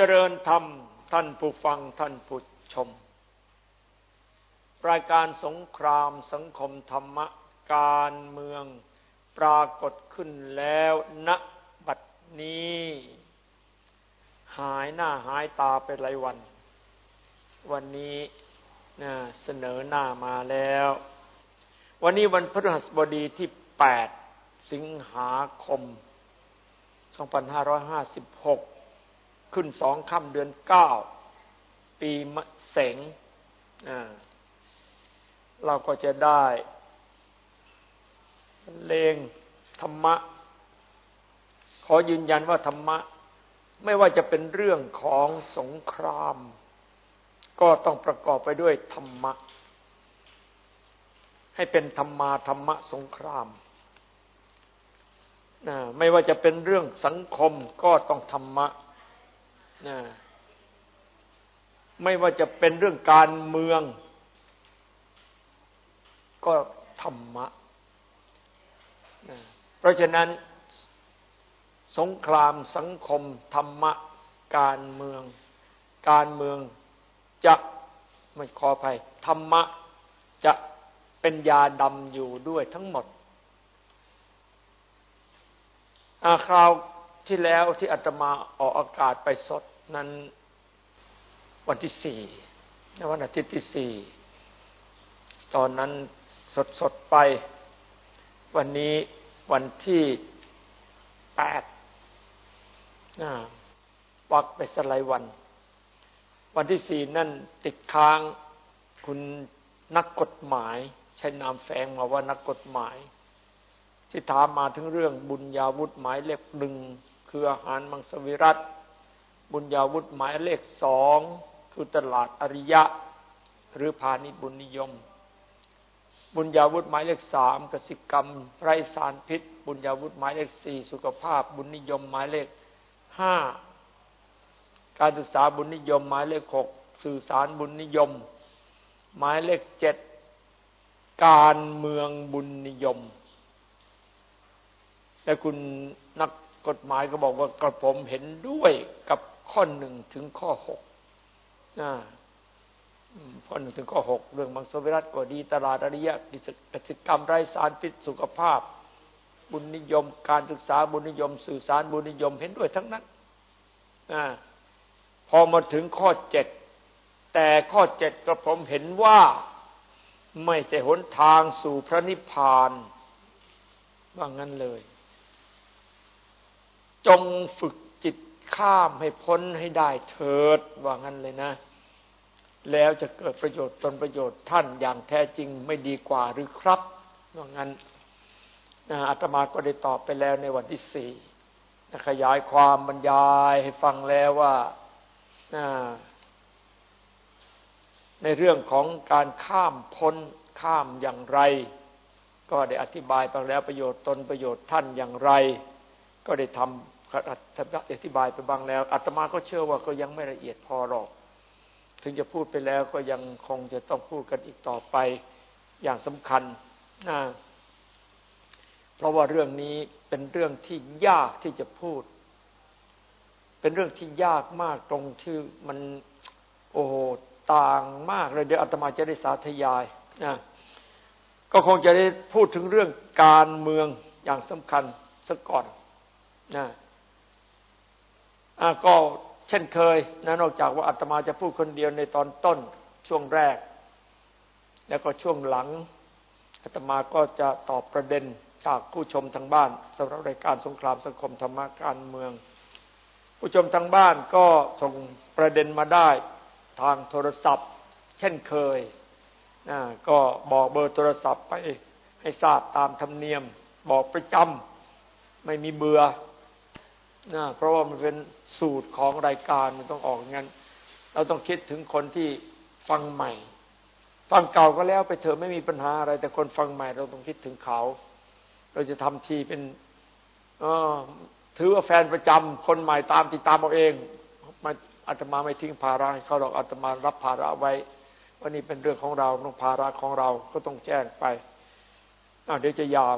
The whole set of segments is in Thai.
เจริญธรรม ท่านผู้ฟังท่านผู้ชม รายการสงครามสังคมธรรมะการเมืองปรากฏขึ้นแล้วณบัดนี้ หายหน้าหายตาไปหลายวัน วันนี้นะเสนอหน้ามาแล้ว วันนี้วันพฤหัสบดีที่ 8 สิงหาคม 2556 ขึ้นสองค่ำเดือนเก้าปีมะเสงเราก็จะได้เลงธรรมะ ขอยืนยันว่าธรรมะ ไม่ว่าจะเป็นเรื่องของสงคราม ก็ต้องประกอบไปด้วยธรรมะ ให้เป็นธรรมาธรรมะสงครามไม่ว่าจะเป็นเรื่องสังคมก็ต้องธรรมะ ไม่ว่าจะเป็นเรื่องการเมือง ก็ธรรมะนะเพราะฉะนั้นสงครามสังคม ธรรมะ การเมือง การเมืองจะไม่ขออภัยธรรมะจะเป็นยาดำอยู่ด้วยทั้งหมดอาคราว ที่แล้วที่อาตมาออกอากาศไปสดนั้นวันที่สี่วันอาทิตย์ที่สี่ตอนนั้นสดสดไป วันนี้วันที่แปดวักไปสไลวัน วันที่สี่นั่นติดค้างคุณนักกฎหมาย ใช้นามแฝงมาว่านักกฎหมายที่ถามมาถึงเรื่องบุญญาวุธหมายเลขหนึ่ง คืออาหารมังสวิรัตบุญญาวุธหมายเลขสองคือตลาดอริยะ หรือพาณิชบุญนิยม บุญญาวุธหมายเลขสามกสิกรรม ไรสารพิษ บุญญาวุธหมายเลขสี่สุขภาพ บุญนิยมหมายเลขห้าการศึกษาบุญนิยม หมายเลขหกสื่อสารบุญนิยม หมายเลขเจ็ดการเมืองบุญนิยม และคุณนัก กฎหมายก็บอกว่ากระผมเห็นด้วยกับข้อหนึ่งถึงข้อหกข้อหนึ่งถึงข้อหกเรื่องมังสวิรัตก็ดีตลาดอริยะกิจกรรมไร้สารพิษสุขภาพ บุญนิยมการศึกษาบุญนิยม สื่อสารบุญนิยมเห็นด้วยทั้งนั้นอพอมาถึงข้อเจ็ดแต่ข้อเจ็ดกระผมเห็นว่าไม่ใช่หนทางสู่พระนิพพานว่างั้นเลย จงฝึกจิตข้ามให้พ้นให้ได้เถิดว่างั้นเลยนะ แล้วจะเกิดประโยชน์ตนประโยชน์ท่านอย่างแท้จริงไม่ดีกว่าหรือครับว่างั้นอาตมาก็ได้ตอบไปแล้วในวันที่สี่ขยายความบรรยายให้ฟังแล้วว่าในเรื่องของการข้ามพ้นข้ามอย่างไร ก็ได้อธิบายไปแล้วประโยชน์ตนประโยชน์ท่านอย่างไร ก็ได้ทำ อธิบายไปบ้างแล้วอาตมาก็เชื่อว่าก็ยังไม่ละเอียดพอหรอก ถึงจะพูดไปแล้วก็ยังคงจะต้องพูดกันอีกต่อไปอย่างสำคัญนะเพราะว่าเรื่องนี้เป็นเรื่องที่ยากที่จะพูด เป็นเรื่องที่ยากมากตรงที่มันโอ้ต่างมากเลยเดี๋ยวอาตมาจะได้สาธยายนะก็คงจะได้พูดถึงเรื่องการเมืองอย่างสำคัญสักก่อนนะ ก็เช่นเคยนะนอกจากว่าอาตมาจะพูดคนเดียวในตอนต้นช่วงแรก แล้วก็ช่วงหลังอาตมาก็จะตอบประเด็นจากผู้ชมทางบ้านสำหรับรายการสงครามสังคมธรรมการเมือง ผู้ชมทางบ้านก็ส่งประเด็นมาได้ทางโทรศัพท์ เช่นเคยนะก็บอกเบอร์โทรศัพท์ไปให้ทราบตามธรรมเนียม บอกประจำไม่มีเบื่อ นะเพราะว่ามันเป็นสูตรของรายการมันต้องออกงั้น เราต้องคิดถึงคนที่ฟังใหม่ ฟังเก่าก็แล้วไปเถอะไม่มีปัญหาอะไร แต่คนฟังใหม่ เราต้องคิดถึงเขา เราจะทำทีเป็นอถือว่าแฟนประจำคนใหม่ตามติดตามเอาเองมาอาตมาไม่ทิ้งภาระให้เขาหรอกอาตมารับภาระไว้วันนี้เป็นเรื่องของเราต้องภาระของเราก็ต้องแจ้งไปเดี๋ยวจะยาว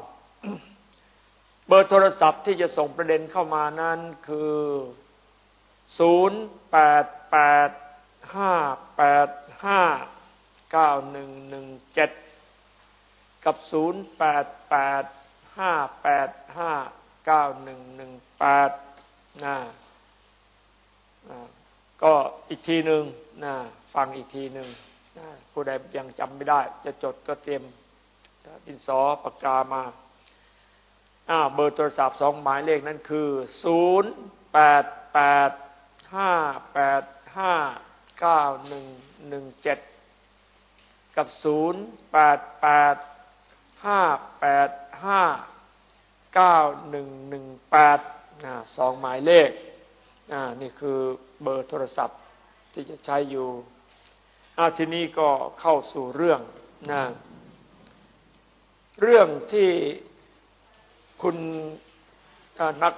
เบอร์โทรศัพท์ที่จะส่งประเด็นเข้ามานั้นคือศูนย์แปดแปดห้าแปดห้าเก้าหนึ่งหนึ่งเจ็ดกับศูนย์แปดแปดห้าแปดห้าเก้าหนึ่งหนึ่งแปดนะก็อีกทีหนึ่งนะฟังอีกทีหนึ่งผู้ใดยังจำไม่ได้ จะจดก็เตรียมดินสอปากกามา เบอร์โทรศัพท์สองหมายเลขนั้นคือศูนย์แปดแปดห้าแปดห้าเก้าหนึ่งหนึ่งเจ็ดกับศูนย์แปดแปดห้าแปดห้าเก้าหนึ่งหนึ่งแปดสองหมายเลขนี่คือเบอร์โทรศัพท์ที่จะใช้อยู่อทีนี้ก็เข้าสู่เรื่องนะเรื่องที่ คุณนัก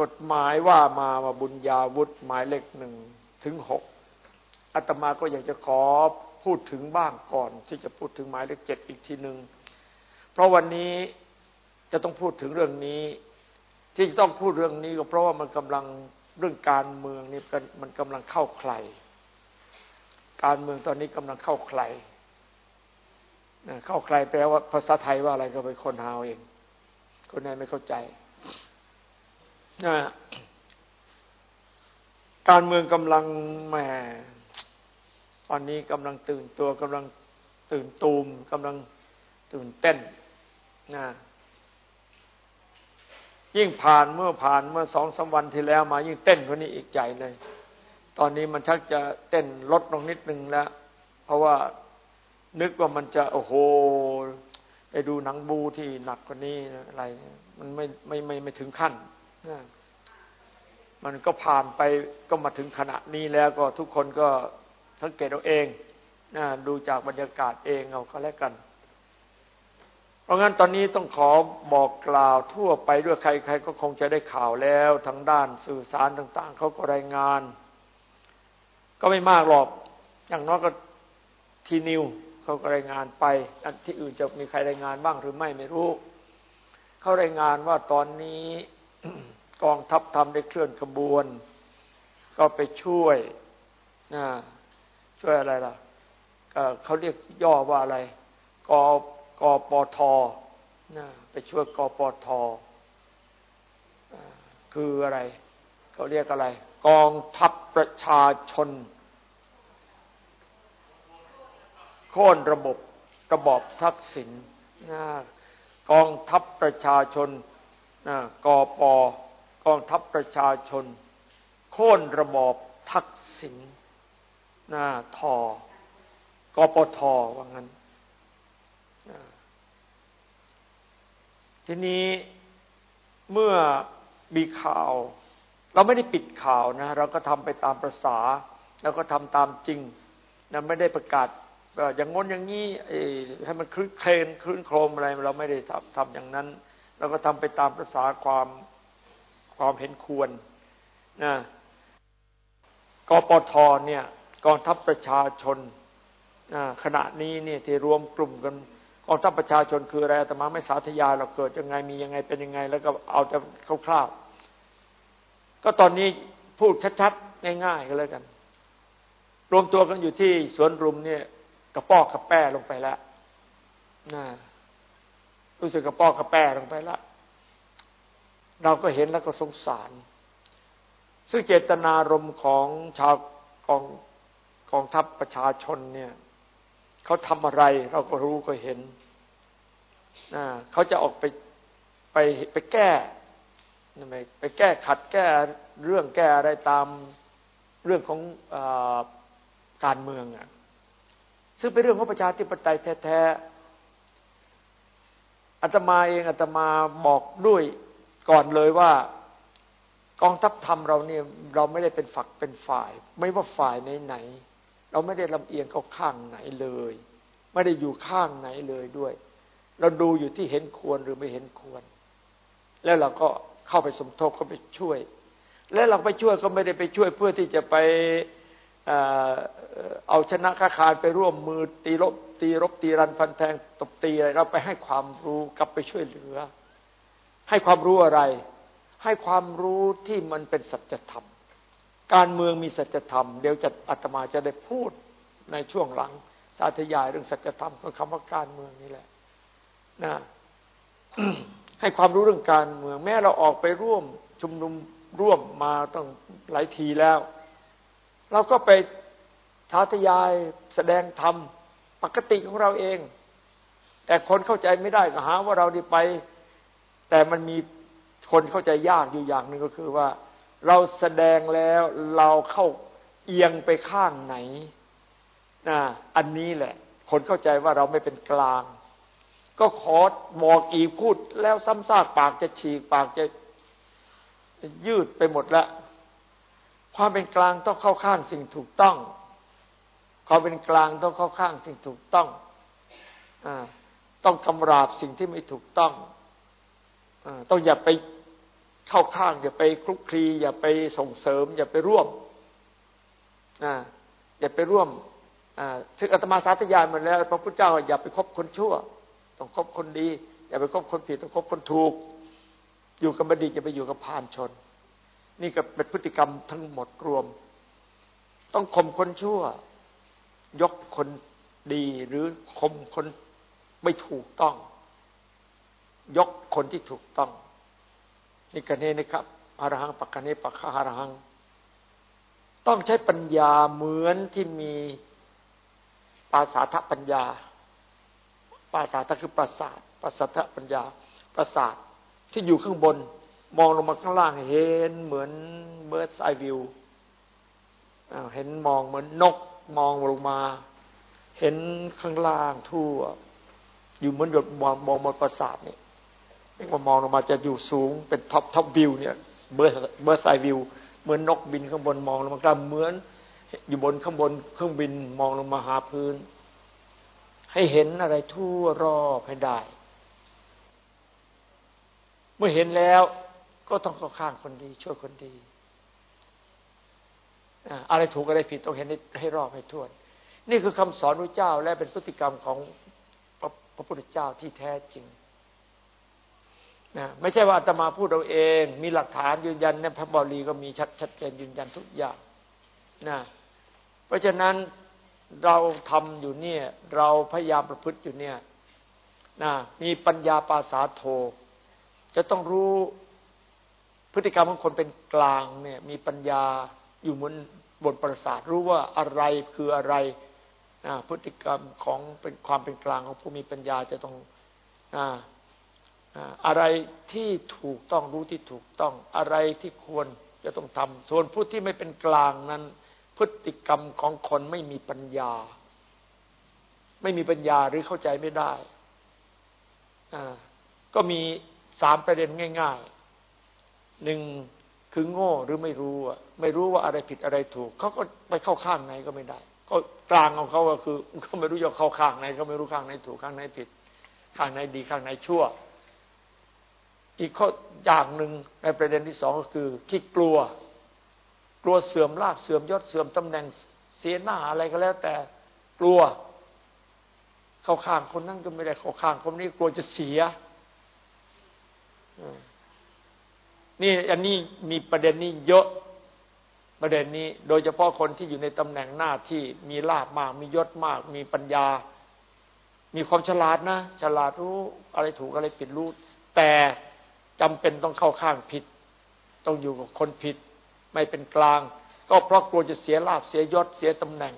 กฎหมายว่ามาว่าบุญญาวุฒิหมายเลขหนึ่งถึงหกอาตมาก็อยากจะขอพูดถึงบ้างก่อน ที่จะพูดถึงหมายเลขเจ็ดอีกทีหนึ่งเพราะวันนี้จะต้องพูดถึงเรื่องนี้ ที่จะต้องพูดเรื่องนี้ก็เพราะว่ามันกำลังเรื่องการเมืองนี่มันกำลังเข้าใคร การเมืองตอนนี้กำลังเข้าใครเข้าใครแปลว่าภาษาไทยว่าอะไรก็เป็นคนหาวเอง คนไหนไม่เข้าใจนะการเมืองกำลังแหมตอนนี้กำลังตื่นตัวกำลังตื่นตูมกำลังตื่นเต้นนะยิ่งผ่านเมื่อผ่านเมื่อสองสาวันที่แล้วมา ยิ่งเต้นกว่านี้อีกใหญ่เลย ตอนนี้มันชักจะเต้นลดลงนิดนึงแล้ว เพราะว่านึกว่ามันจะโอ้โห ไปดูหนังบูที่หนักกว่านี้อะไร มันไม่ไม่ไม่ไม่ถึงขั้นมันก็ผ่านไปก็มาถึงขณะนี้แล้วก็ทุกคนก็สังเกตเอาเองนะดูจากบรรยากาศเองเอาก็แล้วกัน เพราะงั้นตอนนี้ต้องขอบอกกล่าวทั่วไปด้วยใครๆก็คงจะได้ข่าวแล้วทางด้านสื่อสารต่าง ๆเขาก็รายงาน ก็ไม่มากหรอก อย่างน้อยก็ทีนิว เขาก็รายงานไป อันที่อื่นจะมีใครรายงานบ้างหรือไม่ไม่รู้ เขารายงานว่าตอนนี้กองทัพทำได้เคลื่อนขบวน ก็ไปช่วยนะช่วยอะไรล่ะเขาเรียกย่อว่าอะไรกกปทนะไปช่วยกปทคืออะไร เขาเรียกอะไร กองทัพประชาชน โค่นระบบระบอบทักษิณกองทัพประชาชนนะกปกองทัพประชาชน โค่นระบอบทักษิณหน้าทอกปทว่างั้นทีนี้เมื่อมีข่าว เราไม่ได้ปิดข่าวนะ เราก็ทำไปตามประษา แล้วก็ทำตามจริงนะไม่ได้ประกาศ อย่างงนอย่างนี้ให้มันคลื่นเคลนคลื่นโครมอะไรเราไม่ได้ทำทำอย่างนั้นเราก็ทำไปตามภาษาความความเห็นควรนะกปทเนี่ยกองทัพประชาชนขณะนี้เนี่ยที่รวมกลุ่มกันกองทัพประชาชนคืออะไรแต่มาไม่สาธยายเราเกิดยังไงมียังไงเป็นยังไง แล้วก็เอาจะคร่าวๆก็ตอนนี้พูดชัดๆง่ายๆก็แล้วกัน รวมตัวกันอยู่ที่สวนรุมเนี่ย กระปอกกระแป้ลงไปแล้วนะรู้สึกกระปอกกระแป้ลงไปแล้วเราก็เห็นแล้วก็สงสาร ซึ่งเจตนารมณ์ของชาวกองกองทัพประชาชนเนี่ยเขาทำอะไรเราก็รู้ก็เห็นนะเขาจะออกไปไปไปแก้ไปไปแก้ขัดแก้เรื่องแก้อะไรตามเรื่องของอการเมืองอะ ซึ่งเป็นเรื่องของประชาธิปไตยแท้ๆอาตมาเองอาตมาบอกด้วยก่อนเลยว่ากองทัพธรรมเราเนี่ยเราไม่ได้เป็นฝักเป็นฝ่าย ไม่ว่าฝ่ายไหนๆเราไม่ได้ลำเอียงเข้าข้างไหนเลย ไม่ได้อยู่ข้างไหนเลยด้วย เราดูอยู่ที่เห็นควรหรือไม่เห็นควร แล้วเราก็เข้าไปสมทบเข้าไปช่วย และเราไปช่วยก็ไม่ได้ไปช่วยเพื่อที่จะไป เอาชนะค้าคารไปร่วมมือตีรบตีรบตีรันฟันแทงตบตีอะไรเราไปให้ความรู้กลับไปช่วยเหลือ ให้ความรู้อะไร ให้ความรู้ที่มันเป็นสัจธรรม การเมืองมีสัจธรรม เดี๋ยวจะอาตมาจะได้พูดในช่วงหลัง สาธยายเรื่องสัจธรรมคือคำว่าการเมืองนี่แหละนะให้ความรู้เรื่องการเมือง แม้เราออกไปร่วมชุมนุมร่วมมาต้องหลายทีแล้ว เราก็ไปท้าทยายแสดงธรรมปกติของเราเอง แต่คนเข้าใจไม่ได้ก็หาว่าเราดีไป แต่มันมีคนเข้าใจยากอยู่อย่างหนึ่งก็คือว่า เราแสดงแล้วเราเข้าเอียงไปข้างไหนนะอันนี้แหละ คนเข้าใจว่าเราไม่เป็นกลาง ก็ขอบอกอีกพูดแล้วซ้ำซากปากจะฉีกปากจะยืดไปหมดละ ความเป็นกลางต้องเข้าข้างสิ่งถูกต้องความเป็นกลางต้องเข้าข้างสิ่งถูกต้องอต้องกำราบสิ่งที่ไม่ถูกต้องอต้องอย่าไปเข้าข้าง อย่าไปคลุกคลี อย่าไปส่งเสริม อย่าไปร่วมอย่าไปร่วมถึงอาตมาสาธยายมาแล้ว พระพุทธเจ้าอย่าไปคบคนชั่ว ต้องคบคนดี อย่าไปคบคนผิด ต้องคบคนถูก อยู่กับบัณฑิตอย่าไปอยู่กับพานชน นี่ก็เป็นพฤติกรรมทั้งหมดรวม ต้องข่มคนชั่ว ยกคนดีหรือข่มคนไม่ถูกต้อง ยกคนที่ถูกต้องนี่กันเนนะครับอารหังปักกันเนปักขารหัง ต้องใช้ปัญญาเหมือนที่มีปาสาทปัญญา ปาสาทคือประสาทปาสาทปัญญาประสาทที่อยู่ข้างบน มองลงมาข้างล่างเห็นเหมือนเบิร์ดไอวิวเห็นมองเหมือนนกมองลงมา เห็นข้างล่างทั่ว อยู่เหมือนยอดมองมองบนปราสาทนี่นี่มามองลงมาจะอยู่สูงเป็น top top view เนี่ย bird bird's eye view เหมือนนกบินข้างบนมองลงมาก็เหมือน อยู่บนข้างบนเครื่องบินมองลงมาหาพื้น ให้เห็นอะไรทั่วรอบให้ได้ เมื่อเห็นแล้ว ก็ต้องเข้าข้างคนดี ช่วยคนดีอะไรถูกอะไรผิดต้องเห็นให้รอบให้ทั่วนี่คือคำสอนพระเจ้า และเป็นพฤติกรรมของพระพุทธเจ้าที่แท้จริงนะไม่ใช่ว่าอาตมาพูดเราเอง มีหลักฐานยืนยันในพระบาลีก็มีชัดชัดเจนยืนยันทุกอย่างนะเพราะฉะนั้นเราทำอยู่เนี่ย เราพยายามประพฤติอยู่เนี่ยนะมีปัญญาปาสาโท จะต้องรู้ พฤติกรรมของคนเป็นกลางเนี่ย มีปัญญาอยู่บนบนประสาทรู้ว่าอะไรคืออะไรนะพฤติกรรมของเป็นความเป็นกลางของผู้มีปัญญาจะต้องอะไรที่ถูกต้องรู้ที่ถูกต้องอะไรที่ควรจะต้องทำส่วนผู้ที่ไม่เป็นกลางนั้น พฤติกรรมของคนไม่มีปัญญา ไม่มีปัญญาหรือเข้าใจไม่ได้ก็มีสามประเด็นง่าย ๆ หนึ่งคือโง่หรือไม่รู้อะไม่รู้ว่าอะไรผิดอะไรถูก เขาก็ไปเข้าข้างไหนก็ไม่ได้ ก็กลางของเขาก็คือเขาไม่รู้จะเข้าข้างไหนเขาไม่รู้ข้างไหนถูกข้างไหนผิด ข้างไหนดีข้างไหนชั่ว อีกข้ออย่างหนึ่งในประเด็นที่สองก็คือขี้กลัว กลัวเสื่อมลาภเสื่อมยศเสื่อมตำแหน่งเสียหน้าอะไรก็แล้ว แต่กลัว เข้าข้างคนนั้นก็ไม่ได้เข้าข้างคนนี้กลัวจะเสีย นี่อันนี้มีประเด็นนี้เยอะประเด็นนี้ โดยเฉพาะคนที่อยู่ในตำแหน่งหน้าที่มีลาบมาก มียศมาก มีปัญญา มีความฉลาดนะ ฉลาดรู้อะไรถูกอะไรผิดรู้ แต่จำเป็นต้องเข้าข้างผิด ต้องอยู่กับคนผิด ไม่เป็นกลาง ก็เพราะกลัวจะเสียลาบเสียยศเสียตำแหน่ง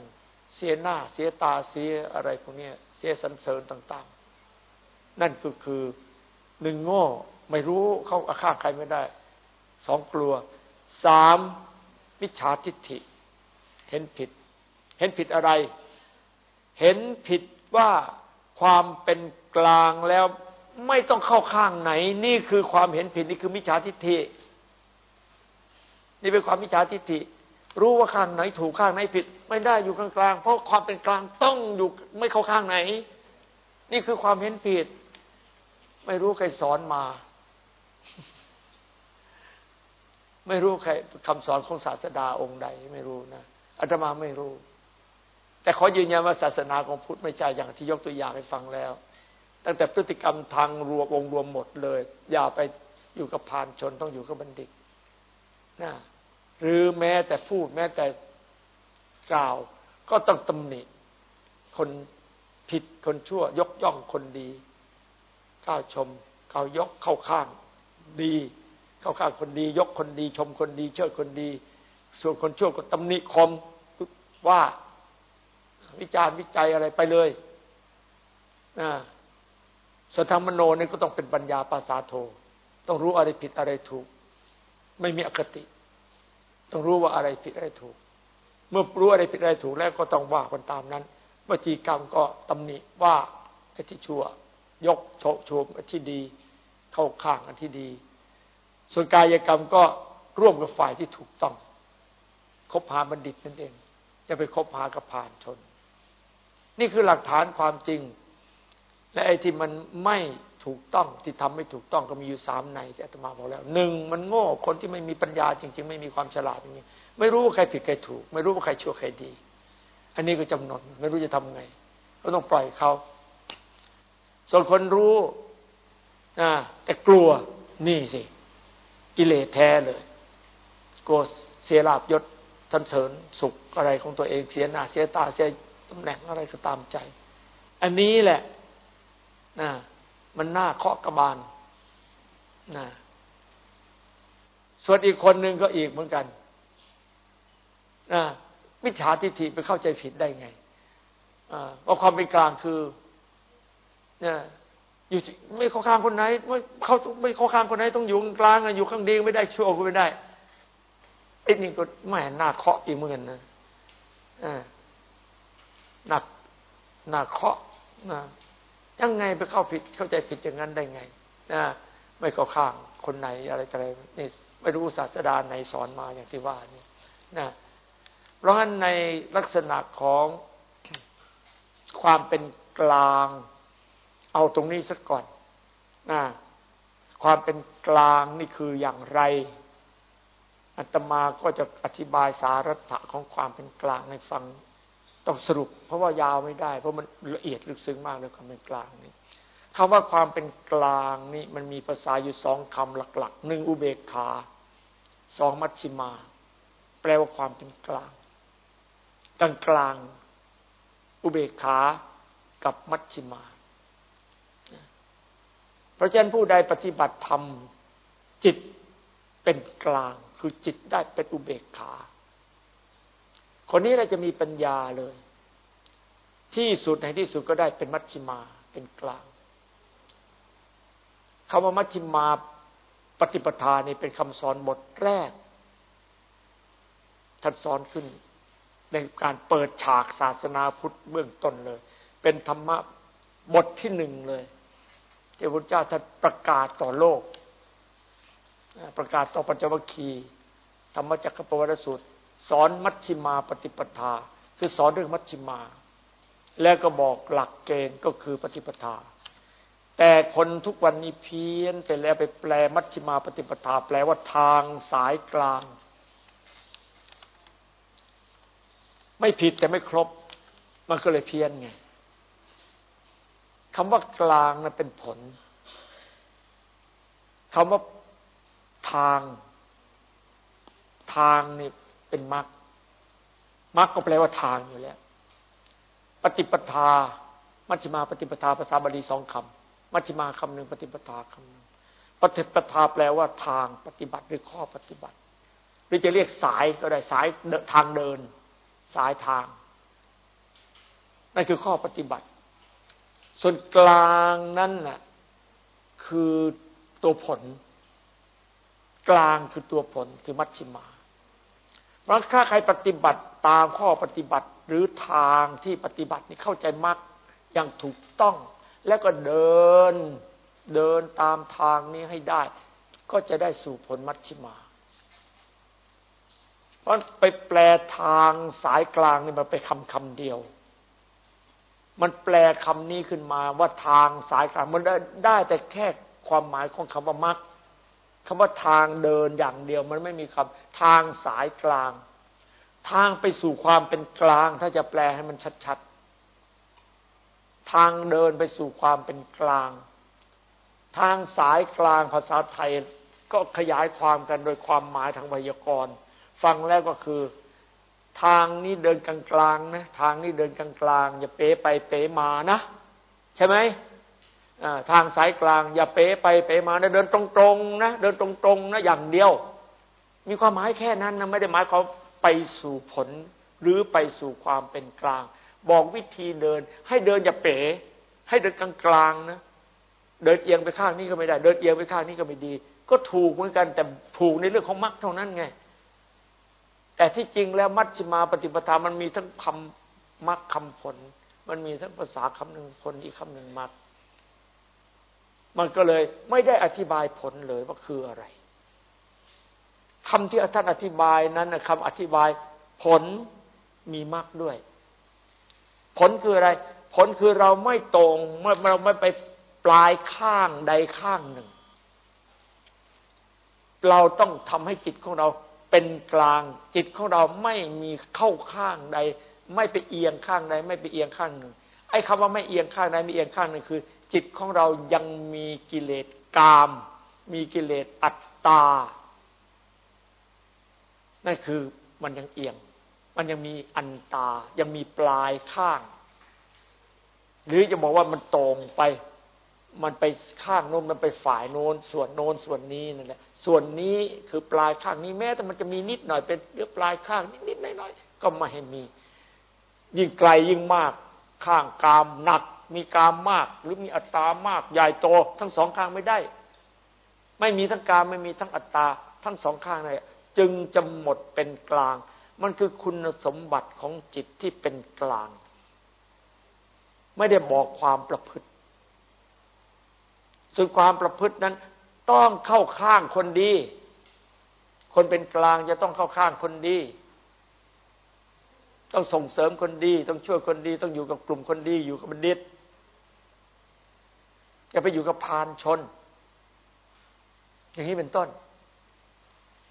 เสียหน้า เสียตาเสียอะไรพวกนี้เสียสันเสริญต่างๆ นั่นก็คือหนึ่งโง่ไม่รู้เข้าอาฆาตใครไม่ได้ สองกลัวสามมิจฉาทิฏฐิ เห็นผิด เห็นผิดอะไร เห็นผิดว่าความเป็นกลางแล้วไม่ต้องเข้าข้างไหน นี่คือความเห็นผิดนี่คือมิจฉาทิฏฐิ นี่เป็นความมิจฉาทิฏฐิ รู้ว่าข้างไหนถูกข้างไหนผิด ไม่ได้อยู่กลางๆเพราะความเป็นกลางต้องอยู่ไม่เข้าข้างไหน นี่คือความเห็นผิด ไม่รู้ใครสอนมา ไม่รู้ใครคำสอนของศาสดาองค์ใดไม่รู้นะอาตมาไม่รู้ แต่ขอยืนยันว่าศาสนาของพุทธไม่ใช่อย่างที่ยกตัวอย่างให้ฟังแล้ว ตั้งแต่พฤติกรรมทางรวมองรวมหมดเลย อย่าไปอยู่กับพานชนต้องอยู่กับบัณฑิตนะหรือแม้แต่พูดแม้แต่กล่าว ก็ต้องตำหนิคนผิดคนชั่วยกย่องคนดี ก้าวชมก้าวยกเข้าข้างดี เข้าข้างคนดี ยกคนดี ชมคนดี เชิดคนดี ส่วนคนชั่วก็ตำหนิคมว่าวิจารณ์วิจัยอะไรไปเลยนะสธรรมโนนี่ก็ต้องเป็นปัญญาภาษาโท ต้องรู้อะไรผิดอะไรถูก ไม่มีอคติ ต้องรู้ว่าอะไรผิดอะไรถูก เมื่อรู้อะไรผิดอะไรถูกแล้วก็ต้องว่าคนตามนั้นวจีกรรมก็ตำหนิว่าไอ้ที่ชั่ว ยกโฉชมไอ้ที่ดี เข้าข้างอันที่ดี ส่วนกายกรรมก็ร่วมกับฝ่ายที่ถูกต้อง คบหาบัณฑิตนั่นเอง จะไปคบหากับผ่านชน นี่คือหลักฐานความจริง และไอ้ที่มันไม่ถูกต้องที่ทำไม่ถูกต้องก็มีอยู่สามในที่อาตมาบอกแล้วหนึ่งมันโง่คนที่ไม่มีปัญญาจริง ๆ ไม่มีความฉลาดอย่างนี้ไม่รู้ว่าใครผิดใครถูก ไม่รู้ว่าใครชั่วใครดี อันนี้ก็จำนนไม่รู้จะทำไง ก็ต้องปล่อยเขาส่วนคนรู้นะแต่กลัวนี่สิ กิเลสแท้เลยกลัวเสียลาบยศสันเสริญสุขอะไรของตัวเองเสียหน้าเสียตาเสียตำแหน่งอะไรก็ตามใจ อันนี้แหละนะมันน่าเคาะกระบาลนะส่วนอีกคนหนึ่งก็อีกเหมือนกันนะมิจฉาทิฏฐิไปเข้าใจผิดได้ไงว่าความเป็นกลางคือเนี่ย อยู่ไม่เข้าข้างคนไหนไม่เขาไม่เข้าข้างคนไหนต้องอยู่กลางอยู่ข้างดีไม่ได้ชั่วก็ไม่ได้ไอ้นี่ก็แม่หน้าเคาะอีกเหมือนกันนะหนักหนักเคาะนะยังไงไปเข้าผิดเข้าใจผิดอย่างนั้นได้ไงนะไม่เข้าข้างคนไหนอะไรอะไรนี่ไม่รู้ศาสดาไหนสอนมาอย่างที่ว่านี่นะเพราะฉะนั้นในลักษณะของความเป็นกลาง เอาตรงนี้สักก่อนนะความเป็นกลางนี่คืออย่างไร อัตมาก็จะอธิบายสาระถะของความเป็นกลางให้ฟังต้องสรุป เพราะว่ายาวไม่ได้ เพราะมันละเอียดลึกซึ้งมากเลยความเป็นกลางนี่คำว่าความเป็นกลางนี่มันมีภาษาอยู่สองคำหลักๆหนึ่งอุเบกขาสองมัชชิมา แปลว่าความเป็นกลางกลางกลาง อุเบกขากับมัชชิมา เพราะฉะนั้นผู้ใดปฏิบัติธรรมจิตเป็นกลาง คือจิตได้เป็นอุเบกขา คนนี้เราจะมีปัญญาเลย ที่สุดในที่สุดก็ได้เป็นมัชชิมาเป็นกลางคำว่ามัชชิมาปฏิปทานี่เป็นคำสอนบทแรกท่านสอนขึ้น ในการเปิดฉากศาสนาพุทธเบื้องต้นเลย เป็นธรรมะบทที่หนึ่งเลย ที่พระพุทธเจ้าท่านประกาศต่อโลก ประกาศต่อปัญจวัคคีย์ธรรมจักรปวัตสูตร สอนมัชชิมาปฏิปทา คือสอนเรื่องมัชชิมา แล้วก็บอกหลักเกณฑ์ก็คือปฏิปทา แต่คนทุกวันนี้เพี้ยนไปแล้วไปแปลมัชชิมาปฏิปทา แปลว่าทางสายกลาง ไม่ผิดแต่ไม่ครบ มันก็เลยเพี้ยนไง คำว่ากลางนั้นเป็นผลคำว่าทาง ทางนี่เป็นมรรคมรรคก็แปลว่าทางอยู่แล้ว ปฏิปทา มัชฌิมาปฏิปทาภาษาบาลีสองคำมัชฌิมาคำหนึ่งปฏิปทาคำหนึ่งปฏิปทาแปลว่าทางปฏิบัติหรือข้อปฏิบัติ หรือจะเรียกสายก็ได้สายทางเดิน สายทางนั่นคือข้อปฏิบัติ ส่วนกลางนั่นน่ะคือตัวผล กลางคือตัวผลคือมัชชิมาเพราะถ้าใครปฏิบัติตามข้อปฏิบัติหรือทางที่ปฏิบัตินี่เข้าใจมักอย่างถูกต้อง แล้วก็เดินเดินตามทางนี้ให้ได้ ก็จะได้สู่ผลมัชชิมา เพราะไปแปลทางสายกลางนี่มาไปคำคำเดียว มันแปลคำนี้ขึ้นมาว่าทางสายกลางมันได้ได้แต่แค่ความหมายของคำว่ามรรคคำว่าทางเดินอย่างเดียว มันไม่มีคำทางสายกลาง ทางไปสู่ความเป็นกลาง ถ้าจะแปลให้มันชัดๆ ทางเดินไปสู่ความเป็นกลาง ทางสายกลางภาษาไทยก็ขยายความกันโดยความหมายทางไวยากรณ์ ฟังแล้วก็คือ ทางนี้เดินกลางๆนะทางนี้เดินกลางๆอย่าเป๋ไปเป๋มานะใช่ไหมทางสายกลาง อย่าเป๋ไปเป๋มานะเดินตรงๆนะเดินตรงๆนะอย่างเดียว มีความหมายแค่นั้นนะไม่ได้หมายความไปสู่ผล หรือไปสู่ความเป็นกลาง บอกวิธีเดิน ให้เดินอย่าเป๋ ให้เดินกลางๆนะเดินเอียงไปข้างนี้ก็ไม่ได้ เดินเอียงไปข้างนี้ก็ไม่ดี ก็ถูกเหมือนกันแต่ถูกในเรื่องของมรรคเท่านั้นไง แต่ที่จริงแล้วมัชฌิมาปฏิปทามันมีทั้งคำมรรคคำผล มันมีทั้งภาษาคำหนึ่งผลอีกคำหนึ่งมรรคมันก็เลยไม่ได้อธิบายผลเลยว่าคืออะไรคำที่ท่านอธิบายนั้นคำอธิบายผลมีมรรคด้วย ผลคืออะไร ผลคือเราไม่ตรงเมื่อเราไม่ไปปลายข้างใดข้างหนึ่ง เราต้องทำให้จิตของเรา เป็นกลาง จิตของเราไม่มีเข้าข้างใด ไม่ไปเอียงข้างใด ไม่ไปเอียงข้างหนึ่ง ไอ้คำว่าไม่เอียงข้างใดไม่เอียงข้างหนึ่งคือ จิตของเรายังมีกิเลสกาม มีกิเลสอัตตา นั่นคือมันยังเอียง มันยังมีอันตา ยังมีปลายข้าง หรือจะบอกว่ามันตรงไป มันไปข้างโน้นมันไปฝ่ายโน้นส่วนโน้นส่วนนี้นั่นแหละ ส่วนนี้คือปลายข้างนี้แม้แต่มันจะมีนิดหน่อยเป็นเรื่องปลายข้างนิดๆน้อยๆก็ไม่ให้มี ยิ่งไกลยิ่งมาก ข้างกามหนัก มีกามมาก หรือมีอัตตามาก ใหญ่โต ทั้งสองข้างไม่ได้ ไม่มีทั้งกามไม่มีทั้งอัตตาทั้งสองข้างเลยจึงจะหมดเป็นกลาง มันคือคุณสมบัติของจิตที่เป็นกลาง ไม่ได้บอกความประพฤติส่วนความประพฤตินั้น ต้องเข้าข้างคนดี คนเป็นกลางจะต้องเข้าข้างคนดี ต้องส่งเสริมคนดี ต้องช่วยคนดี ต้องอยู่กับกลุ่มคนดี อยู่กับบัณฑิตจะไปอยู่กับพานชน อย่างนี้เป็นต้น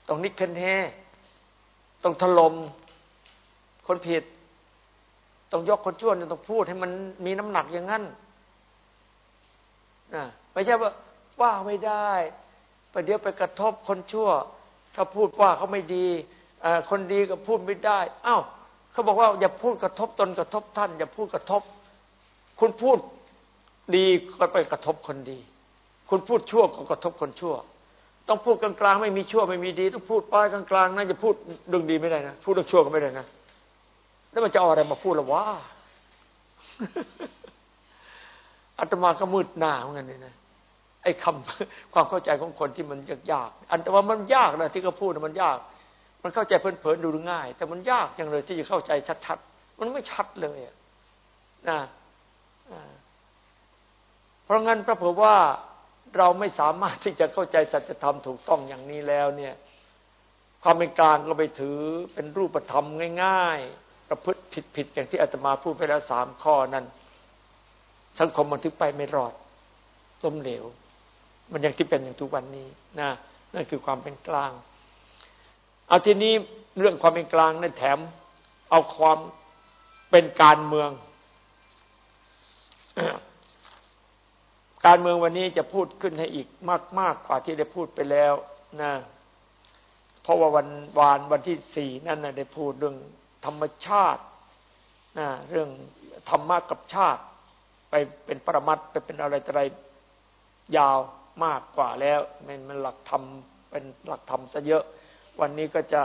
ต้องนิกเคนเฮต้องถล่มคนผิด ต้องยกคนชั่วต้องพูดให้มันมีน้ำหนักอย่างนั้นนะไม่ใช่ว่า ว่าไม่ได้ประเดี๋ยวไปกระทบคนชั่ว ถ้าพูดว่าเขาไม่ดีคนดีก็พูดไม่ได้อ้าวเขาบอกว่าอย่าพูดกระทบตนกระทบท่าน อย่าพูดกระทบ คุณพูดดีก็ไปกระทบคนดี คุณพูดชั่วก็กระทบคนชั่ว ต้องพูดกลางๆไม่มีชั่วไม่มีดี ต้องพูดป้ายกลางๆนะจะพูดเรื่องดีไม่ได้นะพูดเรื่องชั่วก็ไม่ได้นะแล้วมันจะเอาอะไรมาพูดละวะอาตมาก็มืดหน้าเหมือนกันนี่นะ ไอ้คำความเข้าใจของคนที่มันยากๆอันแต่ว่ามันยากนะที่เขาพูดมันยาก มันเข้าใจเพลินๆดูง่าย แต่มันยากอย่างเลยที่จะเข้าใจชัดๆมันไม่ชัดเลยนะเพราะงั้นพระเผอว่าเราไม่สามารถที่จะเข้าใจสัจธรรมถูกต้องอย่างนี้แล้วเนี่ย ความเป็นกลางก็ไปถือเป็นรูปธรรมง่าย ๆ ประพฤติผิดๆอย่างที่อาตมาพูดไปแล้วสามข้อนั้น สังคมมันถึงไปไม่รอดล้มเหลว มันยังที่เป็นอย่างทุกวันนี้นะนั่นคือความเป็นกลาง เอาทีนี้เรื่องความเป็นกลางนั่นแถม เอาความเป็นการเมือง การเมืองวันนี้จะพูดขึ้นให้อีกมากมากกว่าที่ได้พูดไปแล้วนะเพราะว่าวันวานวันที่สี่นั่นนะได้พูดเรื่องธรรมชาตินะเรื่องธรรมะกับชาติ ไปเป็นปรมัตไปเป็นอะไรอะไรยาว มากกว่าแล้วมันมันหลักธรรมเป็นหลักธรรมซะเยอะ วันนี้ก็จะ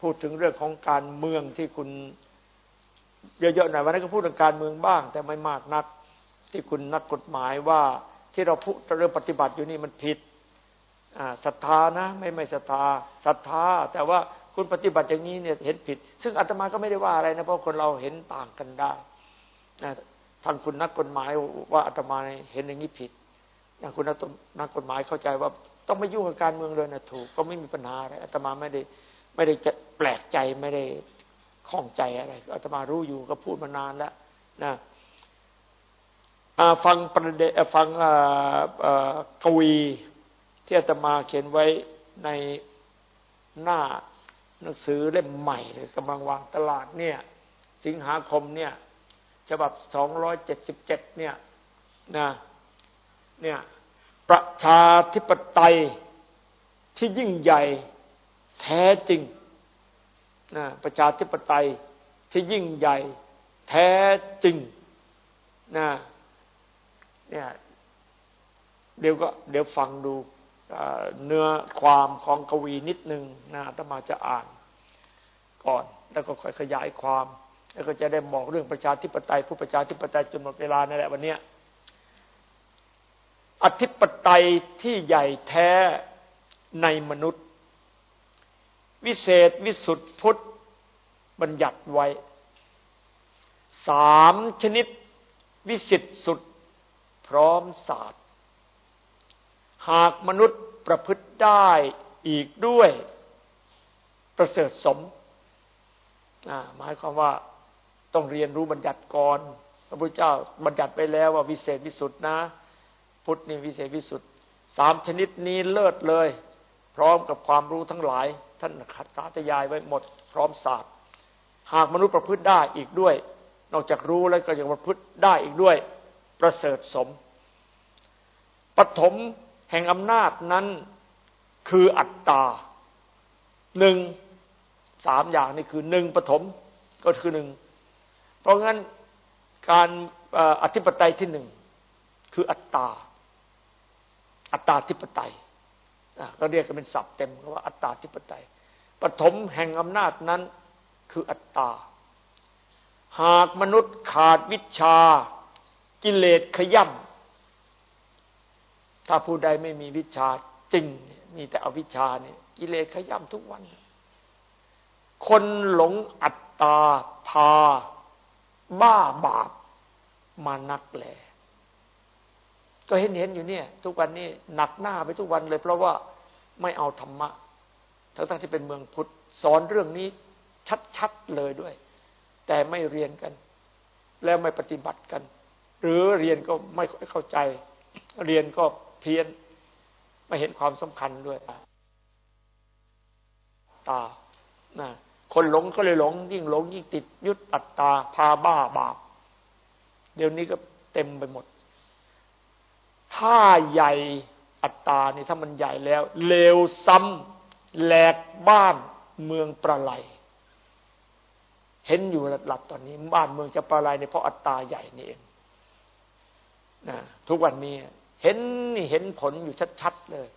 พูดถึงเรื่องของการเมืองที่คุณ เยอะๆหน่อยวันนี้ก็พูดถึงการเมืองบ้าง แต่ไม่มากนักที่คุณนักกฎหมายว่าที่เราพูดเรื่องปฏิบัติอยู่นี่มันผิดศรัทธานะ ไม่ไม่ศรัทธาศรัทธา แต่ว่าคุณปฏิบัติอย่างนี้เนี่ยเห็นผิด ซึ่งอาตมาก็ไม่ได้ว่าอะไรนะเพราะคนเราเห็นต่างกันได้ทางคุณนักกฎหมายว่าอาตมาเห็นอย่างนี้ผิด อย่างคุณนักกฎหมายเข้าใจว่าต้องไม่ยุ่งกับการเมืองเลยนะถูก ก็ไม่มีปัญหาอะไรอาตมาไม่ได้ไม่ได้จะแปลกใจไม่ได้ข้องใจอะไรอาตมารู้อยู่ก็พูดมานานแล้วนะฟังประเดฟังกวีที่อาตมาเขียนไว้ในหน้าหนังสือเล่มใหม่เลยกำลังวางตลาดเนี่ย สิงหาคมเนี่ย ฉบับสองร้อยเจ็ดสิบเจ็ดเนี่ยนะ เนี่ยประชาธิปไตยที่ยิ่งใหญ่แท้จริงนะประชาธิปไตยที่ยิ่งใหญ่แท้จริงนะเนี่ยเดี๋ยวก็เดี๋ยวฟังดูเนื้อความของกวีนิดหนึ่งนะอาตมาจะอ่านก่อน แล้วก็ค่อยขยายความ แล้วก็จะได้บอกเรื่องประชาธิปไตย ผู้ประชาธิปไตยจนหมดเวลานั่นแหละวันเนี้ย อธิปไตยที่ใหญ่แท้ในมนุษย์ วิเศษวิสุทธิพุทธบัญญัติไว้สามชนิดวิสิทธิสุด พร้อมศาสตร์ หากมนุษย์ประพฤติได้อีกด้วย ประเสริฐสมหมายความว่าต้องเรียนรู้บัญญัติก่อน พระพุทธเจ้าบัญญัติไปแล้วว่าวิเศษวิสุทธินะ พุทธนี่วิเศษวิสุทธิสามชนิดนี้เลิศเลย พร้อมกับความรู้ทั้งหลาย ท่านขัดสาธยายไว้หมด พร้อมศาสตร์ หากมนุษย์ประพฤติได้อีกด้วย นอกจากรู้แล้วก็ยังประพฤติได้อีกด้วย ประเสริฐสมปฐมแห่งอำนาจนั้นคืออัตตาหนึ่งสามอย่างนี่คือหนึ่งปฐมก็คือหนึ่งเพราะงั้นการอธิปไตยที่หนึ่งคืออัตตา อัตตาธิปไตยก็เรียกกันเป็นศัพท์เต็มว่าอัตตาธิปไตยปฐมแห่งอำนาจนั้นคืออัตตา หากมนุษย์ขาดวิชา กิเลสขย่ำถ้าผู้ใดไม่มีวิชาจริง มีแต่อวิชชาเนี่ยกิเลสขย่ำทุกวัน คนหลงอัตตาพา บ้าบาปมานักแหล ก็เห็นเห็นอยู่เนี่ย ทุกวันนี้หนักหน้าไปทุกวันเลย เพราะว่าไม่เอาธรรมะทั้งที่เป็นเมืองพุทธสอนเรื่องนี้ชัดๆเลยด้วย แต่ไม่เรียนกัน แล้วไม่ปฏิบัติกัน หรือเรียนก็ไม่เข้าใจ เรียนก็เพี้ยนไม่เห็นความสำคัญด้วยตานะคนหลงก็เลยหลง ยิ่งหลงยิ่งติดยึดอัตตาพาบ้าบาป เดี๋ยวนี้ก็เต็มไปหมด ถ้าใหญ่อัตตานี่ถ้ามันใหญ่แล้ว เลวซ้ำแหลกบ้านเมืองประไลเห็นอยู่หลัดๆตอนนี้ บ้านเมืองจะประไลเนี่ยเพราะอัตตาใหญ่นี่เองนะทุกวันนี้เห็นนี่เห็นผลอยู่ชัดๆเลย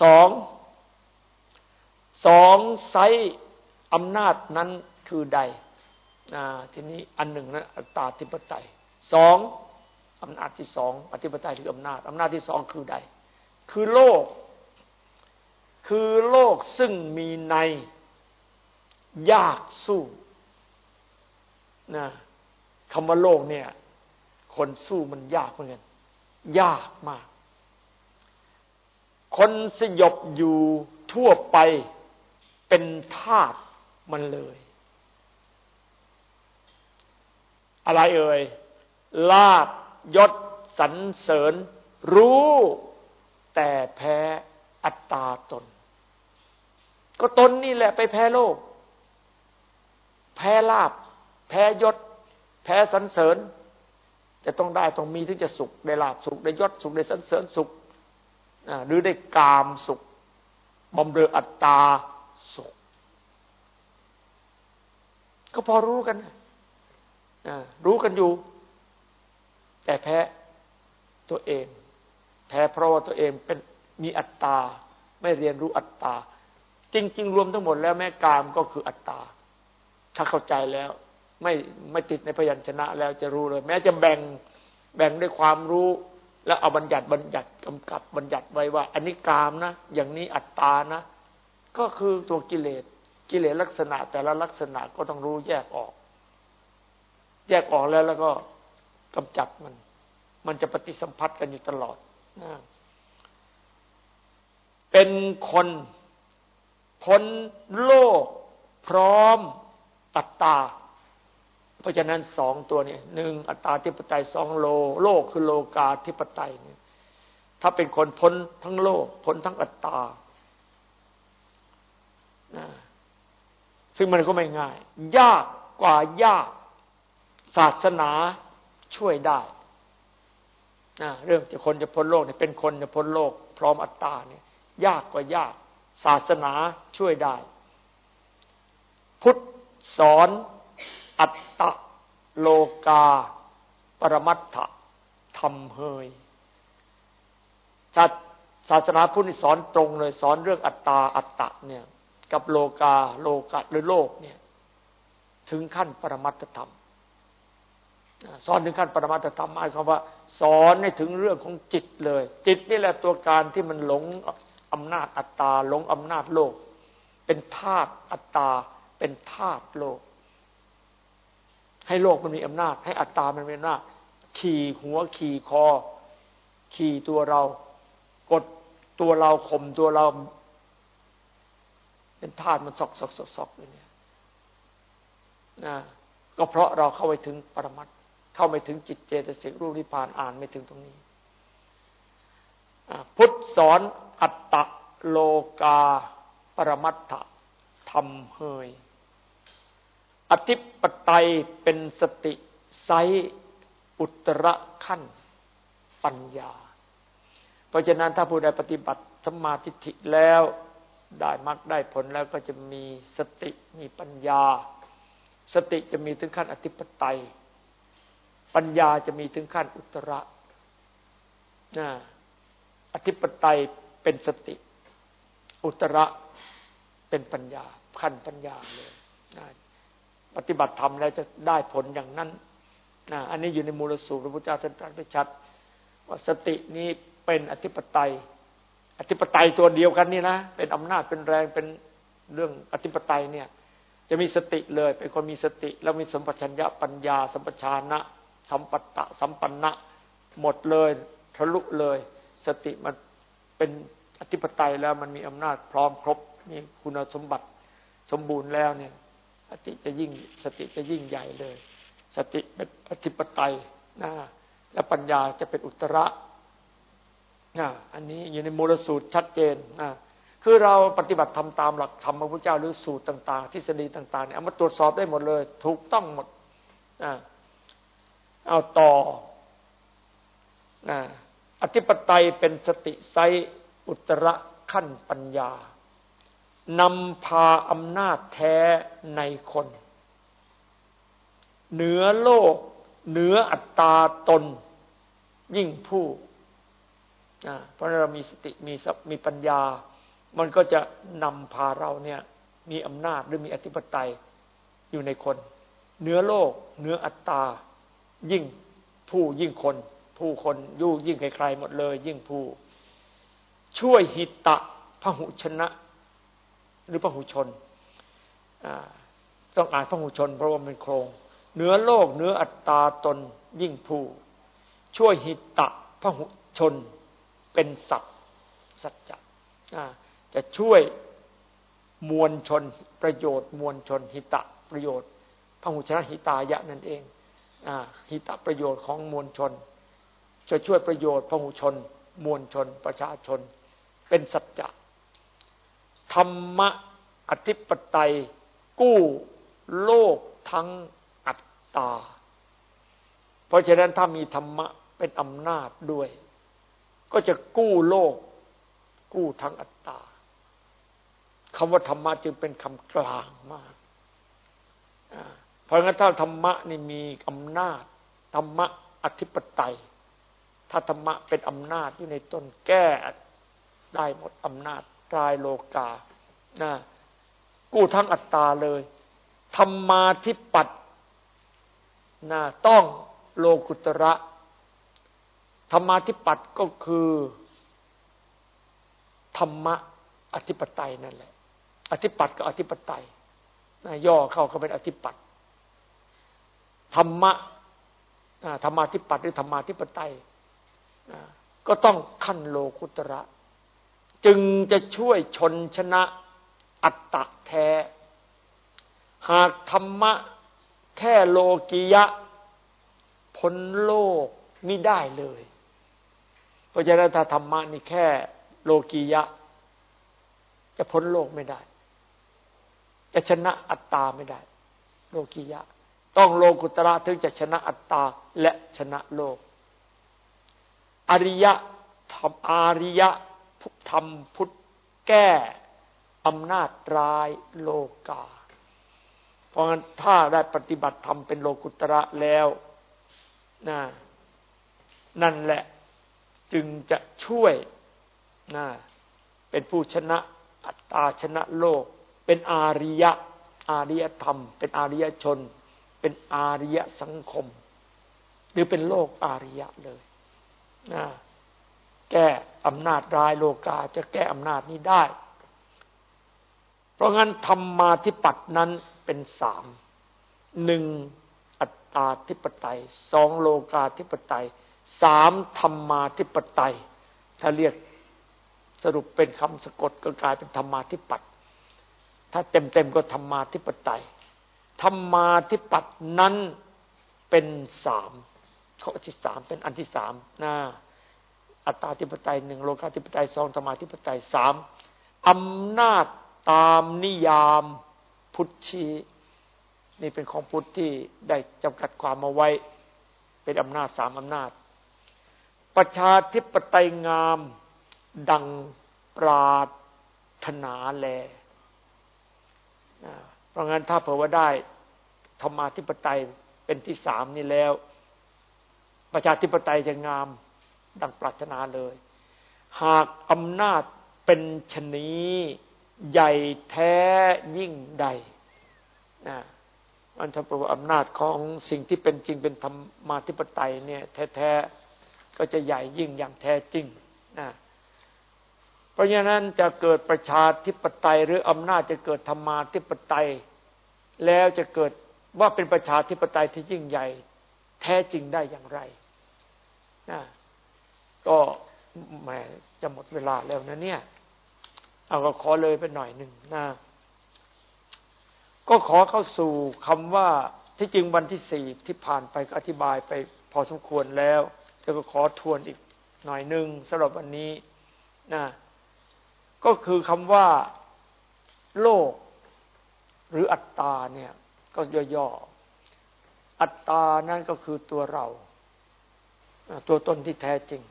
สองสองไซอำนาจนั้นคือใดทีนี้อันหนึ่งนะอัตตาธิปไตยสอง อำนาจที่สองอธิปไตยคืออำนาจอำนาจที่สองคือใด คือโลก คือโลกซึ่งมีในยากสู้นะคำว่าโลกเนี่ย คนสู้มันยากเหมือนกันยากมาก คนสยบอยู่ทั่วไปเป็นทาสมันเลย อะไรเอ่ยลาบ ยศสรรเสริญ รู้ แต่แพ้อัตตาตน ก็ตนนี่แหละไปแพ้โลก แพ้ลาบ แพ้ยศ แพ้สรรเสริญ จะต้องได้ต้องมีถึงจะสุขได้ลาบสุขได้ยศสุขได้สันเสริญสุขหรือได้กามสุขบำเรออัตตาสุข ก็พอรู้กัน รู้กันอยู่ แต่แพ้ตัวเอง แพ้เพราะว่าตัวเองเป็นมีอัตตา ไม่เรียนรู้อัตตา จริง ๆ รวมทั้งหมดแล้วแม่กามก็คืออัตตา ถ้าเข้าใจแล้ว ไม่ไม่ติดในพยัญชนะแล้วจะรู้เลย แม้จะแบ่งแบ่งด้วยความรู้ แล้วเอาบัญญัติบัญญัติกำกับบัญญัติไว้ว่าอันนี้กามนะ อย่างนี้อัตตานะ ก็คือตัวกิเลสกิเลสลักษณะ แต่ละลักษณะก็ต้องรู้แยกออก แยกออกแล้วแล้วก็ กำจัดมัน มันจะปฏิสัมพัทธ์กันอยู่ตลอดนะเป็นคนพ้นโลกพร้อมอัตตา เพราะฉะนั้นสองตัวนี้หนึ่งอัตตาธิปไตยสองโล โลกคือโลกาธิปไตยเนี่ยถ้าเป็นคนพ้นทั้งโลกพ้นทั้งอัตตาซึ่งมันก็ไม่ง่าย ยากกว่ายาก ศาสนา ช่วยได้เรื่องจะคนจะพ้นโลกเนี่ยเป็นคนจะพ้นโลก พร้อมอัตตาเนี่ย ยากกว่ายาก ศาสนาช่วยได้ พุทธสอนอัตตะโลกา ปรมัตถะธรรมเฮยศาสนาพุทธสอนตรงเลยสอนเรื่องอัตตาอัตตะเนี่ย กับโลกาโลกะหรือโลกเนี่ย ถึงขั้นปรมัตถธรรม สอนถึงขั้นปรมัตถธรรมหมายความว่า สอนให้ถึงเรื่องของจิตเลย จิตนี่แหละตัวการที่มันหลงอำนาจอัตตาหลงอำนาจโลก เป็นธาตุอัตตา เป็นธาตุโลก ให้โลกมันมีอำนาจ ให้อัตตามันมีอำนาจขี่หัวขี่คอ ขี่ตัวเรา กดตัวเราข่มตัวเรา เป็นธาตุมันซอกซอกซอกซอกอย่างนี้นะก็เพราะเราเข้าไปถึงปรมัต เข้าไปถึงจิตเจตสิกรูปนิพพานอ่านไม่ถึงตรงนี้ พุทธสอนอัตตะโลกาปรมัตถะธรรมเฮย อธิปไตยเป็นสติไซอุตระขั้นปัญญา เพราะฉะนั้นถ้าผู้ใดปฏิบัติสมาธิิแล้วได้มรรคได้ผลแล้วก็จะมีสติมีปัญญา สติจะมีถึงขั้นอธิปไตย ปัญญาจะมีถึงขั้นอุตระนะอธิปไตยเป็นสติ อุตระเป็นปัญญา ขั้นปัญญาเลยนะปฏิบัติธรรมแล้วจะได้ผลอย่างนั้นนะอันนี้อยู่ในมูลสูตรพระพุทธเจ้าท่านตรัสไว้ชัด ว่าสตินี้เป็นอธิปไตย อธิปไตยตัวเดียวกันนี่นะ เป็นอำนาจเป็นแรงเป็นเรื่องอธิปไตยเนี่ย จะมีสติเลย เป็นคนมีสติ แล้วมีสัมปชัญญะปัญญา สัมปชานะ สัมปัตตะสัมปันนะหมดเลยทะลุเลย สติมันเป็นอธิปไตยแล้วมันมีอำนาจพร้อมครบมีคุณสมบัติสมบูรณ์แล้วเนี่ยสติจะยิ่งสติจะยิ่งใหญ่เลย สติเป็นอธิปไตยนะและปัญญาจะเป็นอุตระนะอันนี้อยู่ในมูลสูตรชัดเจนนะคือเราปฏิบัติทำตามหลักธรรมพระพุทธเจ้าหรือสูตรต่าง ๆ ทฤษฎีต่างๆเนี่ยเอามาตรวจสอบได้หมดเลย ถูกต้องหมดนะ เอาต่อนะอธิปไตยเป็นสติไซอุตระขั้นปัญญานำพาอำนาจแท้ในคน เหนือโลก เหนืออัตตาตน ยิ่งผู้เพราะเรามีสติมีมีปัญญา มันก็จะนำพาเราเนี่ย มีอำนาจหรือมีอธิปไตยอยู่ในคน เหนือโลก เหนืออัตตา ยิ่งผู้ยิ่งคน ผู้คนยู่ยิ่งใครๆหมดเลย ยิ่งผู้ ช่วยหิตะพหุชนะ หรือพระหูชนต้องอ่านพระหูชน เพราะว่ามันโครงเหนือโลกเหนืออัตตาตนยิ่งผู้ ช่วยหิตะพระหุชนเป็นสัตว์สัจจะจะช่วยมวลชนประโยชน์ มวลชนหิตะประโยชน์พระหุชนะหิตายะนั่นเอง หิตประโยชน์ของมวลชน จะช่วยประโยชน์พหุชน มวลชน ประชาชน เป็นสัจจะธรรมะอธิปไตย กู้โลกทั้งอัตตา เพราะฉะนั้นถ้ามีธรรมะเป็นอำนาจด้วย ก็จะกู้โลก กู้ทั้งอัตตาคำว่าธรรมะจึงเป็นคำกลางมากเพ ราะงั้นถ้าธรรมะนี่มีอำนาจธรรมะอธิปไตย ถ้าธรรมะเป็นอำนาจอยู่ในต้นแก้ได้หมดอำนาจกายโลกานะกู้ทั้งอัตตาเลยธรรมาทิปัตนะต้องโลกุตระธรรมาทิปัตก็คือธรรมะอธิปไตยนั่นแหละ อธิปัตก็อธิปไตยนะย่อเข้าก็เป็นอธิปัต ธรรมะธรรมาธิปัตหรือธรรมาธิปไตยก็ต้องขั้นโลกุตระ จึงจะช่วยชนชนะอัตตะแท้ หากธรรมะแค่โลกิยะพ้นโลกไม่ได้เลย เพราะฉะนั้นถ้าธรรมะนี่แค่โลกียะ จะพ้นโลกไม่ได้ จะชนะอัตตาไม่ได้ โลกียะ ต้องโลกุตระถึงจะชนะอัตตาและชนะโลก อริยะธรรมอาริยะทำพุทธแก้อำนาจร้ายโลกา เพราะงั้นถ้าได้ปฏิบัติธรรมเป็นโลกุตระแล้วนะนั่นแหละจึงจะช่วยนะเป็นผู้ชนะอัตตาชนะโลก เป็นอาริยะอาริยธรรม เป็นอาริยชน เป็นอาริยสังคม หรือเป็นโลกอาริยะเลยนะแก้อำนาจร้ายโลกาจะแก้อำนาจนี้ได้ เพราะงั้นธรรมาธิปัตย์นั้นเป็นสามหนึ่งอัตตาธิปไตยสองโลกาธิปไตยสามธรรมาธิปไตย ถ้าเรียกสรุปเป็นคำสะกดก็กลายเป็นธรรมาธิปัตย์ถ้าเต็มๆก็ธรรมาธิปไตย ธรรมาธิปัตย์นั้นเป็นสามข้อที่สามเป็นอันที่สามนะอัตตาธิปไตยหนึ่งโลกาธิปไตยสองธรรมาธิปไตยสามอำนาจตามนิยามพุทธีนี่เป็นของพุทธที่ได้จำกัดความมาไว้ เป็นอำนาจสามอำนาจ ประชาธิปไตยงามดังปราถนาแล เพราะงั้นถ้าเผื่อว่าได้ ธรรมาธิปไตยเป็นที่สามนี่แล้ว ประชาธิปไตยจะงามดังปรารถนาเลย หากอำนาจเป็นชนีใหญ่แท้ยิ่งใดนะมันทำประอำนาจของสิ่งที่เป็นจริงเป็นธรรมาธิปไตยเนี่ยแท้ๆก็จะใหญ่ยิ่งอย่างแท้จริงนะเพราะฉะนั้นจะเกิดประชาธิปไตยหรืออำนาจจะเกิดธรรมาธิปไตย แล้วจะเกิด ว่าเป็นประชาธิปไตยที่ยิ่งใหญ่ แท้จริงได้อย่างไรนะก็แหมจะหมดเวลาแล้วนะเนี่ย เอาก็ขอเลยไปหน่อยหนึ่งนะก็ขอเข้าสู่คำว่าที่จริงวันที่สี่ที่ผ่านไปก็อธิบายไปพอสมควรแล้วแต่ก็ขอทวนอีกหน่อยหนึ่งสำหรับวันนี้นะก็คือคำว่า โลกหรืออัตตาเนี่ย ก็ย่อๆ อัตตานั่นก็คือตัวเรา ตัวตนที่แท้จริง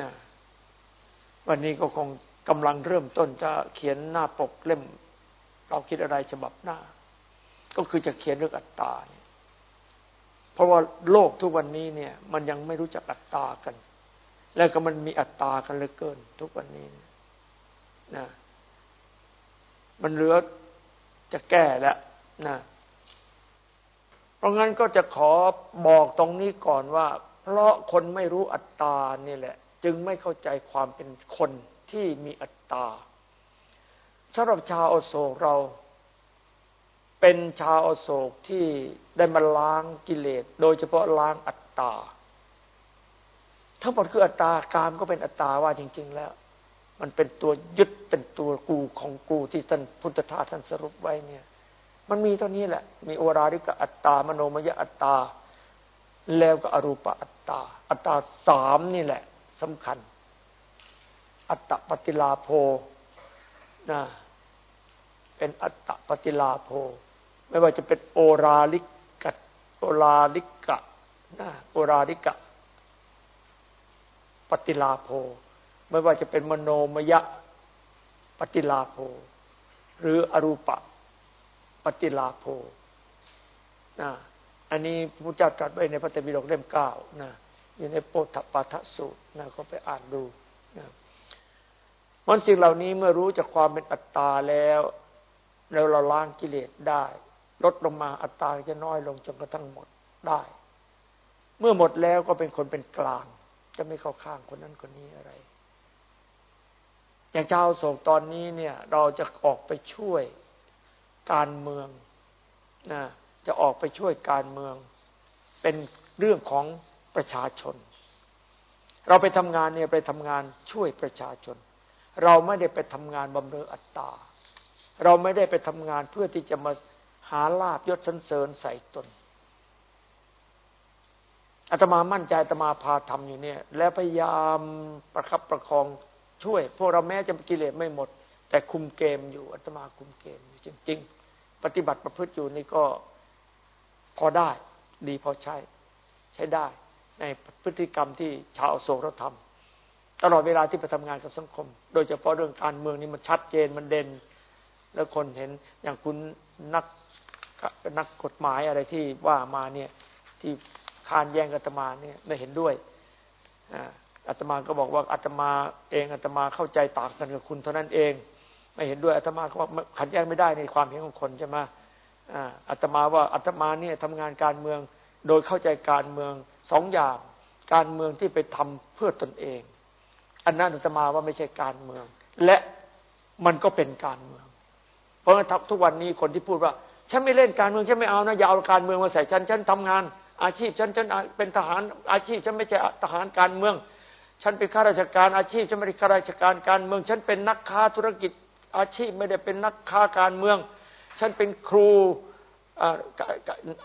นะวันนี้ก็คงกำลังเริ่มต้นจะเขียนหน้าปกเล่ม เราคิดอะไรฉบับหน้า ก็คือจะเขียนเรื่องอัตตาเพราะว่าโลกทุกวันนี้เนี่ย มันยังไม่รู้จักอัตตากัน แล้วก็มันมีอัตตากันเหลือเกิน ทุกวันนี้นะมันเหลือจะแก้แล้ว นะเพราะงั้นก็จะขอบอกตรงนี้ก่อนว่า เพราะคนไม่รู้อัตตานี่แหละ จึงไม่เข้าใจความเป็นคนที่มีอัตตาสำหรับชาวอโศกเรา เป็นชาวอโศกที่ได้มาล้างกิเลส โดยเฉพาะล้างอัตตา ทั้งหมดคืออัตตากามก็เป็นอัตตาว่าจริง ๆ แล้ว มันเป็นตัวยึดเป็นตัวกูของกูที่ท่านพุทธทาสท่านสรุปไว้เนี่ย มันมีเท่านี้แหละ มีโอราริกอัตตามโนมยอัตตา แล้วก็อรูปอัตตา อัตตาสามนี่แหละสำคัญ อัตตปฏิลาโภนะเป็นอัตตปฏิลาโภ ไม่ว่าจะเป็นโอราลิกะโอราลิกะนะโอราลิกะ ปฏิลาโภ ไม่ว่าจะเป็นมโนมยะปฏิลาโภ หรืออรูปะ ปฏิลาโภนะอันนี้พระเจ้าตรัสไว้ในพระเตมีโลกเล่มเก้านะอยู่ในโปถปาทสูตรนะก็ไปอ่านดูนะมันสิ่งเหล่านี้เมื่อรู้จากความเป็นอัตตาแล้ว แล้วเราล้างกิเลสได้ ลดลงมาอัตตาจะน้อยลงจนกระทั่งหมดได้ เมื่อหมดแล้วก็เป็นคนเป็นกลาง จะไม่เข้าข้างคนนั้นคนนี้อะไร อย่างเจ้าโศกตอนนี้เนี่ย เราจะออกไปช่วย การเมืองนะจะออกไปช่วยการเมือง เป็นเรื่องของประชาชน เราไปทำงานเนี่ยไปทำงานช่วยประชาชน เราไม่ได้ไปทำงานบำเรออัตตา เราไม่ได้ไปทำงานเพื่อที่จะมาหาลาบยศสันเสริญใส่ตนอาตมามั่นใจอาตมาพาทำอยู่เนี่ย แล้วพยายามประคับประคองช่วย พวกเราแม้จะกิเลสไม่หมด แต่คุมเกมอยู่อาตมาคุมเกมอยู่จริง ๆ ปฏิบัติประพฤติอยู่นี่ก็พอได้ ดีพอใช้ ใช้ได้ ในพฤติกรรมที่ชาวโศกเราทำตลอดเวลาที่ไปทำงานกับสังคม โดยเฉพาะเรื่องการเมืองนี่มันชัดเจนมันเด่น แล้วคนเห็นอย่างคุณนักนักกฎหมายอะไรที่ว่ามาเนี่ยที่คานแย่งอาตมาเนี่ยไม่เห็นด้วยอาตมาก็บอกว่าอาตมาเองอาตมาเข้าใจต่างกันกับคุณเท่านั้นเอง ไม่เห็นด้วยอาตมาก็ว่าขัดแย้งไม่ได้ในความเห็นของคนใช่ไหมอาตมาว่าอาตมาเนี่ยทำงานการเมืองโดยเข้าใจการเมืองสองอย่างการเมืองที่ไปทำเพื่อตนเอง อันนั้นอาตมาว่าไม่ใช่การเมือง และมันก็เป็นการเมือง เพราะทุกวันนี้คนที่พูดว่า ฉันไม่เล่นการเมืองฉันไม่เอานะอย่าเอาการเมืองมาใส่ฉันฉันทำงาน อาชีพฉันฉันเป็นทหารอาชีพฉันไม่ใช่ทหารการเมือง ฉันเป็นข้าราชการอาชีพฉันไม่ได้ข้าราชการการเมือง ฉันเป็นนักค้าธุรกิจ อาชีพไม่ได้เป็นนักค้าการเมือง ฉันเป็นครู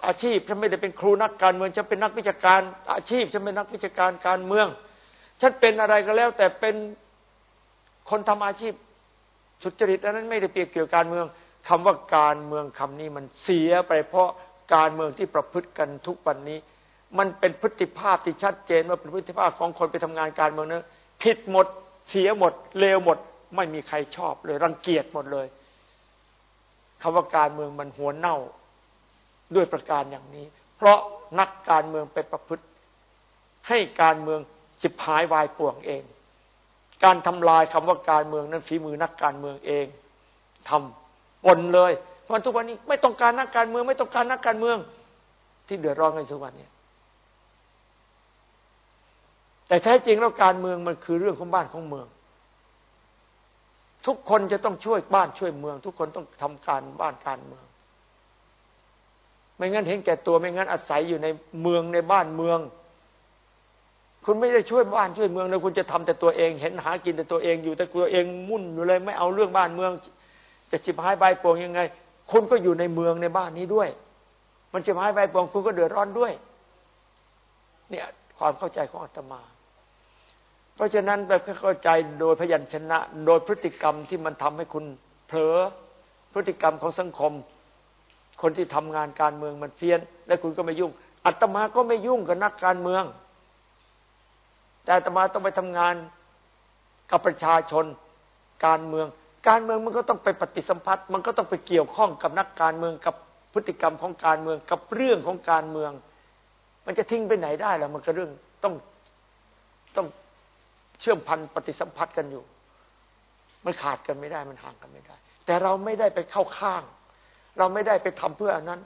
อาชีพฉันไม่ได้เป็นครูนักการเมืองฉันเป็นนักวิชาการ อาชีพฉันเป็นนักวิชาการการเมือง ฉันเป็นอะไรก็แล้ว แต่เป็นคนทำอาชีพสุจริตนั้นไม่ได้เปรียบเกี่ยวกับการเมืองคำว่าการเมืองคำนี้มันเสียไปเพราะการเมืองที่ประพฤติกันทุกวันนี้ มันเป็นพฤติภาพที่ชัดเจนว่าเป็นพฤติภาพของคนไปทำงานการเมืองนั้นผิดหมดเสียหมดเลวหมด ไม่มีใครชอบเลยรังเกียจหมดเลยคำว่าการเมืองมันหัวเน่าด้วยประการอย่างนี้ เพราะนักการเมืองไปประพฤติ ให้การเมืองจิบหายวายป่วงเอง การทำลายคำว่าการเมืองนั้นฝีมือนักการเมืองเองทำปนเลยเพราะทุกวันนี้ไม่ต้องการนักการเมือง ไม่ต้องการนักการเมือง ที่เดือดร้อนในทุกวันนี้แต่แท้จริงแล้วการเมืองมันคือเรื่องของบ้านของเมือง ทุกคนจะต้องช่วยบ้านช่วยเมือง ทุกคนต้องทำการบ้านการเมือง ไม่งั้นเห็นแก่ตัวไม่งั้นอาศัยอยู่ในเมืองในบ้านเมือง คุณไม่ได้ช่วยบ้านช่วยเมืองเลยคุณจะทำแต่ตัวเอง เห็นหากินแต่ตัวเองอยู่แต่ตัวเองมุ่นอยู่เลย ไม่เอาเรื่องบ้านเมือง จะชิบหายใบปวงยังไง คุณก็อยู่ในเมืองในบ้านนี้ด้วย มันชิบหายใบปวงคุณก็เดือดร้อนด้วย เนี่ยความเข้าใจของอาตมา เพราะฉะนั้นแบบเข้าใจโดยพยัญชนะ โดยพฤติกรรมที่มันทำให้คุณเผลอพฤติกรรมของสังคม คนที่ทำงานการเมืองมันเพี้ยน และคุณก็ไม่ยุ่งอาตมาก็ไม่ยุ่งกับนักการเมือง แต่อาตมาต้องไปทำงานกับประชาชนการเมือง การเมืองมันก็ต้องไปปฏิสัมพัทธ์มันก็ต้องไปเกี่ยวข้องกับนักการเมืองกับพฤติกรรมของการเมืองกับเรื่องของการเมือง มันจะทิ้งไปไหนได้ล่ะมันก็เรื่องต้องต้อง เชื่อมพันปฏิสัมพัทธ์กันอยู่ มันขาดกันไม่ได้มันห่างกันไม่ได้ แต่เราไม่ได้ไปเข้าข้าง เราไม่ได้ไปทำเพื่ออันนั้น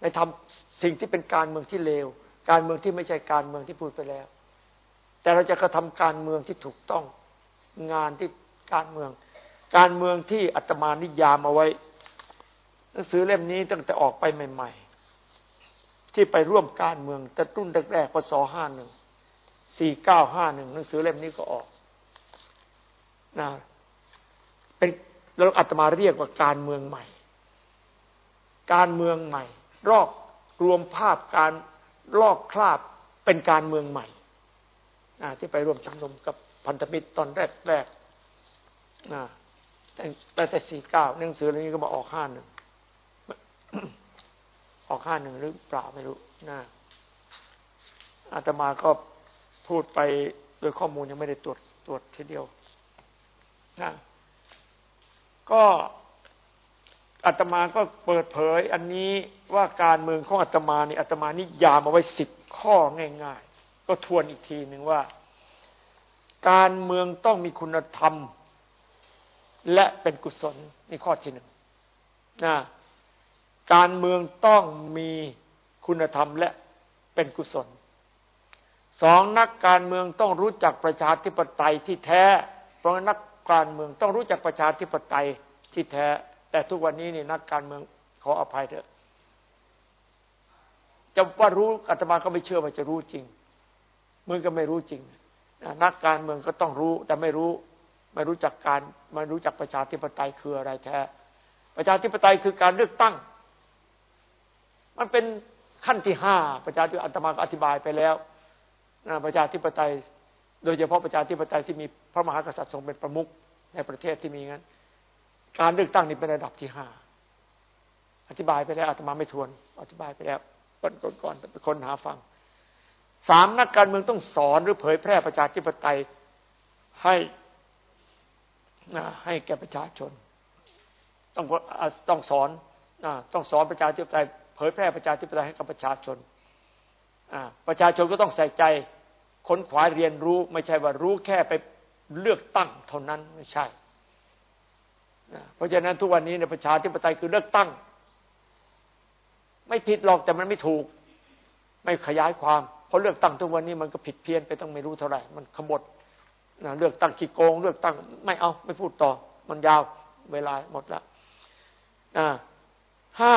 ไปทำสิ่งที่เป็นการเมืองที่เลว การเมืองที่ไม่ใช่การเมืองที่พูดไปแล้ว แต่เราจะกระทำการเมืองที่ถูกต้องงานที่การเมือง การเมืองที่อาตมานิยามเอาไว้หนังสือเล่มนี้ตั้งแต่ออกไปใหม่ ๆ ที่ไปร่วมการเมืองแต่ตุ้นแรกๆพศห้าหนึ่ง สี่เก้าห้าหนึ่งหนังสือเล่มนี้ก็ออกนะเป็นแล้วอาตมาเรียกว่าการเมืองใหม่ การเมืองใหม่ รอกรวมภาพการลอกคราบเป็นการเมืองใหม่ที่ไปร่วมชุมนุมกับพันธมิตรตอนแรกแรกแต่แต่สี่เก้าหนังสือเรื่องนี้ก็มาออกห้าหนึ่งออกห้าหนึ่งหรือเปล่าไม่รู้นะอาตมาก็ พูดไปโดยข้อมูลยังไม่ได้ตรวจตรวจทีเดียวนะก็อาตมาก็เปิดเผย อันนี้ว่าการเมืองของอาตมานี่อาตมานี่ยามาไว้สิบข้อง่าย ๆ ก็ทวนอีกทีหนึ่งว่า การเมืองต้องมีคุณธรรม และเป็นกุศลนี่ข้อที่หนึ่งนะการเมืองต้องมีคุณธรรมและเป็นกุศล สองนักการเมืองต้องรู้จักประชาธิปไตยที่แท้ เพราะนักการเมืองต้องรู้จักประชาธิปไตยที่แท้ แต่ทุกวันนี้นี่นักการเมืองขออภัยเถอะจะว่ารู้อาตมาก็ไม่เชื่อว่าจะรู้จริงมึงก็ไม่รู้จริงนักการเมืองก็ต้องรู้ แต่ไม่รู้ไม่รู้จักการไม่รู้จักประชาธิปไตยคืออะไรแท้ ประชาธิปไตยคือการเลือกตั้ง มันเป็นขั้นที่ห้าประชาธิปไตยอาตมาก็อธิบายไปแล้ว ประชาธิปไตย โดยเฉพาะประชาธิปไตยที่มีพระมหากษัตริย์ทรงเป็นประมุขในประเทศที่มีงั้น การเลือกตั้งนี่เป็นระดับที่ห้าอธิบายไปแล้วอาตมาไม่ทวน อธิบายไปแล้วก่อนก่อนก่อนไปคนหาฟังสามนักการเมืองต้องสอนหรือเผยแพร่ประชาธิปไตยให้ให้แก่ประชาชน ต้องต้องสอนต้องสอนประชาธิปไตยเผยแพร่ประชาธิปไตยให้กับประชาชน ประชาชนก็ต้องใส่ใจค้นขวายเรียนรู้ ไม่ใช่ว่ารู้แค่ไปเลือกตั้งเท่านั้นไม่ใช่ เพราะฉะนั้นทุกวันนี้ในประชาธิปไตยคือเลือกตั้ง ไม่ผิดหรอกแต่มันไม่ถูก ไม่ขยายความเพราะเลือกตั้งทุกวันนี้มันก็ผิดเพี้ยนไปต้องไม่รู้เท่าไหร่ มันขบฏเลือกตั้งขี้โกง เลือกตั้งไม่เอาไม่พูดต่อ มันยาวเวลาหมดแล้วห้า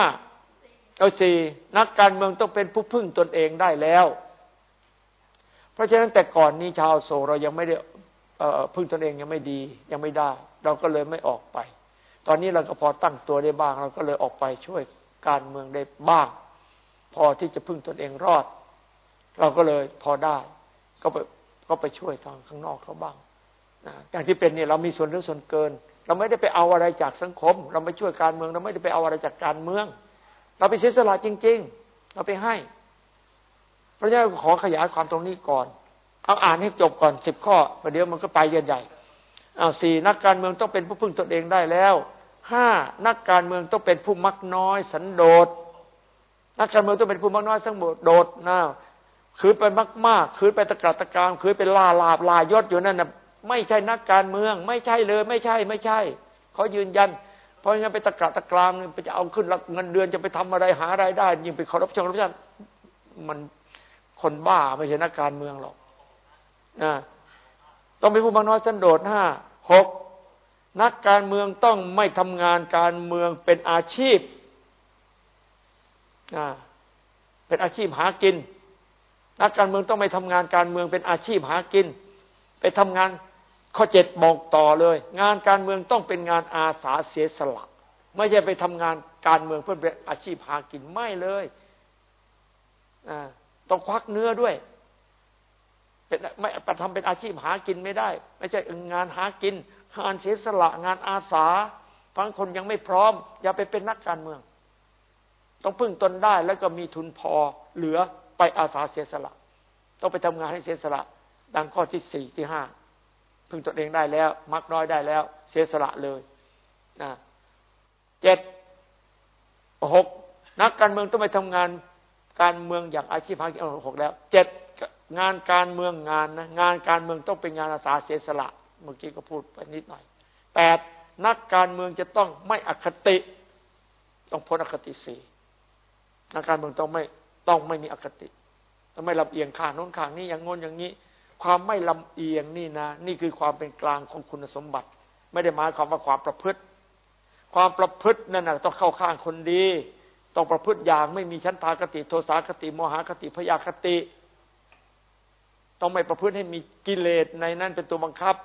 เอาสี่นักการเมืองต้องเป็นผู้พึ่งตนเองได้แล้ว เพราะฉะนั้นแต่ก่อนนี้ชาวโซเรายังไม่ได้พึ่งตนเองยังไม่ดียังไม่ได้ เราก็เลยไม่ออกไป ตอนนี้เราก็พอตั้งตัวได้บ้าง เราก็เลยออกไปช่วยการเมืองได้บ้าง พอที่จะพึ่งตนเองรอด เราก็เลยพอได้ ก็ไปก็ไปช่วยทางข้างนอกเขาบ้างนะอย่างที่เป็นเนี่ยเรามีส่วนเรื่องส่วนเกิน เราไม่ได้ไปเอาอะไรจากสังคม เราไม่ช่วยการเมือง เราไม่ได้ไปเอาอะไรจากการเมือง เราไปเสียสละจริง ๆ เราไปให้เพราะฉะนั้นขอขยายความตรงนี้ก่อน เอาอ่านให้จบก่อนสิบข้อประเดี๋ยวมันก็ไปใหญ่ๆเอาสี่นักการเมืองต้องเป็นผู้พึ่งตนเองได้แล้วห้านักการเมืองต้องเป็นผู้มักน้อย สันโดษนักการเมืองต้องเป็นผู้มักน้อยสันโดษนะคือไปมากๆคือไปตะกัดตะกรามคือไปลาลาบลายศอยู่นั่นนะไม่ใช่นักการเมือง ไม่ใช่เลย ไม่ใช่ ไม่ใช่เขายืนยัน เพราะงั้นไปตะกัดตะกรามไปจะเอาขึ้นเงินเดือนจะไปทำอะไรหารายได้ ยิ่งไปคอร์รัปชันคอร์รัปชันมันคนบ้าไม่ใช่นักการเมืองหรอกนะต้องเป็นผู้มักน้อยสันโดษห้าหกนักการเมืองต้องไม่ทำงานการเมืองเป็นอาชีพเป็นอาชีพหากิน นักการเมืองต้องไม่ทำงานการเมืองเป็นอาชีพหากิน ไปทำงาน ข้อเจ็ดบอกต่อเลย งานการเมืองต้องเป็นงานอาสาเสียสละ ไม่ใช่ไปทำงานการเมืองเพื่อเป็นอาชีพหากินไม่เลยต้องควักเนื้อด้วยเป็นไม่ปทำเป็นอาชีพหากินไม่ได้ ไม่ใช่งานหากินงานเสียสละงานอาสาบางคนยังไม่พร้อม อย่าไปเป็นนักการเมือง ต้องพึ่งตนได้แล้วก็มีทุนพอเหลือไปอาสาเสียสละ ต้องไปทำงานให้เสียสละ ดังข้อที่สี่ที่ห้า พึ่งตนเองได้แล้วมักน้อยได้แล้ว เสียสละเลยนะเจ็ดหกนักการเมืองต้องไปทำงานการเมืองอย่างอาชีพหากินหกแล้วเจ็ดงานการเมืองงานนะงานการเมืองต้องเป็นงานอาสาเสียสละเมื่อกี้ก็พูดไปนิดหน่อยแปดนักการเมืองจะต้องไม่อคติ ต้องพ้นอคติสี่นักการเมืองต้องไม่ต้องไม่มีอคติต้องไม่ลำเอียงข้างโน้นข้างนี้อย่างงนอย่างนี้ ความไม่ลำเอียงนี่นะ นี่คือความเป็นกลางของคุณสมบัติ ไม่ได้หมายความว่าความประพฤติ ความประพฤตินั่นนะต้องเข้าข้างคนดี ต้องประพฤติอย่างไม่มีชั้นทากติโทสาคติโมหคติพยาคติ ต้องไม่ประพฤติให้มีกิเลสในนั้นเป็นตัวบังคับ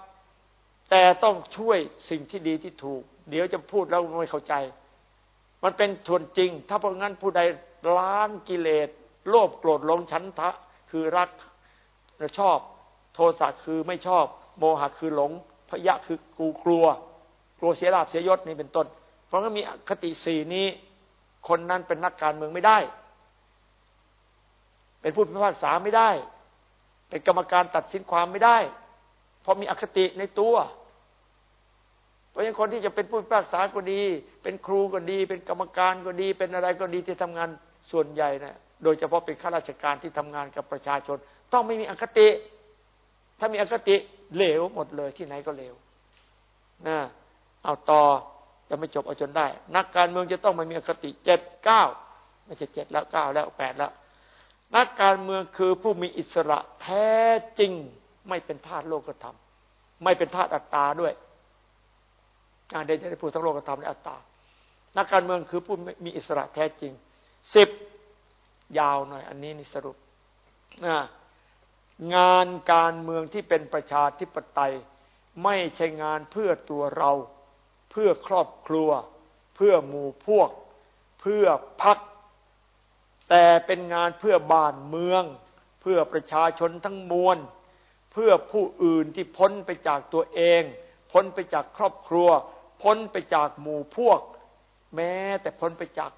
แต่ต้องช่วยสิ่งที่ดีที่ถูก เดี๋ยวจะพูดแล้วไม่เข้าใจ มันเป็นส่วนจริง ถ้าเพราะงั้นผู้ใดล้างกิเลสโลภโกรธหลงชั้นทะคือรักชอบ โทสะคือไม่ชอบ โมหะคือหลงพยะคือกูกลัวกลัวเสียลาบเสียยศนี่เป็นต้น เพราะงั้นมีคติสี่นี้ คนนั้นเป็นนักการเมืองไม่ได้ เป็นผู้พิพากษาไม่ได้ เป็นกรรมการตัดสินความไม่ได้ เพราะมีอคติในตัว เพราะฉะนั้นคนที่จะเป็นผู้พิพากษาก็ดี เป็นครูก็ดี เป็นกรรมการก็ดี เป็นอะไรก็ดีที่ทำงานส่วนใหญ่นะโดยเฉพาะเป็นข้าราชการที่ทำงานกับประชาชน ต้องไม่มีอคติ ถ้ามีอคติเลวหมดเลยที่ไหนก็เลวนะเอาต่อจะไม่จบเอาจนได้ นักการเมืองจะต้องไม่มีอคติเจ็ดเก้าไม่ใช่เจ็ดแล้วเก้าแล้วแปดแล้ว นักการเมืองคือผู้มีอิสระแท้จริง ไม่เป็นทาสโลกธรรม ไม่เป็นทาสอัตตาด้วยการเดชได้พูดทั้งโลกธรรมและอัตตา นักการเมืองคือผู้มีอิสระแท้จริงสิบยาวหน่อย อันนี้นี่สรุปนะ งานการเมืองที่เป็นประชาธิปไตย ไม่ใช่งานเพื่อตัวเรา เพื่อครอบครัว เพื่อหมู่พวก เพื่อพัก แต่เป็นงานเพื่อบ้านเมือง เพื่อประชาชนทั้งมวล เพื่อผู้อื่นที่พ้นไปจากตัวเอง พ้นไปจากครอบครัว พ้นไปจากหมู่พวก แม้แต่พ้นไปจาก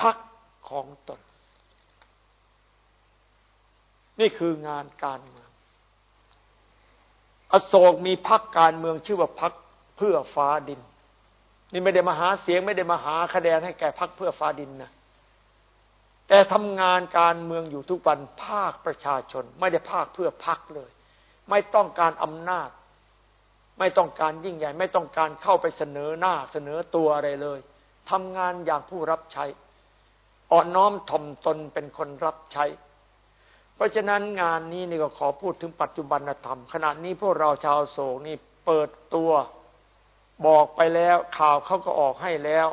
พักของตน นี่คืองานการเมือง อโศกมีพักการเมืองชื่อว่าพักเพื่อฟ้าดิน นี่ไม่ได้มาหาเสียง ไม่ได้มาหาคะแนนให้แก่พักเพื่อฟ้าดินนะแต่ทำงานการเมืองอยู่ทุกวันภาคประชาชน ไม่ได้ภาคเพื่อพักเลย ไม่ต้องการอำนาจ ไม่ต้องการยิ่งใหญ่ ไม่ต้องการเข้าไปเสนอหน้าเสนอตัวอะไรเลยทำงานอย่างผู้รับใช้อ่อนน้อมถ่อมตนเป็นคนรับใช้ เพราะฉะนั้นงานนี้นี่ก็ขอพูดถึงปัจจุบันธรรม ขณะนี้พวกเราชาวโศกนี่เปิดตัวบอกไปแล้ว ข่าวเขาก็ออกให้แล้ว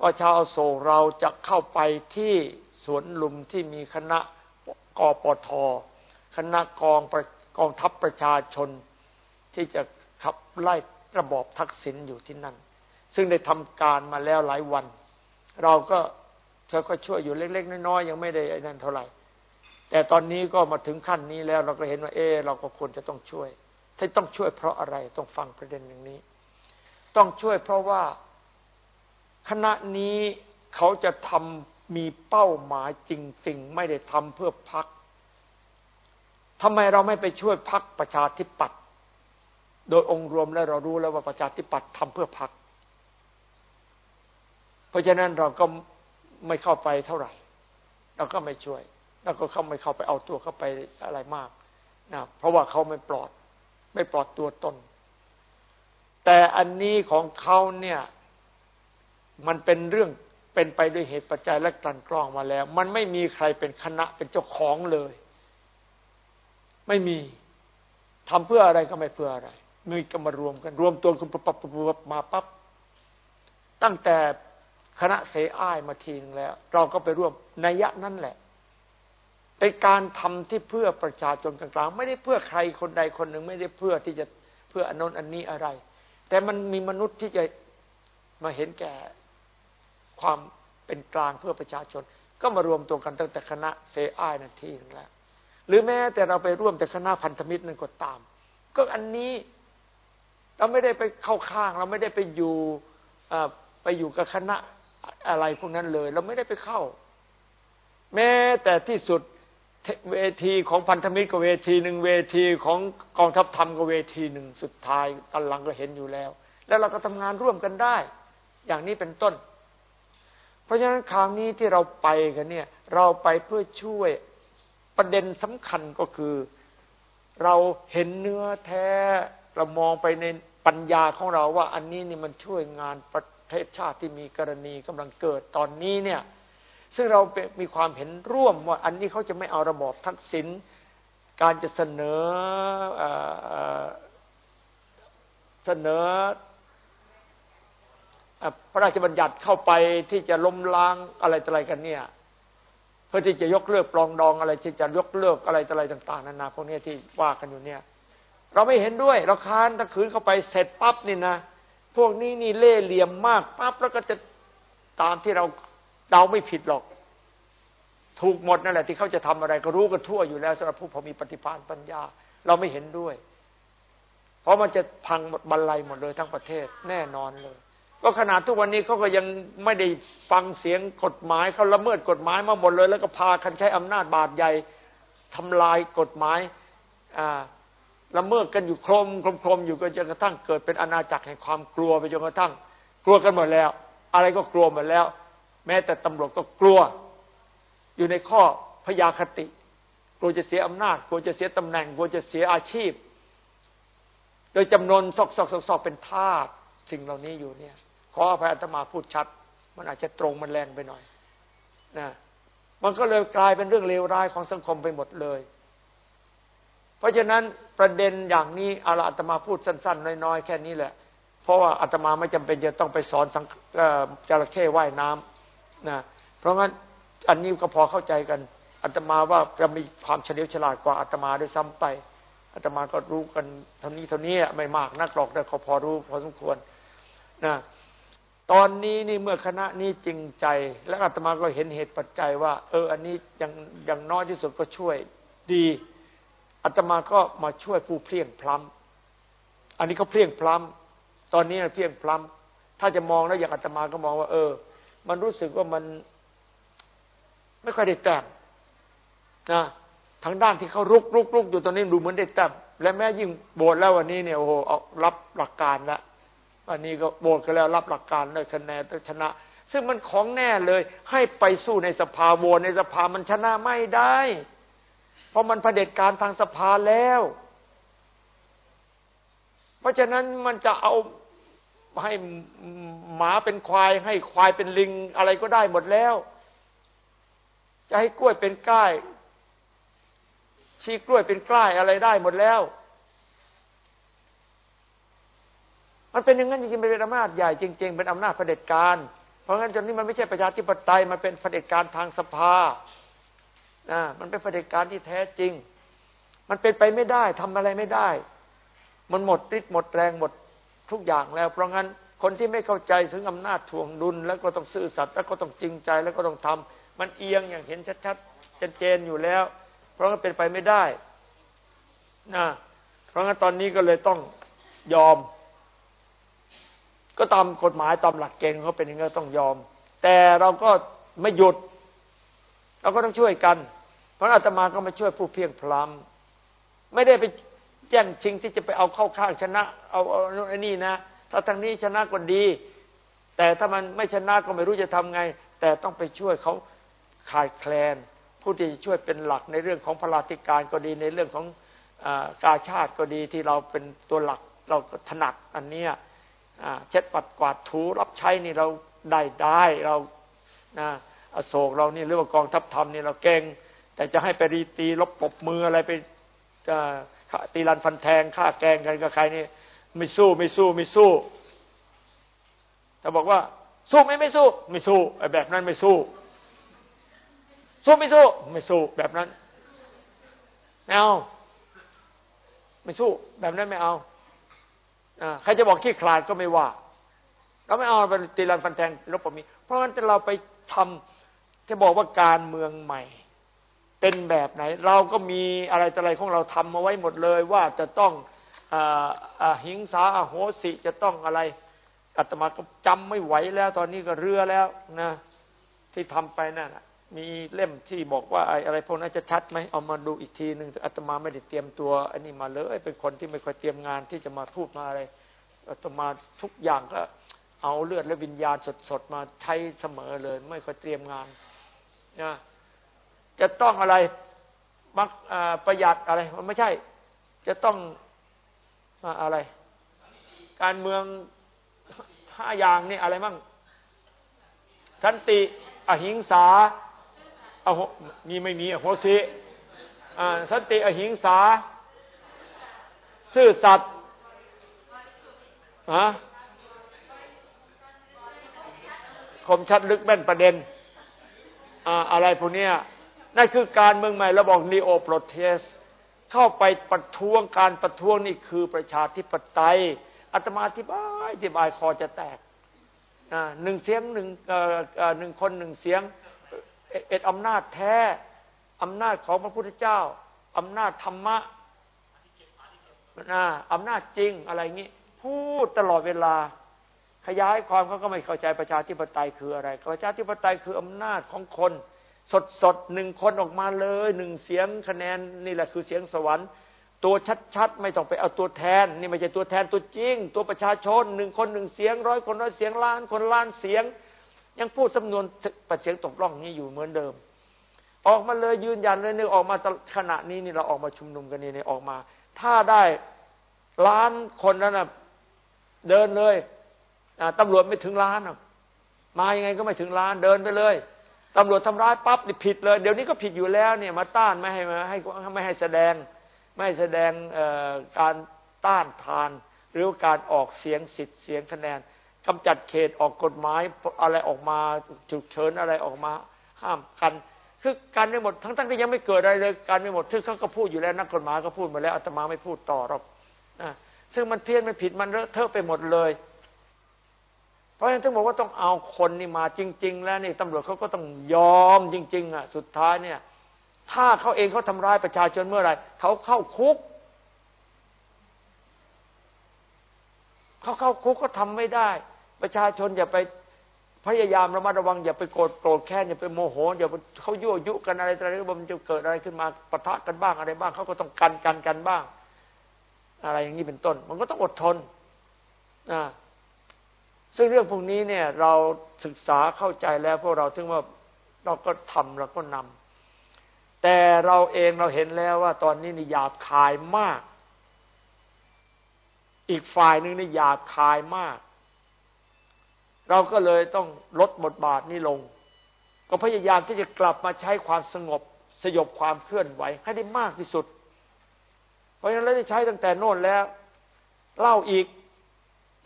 ว่าชาวโศกเราจะเข้าไปที่สวนลุมที่มีคณะกปทคณะกองกองทัพประชาชน ที่จะขับไล่ระบอบทักษิณอยู่ที่นั่น ซึ่งได้ทำการมาแล้วหลายวัน เราก็เธอก็ช่วยอยู่เล็ก ๆ น้อยๆยังไม่ได้นั่นเท่าไหร่ แต่ตอนนี้ก็มาถึงขั้นนี้แล้วเราก็เห็นว่า เออเราก็ควรจะต้องช่วยถ้าต้องช่วยเพราะอะไรต้องฟังประเด็นอย่างนี้ ต้องช่วยเพราะว่าคณะนี้เขาจะทำมีเป้าหมายจริง ๆ ไม่ได้ทำเพื่อพักทำไมเราไม่ไปช่วยพักประชาธิปัตย์โดยองค์รวมแล้วเรารู้แล้วว่าประชาธิปัตย์ทำเพื่อพัก เพราะฉะนั้นเราก็ไม่เข้าไปเท่าไหร่ เราก็ไม่ช่วย เราก็เขาไม่เข้าไปเอาตัวเข้าไปอะไรมากนะเพราะว่าเขาไม่ปลอด ไม่ปลอดตัวตน แต่อันนี้ของเขาเนี่ย มันเป็นเรื่องเป็นไปด้วยเหตุปัจจัยและกลั่นกรองมาแล้ว มันไม่มีใครเป็นคณะเป็นเจ้าของเลย ไม่มีทำเพื่ออะไรก็ไม่เพื่ออะไรมีก็มารวมกัน รวมตัวกันปั๊บปับมาปั๊บตั้งแต่คณะเสอ้ายมาทีนึงแล้ว เราก็ไปร่วมนัยะนั่นแหละ เป็นการทำที่เพื่อประชาชนกลางๆไม่ได้เพื่อใครคนใดคนหนึ่งไม่ได้เพื่อที่จะเพื่ออนนอันนี้อะไร แต่มันมีมนุษย์ที่จะมาเห็นแก่ความเป็นกลางเพื่อประชาชน ก็มารวมตัวกันตั้งแต่คณะเสอ้ายนั่นทีนึงแล้วหรือแม้แต่เราไปร่วมแต่คณะพันธมิตรนั่นก็ตาม ก็อันนี้เราไม่ได้ไปเข้าข้าง เราไม่ได้ไปอยู่ไปอยู่กับคณะอะไรพวกนั้นเลย เราไม่ได้ไปเข้า แม้แต่ที่สุด เวทีของพันธมิตรก็เวทีหนึ่งเวทีของกองทัพธรรมก็เวทีหนึ่งสุดท้ายตอนหลังก็เห็นอยู่แล้ว แล้วเราก็ทำงานร่วมกันได้ อย่างนี้เป็นต้น เพราะฉะนั้นคราวนี้ที่เราไปกันเนี่ย เราไปเพื่อช่วยประเด็นสำคัญก็คือ เราเห็นเนื้อแท้เรามองไปในปัญญาของเราว่า อันนี้นี่มันช่วยงานประเทศชาติที่มีกรณีกำลังเกิดตอนนี้เนี่ย ซึ่งเรามีความเห็นร่วมว่าอันนี้เขาจะไม่เอาระบอบทักษิณการจะเสนอเสนอพระราชบัญญัติเข้าไปที่จะล้มล้างอะไรต่ออะไรกันเนี่ยเพื่อที่จะยกเลิกปลองดองอะไรที่จะยกเลิกอะไรต่ออะไรต่าง ๆนานาพวกนี้ที่ว่ากันอยู่เนี่ย เราไม่เห็นด้วย เราค้านถ้าคืนเข้าไปเสร็จปั๊บนี่นะพวกนี้นี่เล่เหลี่ยมมากปั๊บแล้วก็จะตามที่เรา เดาไม่ผิดหรอก ถูกหมดนั่นแหละที่เขาจะทำอะไร ก็รู้กันทั่วอยู่แล้วสำหรับผู้พอมีปฏิภาณปัญญา เราไม่เห็นด้วย เพราะมันจะพังหมดบรรลัยหมดเลยทั้งประเทศแน่นอนเลย ก็ขนาดทุกวันนี้เขาก็ยังไม่ได้ฟังเสียงกฎหมายเขาละเมิดกฎหมายมาหมดเลย แล้วก็พาคันใช้อำนาจบาดใหญ่ทำลายกฎหมายอ่าละเมิดกันอยู่โครมครมอยู่ก็จนกระทั่งเกิดเป็นอาณาจักรแห่งความกลัวไปจนกระทั่ง กลัวกันหมดแล้ว อะไรก็กลัวหมดแล้ว แม้แต่ตำรวจก็กลัว อยู่ในข้อพยาคติ กลัวจะเสียอำนาจ กลัวจะเสียตำแหน่ง กลัวจะเสียอาชีพ โดยจำนวนซอกซอกซอกซอกเป็นทาสสิ่งเหล่านี้อยู่เนี่ย ขออภัยอาตมาพูดชัด มันอาจจะตรงมันแรงไปหน่อยนะมันก็เลยกลายเป็นเรื่องเลวร้ายของสังคมไปหมดเลย เพราะฉะนั้นประเด็นอย่างนี้อาอาตมาพูดสั้น ๆ น้อยๆแค่นี้แหละ เพราะว่าอาตมาไม่จำเป็นจะต้องไปสอนสังจระเข้ว่ายน้ำ นะเพราะงั้นอันนี้ก็พอเข้าใจกันอาตมาว่าจะมีความเฉลียวฉลาดกว่าอาตมาด้วยซ้ำไปอาตมาก็รู้กันเท่านี้เท่านี้ไม่มากนักหรอกแต่เขาพอรู้พอสมควรนะตอนนี้นี่เมื่อคณะนี้จริงใจ และอาตมาก็เห็นเหตุปัจจัยว่า เออ อันนี้ยังยังน้อยที่สุดก็ช่วยดีอาตมาก็มาช่วยผู้เพียงพล้ำอันนี้เขาเพียงพล้ำตอนนี้เพียงพล้ำถ้าจะมองแล้วอย่างอาตมาก็มองว่า เออ มันรู้สึกว่ามันไม่ค่อยได้แต้มนะทางด้านที่เขารุกรุกรุกอยู่ตอนนี้ดูเหมือนได้แต้มและแม้ยิ่งโบสแล้ววันนี้เนี่ยโอ้โหเอารับหลักการล้วอันนี้ก็โหวตกันแล้วรับหลักการได้คะแนนชนะ ซึ่งมันของแน่เลย ให้ไปสู้ในสภาโหวตในสภามันชนะไม่ได้ เพราะมันเผด็จการทางสภาแล้ว เพราะฉะนั้นมันจะเอา ให้หมาเป็นควาย ให้ควายเป็นลิงอะไรก็ได้หมดแล้ว จะให้กล้วยเป็นก้ายชี้กล้วยเป็นกล้ายอะไรได้หมดแล้ว มันเป็นอย่างนั้นจริงๆเป็นอำนาจใหญ่จริง ๆ เป็นอำนาจเผด็จการ เพราะงั้นจนนี้มันไม่ใช่ประชาธิปไตยมันเป็นเผด็จการทางสภานะมันเป็นเผด็จการที่แท้จริง มันเป็นไปไม่ได้ทำอะไรไม่ได้ มันหมดฤทธิ์หมดแรงหมด ทุกอย่างแล้ว เพราะงั้นคนที่ไม่เข้าใจถึงอำนาจทวงดุล แล้วก็ต้องซื่อสัตย์แล้วก็ต้องจริงใจแล้วก็ต้องทำมันเอียงอย่างเห็นชัดๆเจนๆอยู่แล้ว เพราะงั้นเป็นไปไม่ได้นะเพราะงั้นตอนนี้ก็เลยต้องยอม ก็ตามกฎหมายตามหลักเกณฑ์เขาเป็นอย่างนี้ต้องยอม แต่เราก็ไม่หยุด เราก็ต้องช่วยกัน เพราะอาตมาก็มาช่วยผู้เพียงพลัมไม่ได้ไป แย่งชิงที่จะไปเอาเข้าข้างชนะ เอาเอาไอ้นี่นะ ถ้าทางนี้ชนะก็ดี แต่ถ้ามันไม่ชนะก็ไม่รู้จะทำไง แต่ต้องไปช่วยเขาขาดแคลน ผู้ที่จะช่วยเป็นหลักในเรื่องของพลาธิการก็ดีในเรื่องของอกาชาติก็ดีที่เราเป็นตัวหลักเราถนัดอันเนี้ยเช็ดปัดกวาดถูรับใช้นี่เราได้ได้เรานะอโศกเรานี่เรื่องกองทัพธรรมนี่เราเก่งแต่จะให้ไปรีตีลบปบมืออะไรไป ตีรันฟันแทงฆ่าแกงกันกับใครนี่ไม่สู้ไม่สู้ไม่สู้แต่บอกว่า สู้ไม่ไม่สู้ ไม่สู้ไอ้แบบนั้นไม่สู้ สู้ไม่สู้ ไม่สู้แบบนั้นไม่เอาไม่สู้ แบบนั้นไม่เอาใครจะบอกขี้คลาดก็ไม่ว่าเราไม่เอาไปตีรันฟันแทงรบปมีเพราะฉะนั้นเราไปทำจะบอกว่าการเมืองใหม่ เป็นแบบไหน เราก็มีอะไรต่ออะไรของเราทำมาไว้หมดเลยว่าจะต้องอหิงสาอโหสิจะต้องอะไรอาตมาก็จำไม่ไหวแล้ว ตอนนี้ก็เรือแล้วนะที่ทำไปนั่นมีเล่มที่บอกว่าอะไรพวกนั้นจะชัดไหมเอามาดูอีกทีหนึ่งอาตมาไม่ได้เตรียมตัวอันนี้มาเลยเป็นคนที่ไม่ค่อยเตรียมงานที่จะมาพูดมาอะไรอาตมาทุกอย่างก็เอาเลือดและวิญญาณสดๆมาใช้เสมอเลย ไม่ค่อยเตรียมงานนะ จะต้องอะไรมักประหยัดอะไรมันไม่ใช่ จะต้องอะไร การเมืองห้าอย่างนี่อะไรมั่งสันติอหิงสาอโหมีไม่มีอโหสิสันติอหิงสา ซื่อสัตย์ฮะคมชัดลึกแม่นประเด็น อะไรพวกนี้ นั่นคือการเมืองใหม่เราบอกนีโอโปรเทส เข้าไปประท้วงการประท้วงนี่คือประชาธิปไตยอาตมาอธิบายอธิบายคอจะแตกหนึ่งเสียงหนึ่งหนึ่งคนหนึ่งเสียงเอ็ดอำนาจแท้อำนาจของพระพุทธเจ้าอำนาจธรรมะอำนาจจริงอะไรงี้พูดตลอดเวลา ขยายความเขาก็ไม่เข้าใจประชาธิปไตยคืออะไร ประชาธิปไตยคืออำนาจของคน สดสดหนึ่งคนออกมาเลยหนึ่งเสียงคะแนนนี่แหละคือเสียงสวรรค์ ตัวชัดๆ ไม่ต้องไปเอาตัวแทน นี่ไม่ใช่ตัวแทนตัวจริง ตัวประชาชนหนึ่งคนหนึ่งเสียงร้อยคนร้อยเสียงล้านคนล้านเสียง ยังพูดสำนวนประเสียงตกล่องนี้อยู่เหมือนเดิม ออกมาเลยยืนยันเลยนึกออกมาขณะนี้นี่เราออกมาชุมนุมกันนี่นี่ออกมา ถ้าได้ล้านคนนั้นนะเดินเลยตำรวจไม่ถึงล้านมายังไงก็ไม่ถึงล้านเดินไปเลย ตำรวจทำร้ายปั๊บนี่ผิดเลย เดี๋ยวนี้ก็ผิดอยู่แล้วเนี่ยมาต้านไม่ให้มาให้ไม่ให้แสดงไม่แสดงการต้านทาน หรือการออกเสียงสิทธิ์เสียงคะแนนกำจัดเขตออกกฎหมายอะไรออกมาฉุกเฉินอะไรออกมา ห้ามกัน คือการไม่หมดทั้งทั้งที่ยังไม่เกิดอะไรเลยการไม่หมดซึ่งเขาก็พูดอยู่แล้วนักกฎหมายก็พูดมาแล้วอาตมาไม่พูดต่อหรอกซึ่งมันเพี้ยนมันผิดมันเลอะเทอะไปหมดเลย เพราะฉะนั้นถึงบอกว่าต้องเอาคนนี่มาจริง ๆ แล้วนี่ตำรวจเขาก็ต้องยอมจริง ๆ อะ สุดท้ายเนี่ย ถ้าเขาเองเขาทำร้ายประชาชนเมื่อไหร่เขาเข้าคุกเขาเข้าคุกก็ทำไม่ได้ ประชาชนอย่าไปพยายามระมัดระวังอย่าไปโกรธโกรธแค้นอย่าไปโมโหอย่าเขายั่วยุกันอะไรอะไรมันจะเกิดอะไรขึ้นมาปะทะกันบ้างอะไรบ้างเขาก็ต้องกันกันกันบ้าง อะไรอย่างนี้เป็นต้น มันก็ต้องอดทนอ่า ซึ่งเรื่องพวกนี้เนี่ยเราศึกษาเข้าใจแล้วพวกเราถึงว่าเราก็ทำเราก็นำแต่เราเองเราเห็นแล้วว่าตอนนี้นี่หยาบคายมาก อีกฝ่ายหนึ่งนี่หยาบคายมาก เราก็เลยต้องลดบทบาทนี้ลง ก็พยายามที่จะกลับมาใช้ความสงบสยบความเคลื่อนไหวให้ได้มากที่สุด เพราะฉะนั้นเราได้ใช้ตั้งแต่โน่นแล้ว เล่าอีก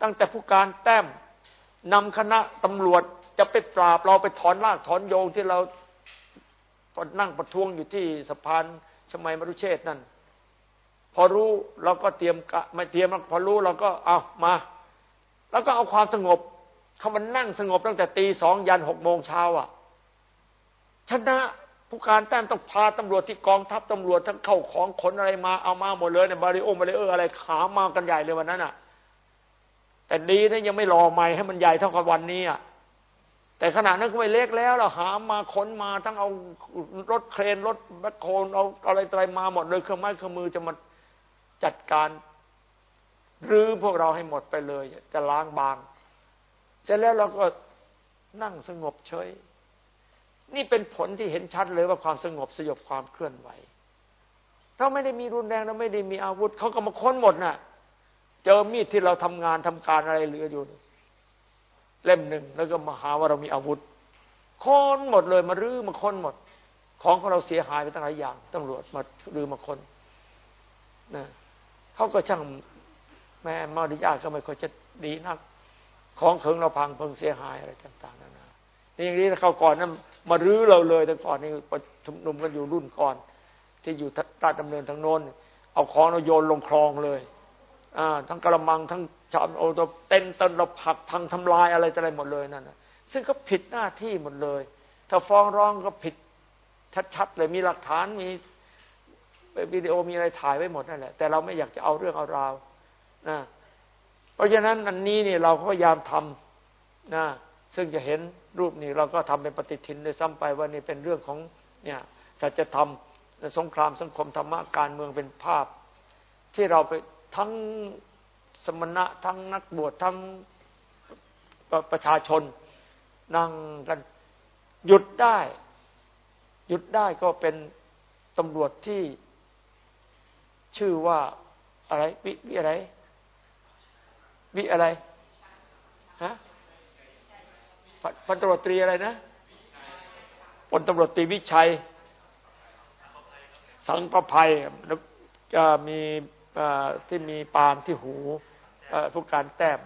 ตั้งแต่ผู้การแต้ม นำคณะตำรวจจะไปปราบเราไปถอนรากถอนโยงที่เรานั่งประท้วงอยู่ที่สะพานชมัยมรุเชษนั่น พอรู้เราก็เตรียมไม่เตรียมพอรู้เราก็เอามา แล้วก็เอาความสงบเขามันนั่งสงบตั้งแต่ตีสองยันหกโมงเช้าอะชนะผู้การแต้มต้องพาตำรวจที่กองทัพตำรวจทั้งเข้าของขนอะไรมาเอามาหมดเลยเนี่ยบาริโอบาริเออร์อะไรขามากันใหญ่เลยวันนั้นอะ แต่ดีนะยังไม่รอใหม่ให้มันใหญ่เท่ากับวันนี้อะแต่ขนาดนั้นก็ไม่เล็กแล้วเราหามาขนมาทั้งเอารถเครนรถแบคโคลเอาอะไรอะไรมาหมดเลยเครื่องไม้เครื่องมือจะมาจัดการรื้อพวกเราให้หมดไปเลย จะล้างบาง เสร็จแล้วเราก็นั่งสงบเฉย นี่เป็นผลที่เห็นชัดเลยว่าความสงบสยบความเคลื่อนไหวเราไม่ได้มีรุนแรงเราไม่ได้มีอาวุธเขาก็มาค้นหมดนะ่ะ เจอมีดที่เราทำงานทำการอะไรเหลืออยู่ เล่มหนึ่งแล้วก็มาหาว่าเรามีอาวุธค้นหมดเลยมารื้อมาค้นหมด ของของเราเสียหายไปตั้งหลายอย่างตำรวจมารื้อมาค้นนะเขาก็ช่างแม่มาดิยาก็ไม่ค่อยจะดีนัก ของเขิงเราพังเพิ่งเสียหายอะไรต่าง ๆนานานี่อย่างนี้เขาก่อนนั้นมารื้อเราเลยแต่ก่อนนี้ประชุมนุมกันอยู่รุ่นก่อน ที่อยู่ราดดำเนินทางโน้นเอาของเราโยนลงคลองเลย ทั้งกระมังทั้งชามโอตเต้นต้นเราผักพังทำลายอะไรอะไรหมดเลยนั่นนะซึ่งก็ผิดหน้าที่หมดเลย ถ้าฟ้องร้องก็ผิดชัดๆเลยมีหลักฐานมีวิดีโอมีอะไรถ่ายไว้หมดนั่นแหละแต่เราไม่อยากจะเอาเรื่องเอาราวนะเพราะฉะนั้นอันนี้นี่เราก็พยายามทำนะซึ่งจะเห็นรูปนี้เราก็ทำเป็นปฏิทินเลยซ้ำไปว่านี่เป็นเรื่องของเนี่ยสัจธรรมสงครามสังคมธรรมะการเมืองเป็นภาพ ที่เราไป ทั้งสมณะทั้งนักบวชทั้งประชาชน นั่งกันหยุดได้ หยุดได้ก็เป็นตำรวจที่ชื่อว่าอะไรวิวิอะไร วิอะไรฮะพันตำรวจตรีอะไรนะพลตำรวจตรีวิชัย สังประภัยก็มี ที่มีปามที่หูผู้การแต้ม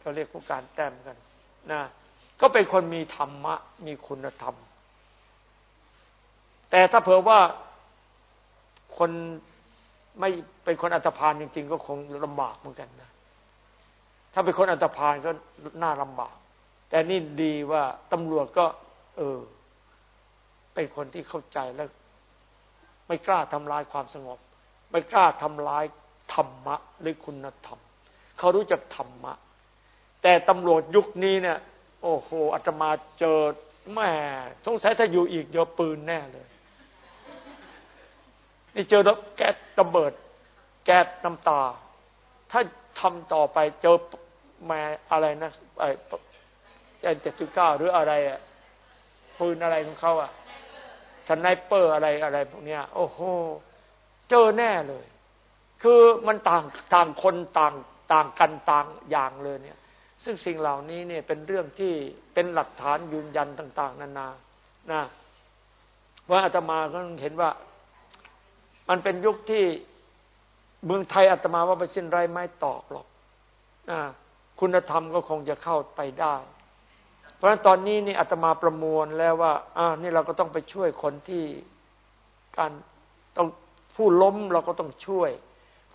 เขาเรียกผู้การแต้มกันนะก็เป็นคนมีธรรมะ มีคุณธรรม แต่ถ้าเผื่อว่าคนไม่เป็นคนอัตภานจริง ๆ ก็คงลำบากเหมือนกันนะถ้าเป็นคนอัตภานก็น่าลำบาก แต่นี่ดีว่าตำรวจก็ เออ เป็นคนที่เข้าใจแล้ว ไม่กล้าทำลายความสงบ ไม่กล้าทำลาย ธรรมะหรือคุณธรรม เขารู้จักธรรมะ แต่ตำรวจยุคนี้เนี่ย โอ้โหอาตมาเจอแม่สงสัยถ้าอยู่อีกเดี๋ยวปืนแน่เลยนี่เจอแล้วแก๊สระเบิด แก๊สน้ำตา ถ้าทำต่อไปเจอแม่อะไรนะไอ้เจ็ดจุดเก้าหรืออะไรอะปืนอะไรของเขาอะsniper อะไรอะไรพวกเนี้ย โอ้โห เจอแน่เลย คือมันต่างต่างคนต่างต่างกันต่างอย่างเลยเนี่ย ซึ่งสิ่งเหล่านี้เนี่ยเป็นเรื่องที่เป็นหลักฐานยืนยันต่าง ๆ นานานะว่าอาตมาก็เห็นว่า มันเป็นยุคที่เมืองไทยอาตมาว่าไปสิ้นไร้ไม้ตอกหรอกนะคุณธรรมก็คงจะเข้าไปได้ เพราะฉะนั้นตอนนี้นี่อาตมาประมวลแล้วว่าอ่านี่เราก็ต้องไปช่วยคนที่การต้องผู้ล้มเราก็ต้องช่วย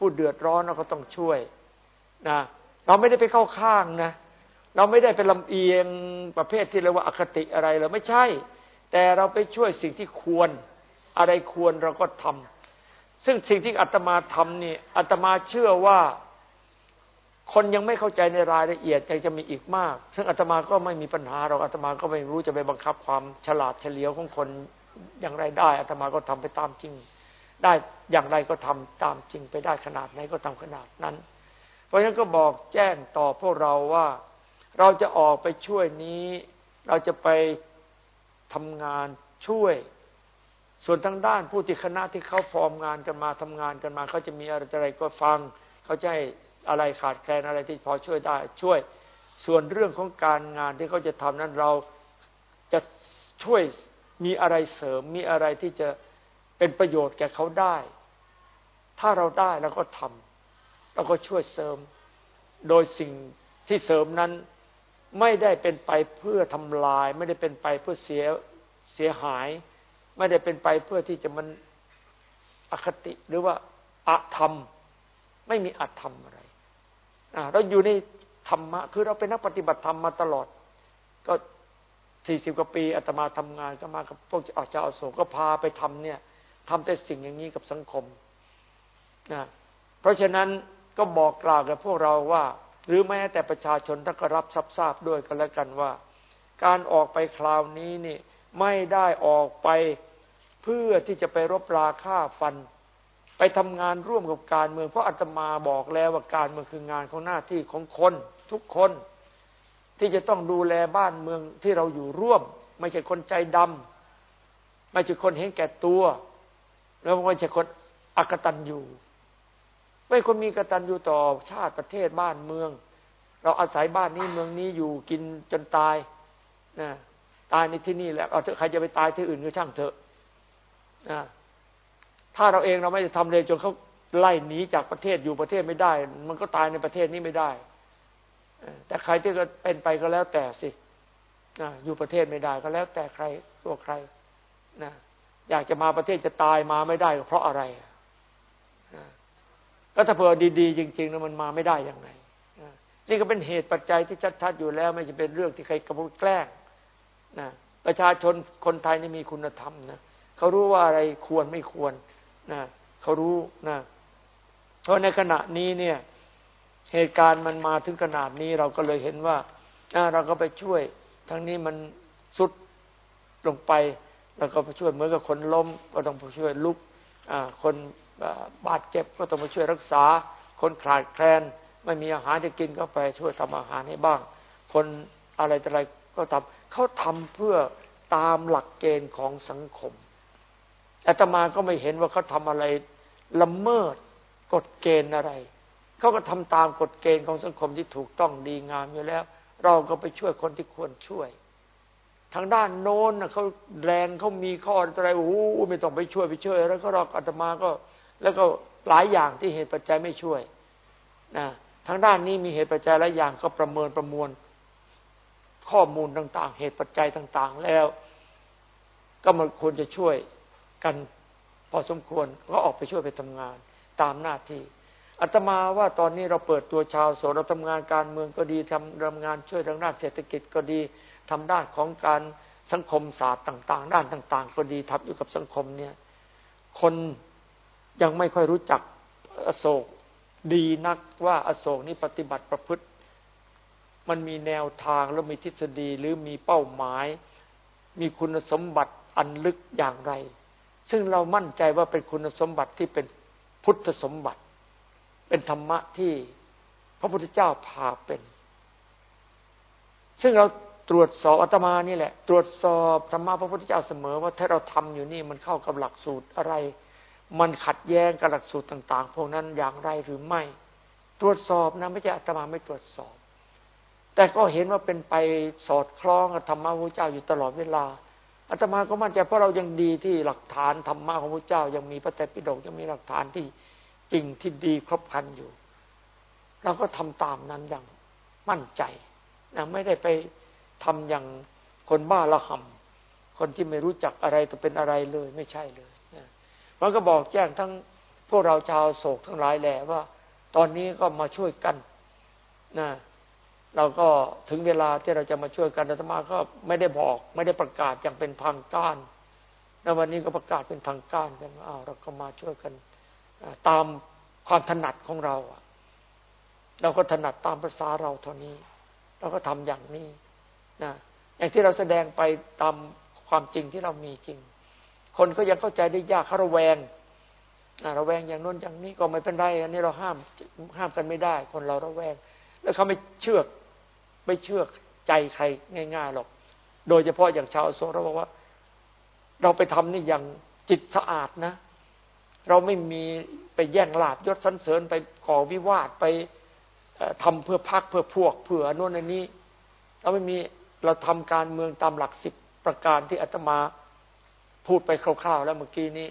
ผู้เดือดร้อนเราก็ต้องช่วยนะเราไม่ได้ไปเข้าข้างนะ เราไม่ได้ไปลำเอียงประเภทที่เรียกว่าอคติอะไรเราไม่ใช่ แต่เราไปช่วยสิ่งที่ควรอะไรควรเราก็ทำซึ่งสิ่งที่อาตมาทำนี่อาตมาเชื่อว่า คนยังไม่เข้าใจในรายละเอียดใจจะมีอีกมาก ซึ่งอาตมาก็ไม่มีปัญหาเราอาตมาก็ไม่รู้จะไปบังคับความฉลาดเฉลียวของคนอย่างไรได้อาตมาก็ทำไปตามจริง ได้อย่างไรก็ทำตามจริงไปได้ขนาดไหนก็ทำขนาดนั้น เพราะฉะนั้นก็บอกแจ้งต่อพวกเราว่า เราจะออกไปช่วยนี้ เราจะไปทำงานช่วย ส่วนทางด้านผู้ที่คณะที่เขาฟอร์มงานกันมาทำงานกันมาเขาจะมีอะไรก็ฟังเขาจะให้อะไรขาดแคลนอะไรที่พอช่วยได้ช่วย ส่วนเรื่องของการงานที่เขาจะทำนั้นเราจะช่วยมีอะไรเสริมมีอะไรที่จะ เป็นประโยชน์แก่เขาได้ ถ้าเราได้เราก็ทำเราก็ช่วยเสริม โดยสิ่งที่เสริมนั้นไม่ได้เป็นไปเพื่อทำลาย ไม่ได้เป็นไปเพื่อเสียเสียหาย ไม่ได้เป็นไปเพื่อที่จะมันอคติหรือว่าอะธรรม ไม่มีอะธรรมอะไรเราอยู่ในธรรมะ คือเราเป็นนักปฏิบัติธรรมมาตลอด ก็สี่สิบกว่าปีอาตมาทำงานก็มากับพวกอาจารย์อโศกก็พาไปทำเนี่ย ทำแต่สิ่งอย่างนี้กับสังคมนะเพราะฉะนั้นก็บอกกล่าวกับพวกเราว่า หรือแม้แต่ประชาชนท่านก็รับทราบด้วยกันแล้วกันว่า การออกไปคราวนี้นี่ไม่ได้ออกไปเพื่อที่จะไปรบราฆ่าฟัน ไปทำงานร่วมกับการเมือง เพราะอาตมาบอกแล้วว่าการเมืองคืองานของหน้าที่ของคนทุกคน ที่จะต้องดูแลบ้านเมืองที่เราอยู่ร่วม ไม่ใช่คนใจดำไม่ใช่คนเห็นแก่ตัว แล้วไม่ใช่คนอกตันอยู่ไม่คนมีกตันอยู่ต่อชาติประเทศบ้านเมือง เราอาศัยบ้านนี้เมืองนี้อยู่กินจนตายนะตายในที่นี่แหละเอาเถอะใครจะไปตายที่อื่นก็ช่างเถอะนะถ้าเราเองเราไม่ได้ทำเลยจนเขาไล่หนีจากประเทศอยู่ประเทศไม่ได้ มันก็ตายในประเทศนี้ไม่ได้แต่ใครที่ก็เป็นไปก็แล้วแต่สิอยู่ประเทศไม่ได้ก็แล้วแต่ใครตัวใครนะ อยากจะมาประเทศจะตายมาไม่ได้ เพราะอะไรก็ถ้าเผื่อดีๆ จริง ๆ แล้วมันมาไม่ได้ยังไงนี่ก็เป็นเหตุปัจจัยที่ชัดๆอยู่แล้ว ไม่จะเป็นเรื่องที่ใครกระพุ้แกล้งนะประชาชนคนไทยนี่มีคุณธรรมนะเขารู้ว่าอะไรควรไม่ควรนะเขารู้นะเพราะในขณะนี้เนี่ย เหตุการณ์มันมาถึงขนาดนี้เราก็เลยเห็นว่าเราก็ไปช่วย ทั้งนี้มันสุดลงไป เราก็ไปช่วยเหมือนกับคนล้มก็ต้องไปช่วยลุกคนบาดเจ็บก็ต้องมาช่วยรักษา คนขาดแคลนไม่มีอาหารจะกินก็ไปช่วยทำอาหารให้บ้าง คนอะไรอะไรก็ทำเขาทำเพื่อตามหลักเกณฑ์ของสังคมอาตมาก็ไม่เห็นว่าเขาทำอะไรละเมิดกฎเกณฑ์อะไรเขาก็ทำตามกฎเกณฑ์ของสังคมที่ถูกต้องดีงามอยู่แล้ว เราก็ไปช่วยคนที่ควรช่วย ทางด้านโน้นเขาแรงเขามีข้ออะไรโอ้โหไม่ต้องไปช่วยไปช่วย แล้วก็เราอาตมาก็ แล้วก็หลายอย่างที่เหตุปัจจัยไม่ช่วยนะทางด้านนี้มีเหตุปัจจัยหลายอย่างก็ประเมินประมวล ข้อมูลต่าง ๆ เหตุปัจจัยต่าง ๆ แล้ว ก็มันควรจะช่วยกันพอสมควรก็ออกไปช่วยไปทำงาน ตามหน้าที่อาตมาว่าตอนนี้เราเปิดตัวชาวโสเราทำงานการเมืองก็ดีทำทำงานช่วยทางด้านเศรษฐกิจก็ดี ทำด้านของการสังคมศาสตร์ต่าง ๆ ด้านต่าง ๆ ก็ดีทับอยู่กับสังคมเนี่ย คนยังไม่ค่อยรู้จักอโศกดีนักว่าอโศกนี้ปฏิบัติประพฤติ มันมีแนวทางแล้วมีทฤษฎีหรือมีเป้าหมาย มีคุณสมบัติอันลึกอย่างไร ซึ่งเรามั่นใจว่าเป็นคุณสมบัติที่เป็นพุทธสมบัติ เป็นธรรมะที่พระพุทธเจ้าพาเป็น ซึ่งเรา ตรวจสอบอาตมานี่แหละ ตรวจสอบธรรมะพระพุทธเจ้าเสมอว่าถ้าเราทำอยู่นี่มันเข้ากับหลักสูตรอะไร มันขัดแย้งกับหลักสูตรต่าง ๆ พวกนั้นอย่างไรหรือไม่ ตรวจสอบนะไม่ใช่อาตมาไม่ตรวจสอบ แต่ก็เห็นว่าเป็นไปสอดคล้องกับธรรมะพระพุทธเจ้าอยู่ตลอดเวลาอาตมาก็มั่นใจเพราะเรายังดีที่หลักฐานธรรมะของพระเจ้า ยังมีพระไตรปิฎกยังมีหลักฐานที่จริงที่ดีครบครันอยู่เราก็ทำตามนั้นอย่างมั่นใจนะไม่ได้ไป ทำอย่างคนบ้าละหำคนที่ไม่รู้จักอะไรจะเป็นอะไรเลยไม่ใช่เลยมันก็บอกแจ้งทั้งพวกเราชาวโศกทั้งหลายแหละว่า ตอนนี้ก็มาช่วยกันนะเราก็ถึงเวลาที่เราจะมาช่วยกันอาตมาก็ไม่ได้บอก ไม่ได้ประกาศอย่างเป็นทางการแล้ววันนี้ก็ประกาศเป็นทางการกันว่าวเราก็มาช่วยกันตามความถนัดของเราเราก็ถนัดตามภาษาเราเท่านี้ เราก็ทำอย่างนี้ นะอย่างที่เราแสดงไปตามความจริงที่เรามีจริง คนก็ยังเข้าใจได้ยากเขาระแวงระแวงอย่างน้นอย่างนี้ก็ไม่เป็นไรอันนี้เราห้ามห้ามกันไม่ได้ คนเราระแวง แล้วเขาไม่เชื่อไม่เชื่อใจใครง่ายๆหรอก โดยเฉพาะอย่างชาวโซเราบอกว่า เราไปทำนี่อย่างจิตสะอาดนะ เราไม่มีไปแย่งลาบยศสันเสริญไปก่อวิวาทไปทำเพื่อพักเพื่อพวกเพื่อโน่นนี้ เราไม่มี เราทำการเมืองตามหลักสิบประการที่อาตมาพูดไปคร่าวๆแล้วเมื่อกี้นี้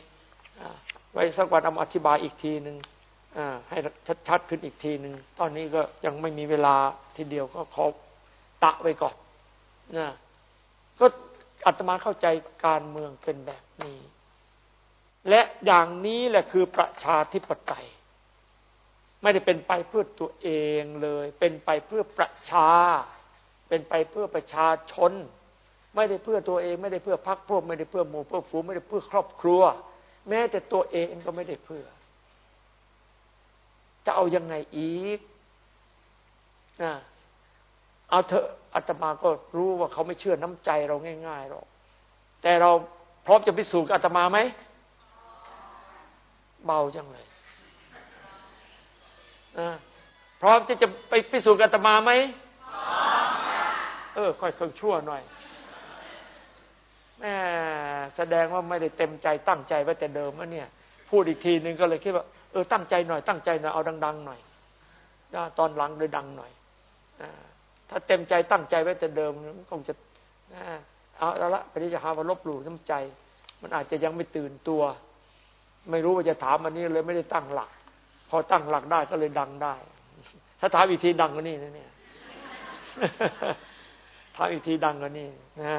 ไว้สักวันเอามาอธิบายอีกทีหนึ่งให้ชัดๆขึ้นอีกทีหนึ่งตอนนี้ก็ยังไม่มีเวลาทีเดียวก็ขอตะไว้ก่อนนะก็อาตมาเข้าใจการเมืองเป็นแบบนี้ และอย่างนี้แหละคือประชาธิปไตย ไม่ได้เป็นไปเพื่อตัวเองเลย เป็นไปเพื่อประชา เป็นไปเพื่อประชาชน ไม่ได้เพื่อตัวเองไม่ได้เพื่อพรรคพวก ไม่ได้เพื่อหมู่เพื่อฝูงไม่ได้เพื่อครอบครัว แม้แต่ตัวเองก็ไม่ได้เพื่อ จะเอายังไงอีกนะเอาเถอะอาตมาก็รู้ว่าเขาไม่เชื่อน้ำใจเราง่ายๆหรอกแต่เราพร้อมจะพิสูจน์อาตมาไหมเบาจังเลยพร้อมที่จะไปพิสูจน์อาตมาไหม เออ ค่อยเครื่องชั่วหน่อยแม่แสดงว่าไม่ได้เต็มใจตั้งใจไว้แต่เดิมวะเนี่ย พูดอีกทีนึงก็เลยคิดว่าเออตั้งใจหน่อยตั้งใจหน่อยเอาดัง ๆ หน่อยตอนหลังเลยดังหน่อยถ้าเต็มใจตั้งใจไว้แต่เดิมมันคงจะเอาละปฏิจะหาว่าลบหลู่น้ำใจ มันอาจจะยังไม่ตื่นตัว ไม่รู้ว่าจะถามอันนี้เลยไม่ได้ตั้งหลัก พอตั้งหลักได้ก็เลยดังได้ ถ้าถามอีกทีดังกว่านี้นะเนี่ย ถามอีกทีดังกว่านี้นะ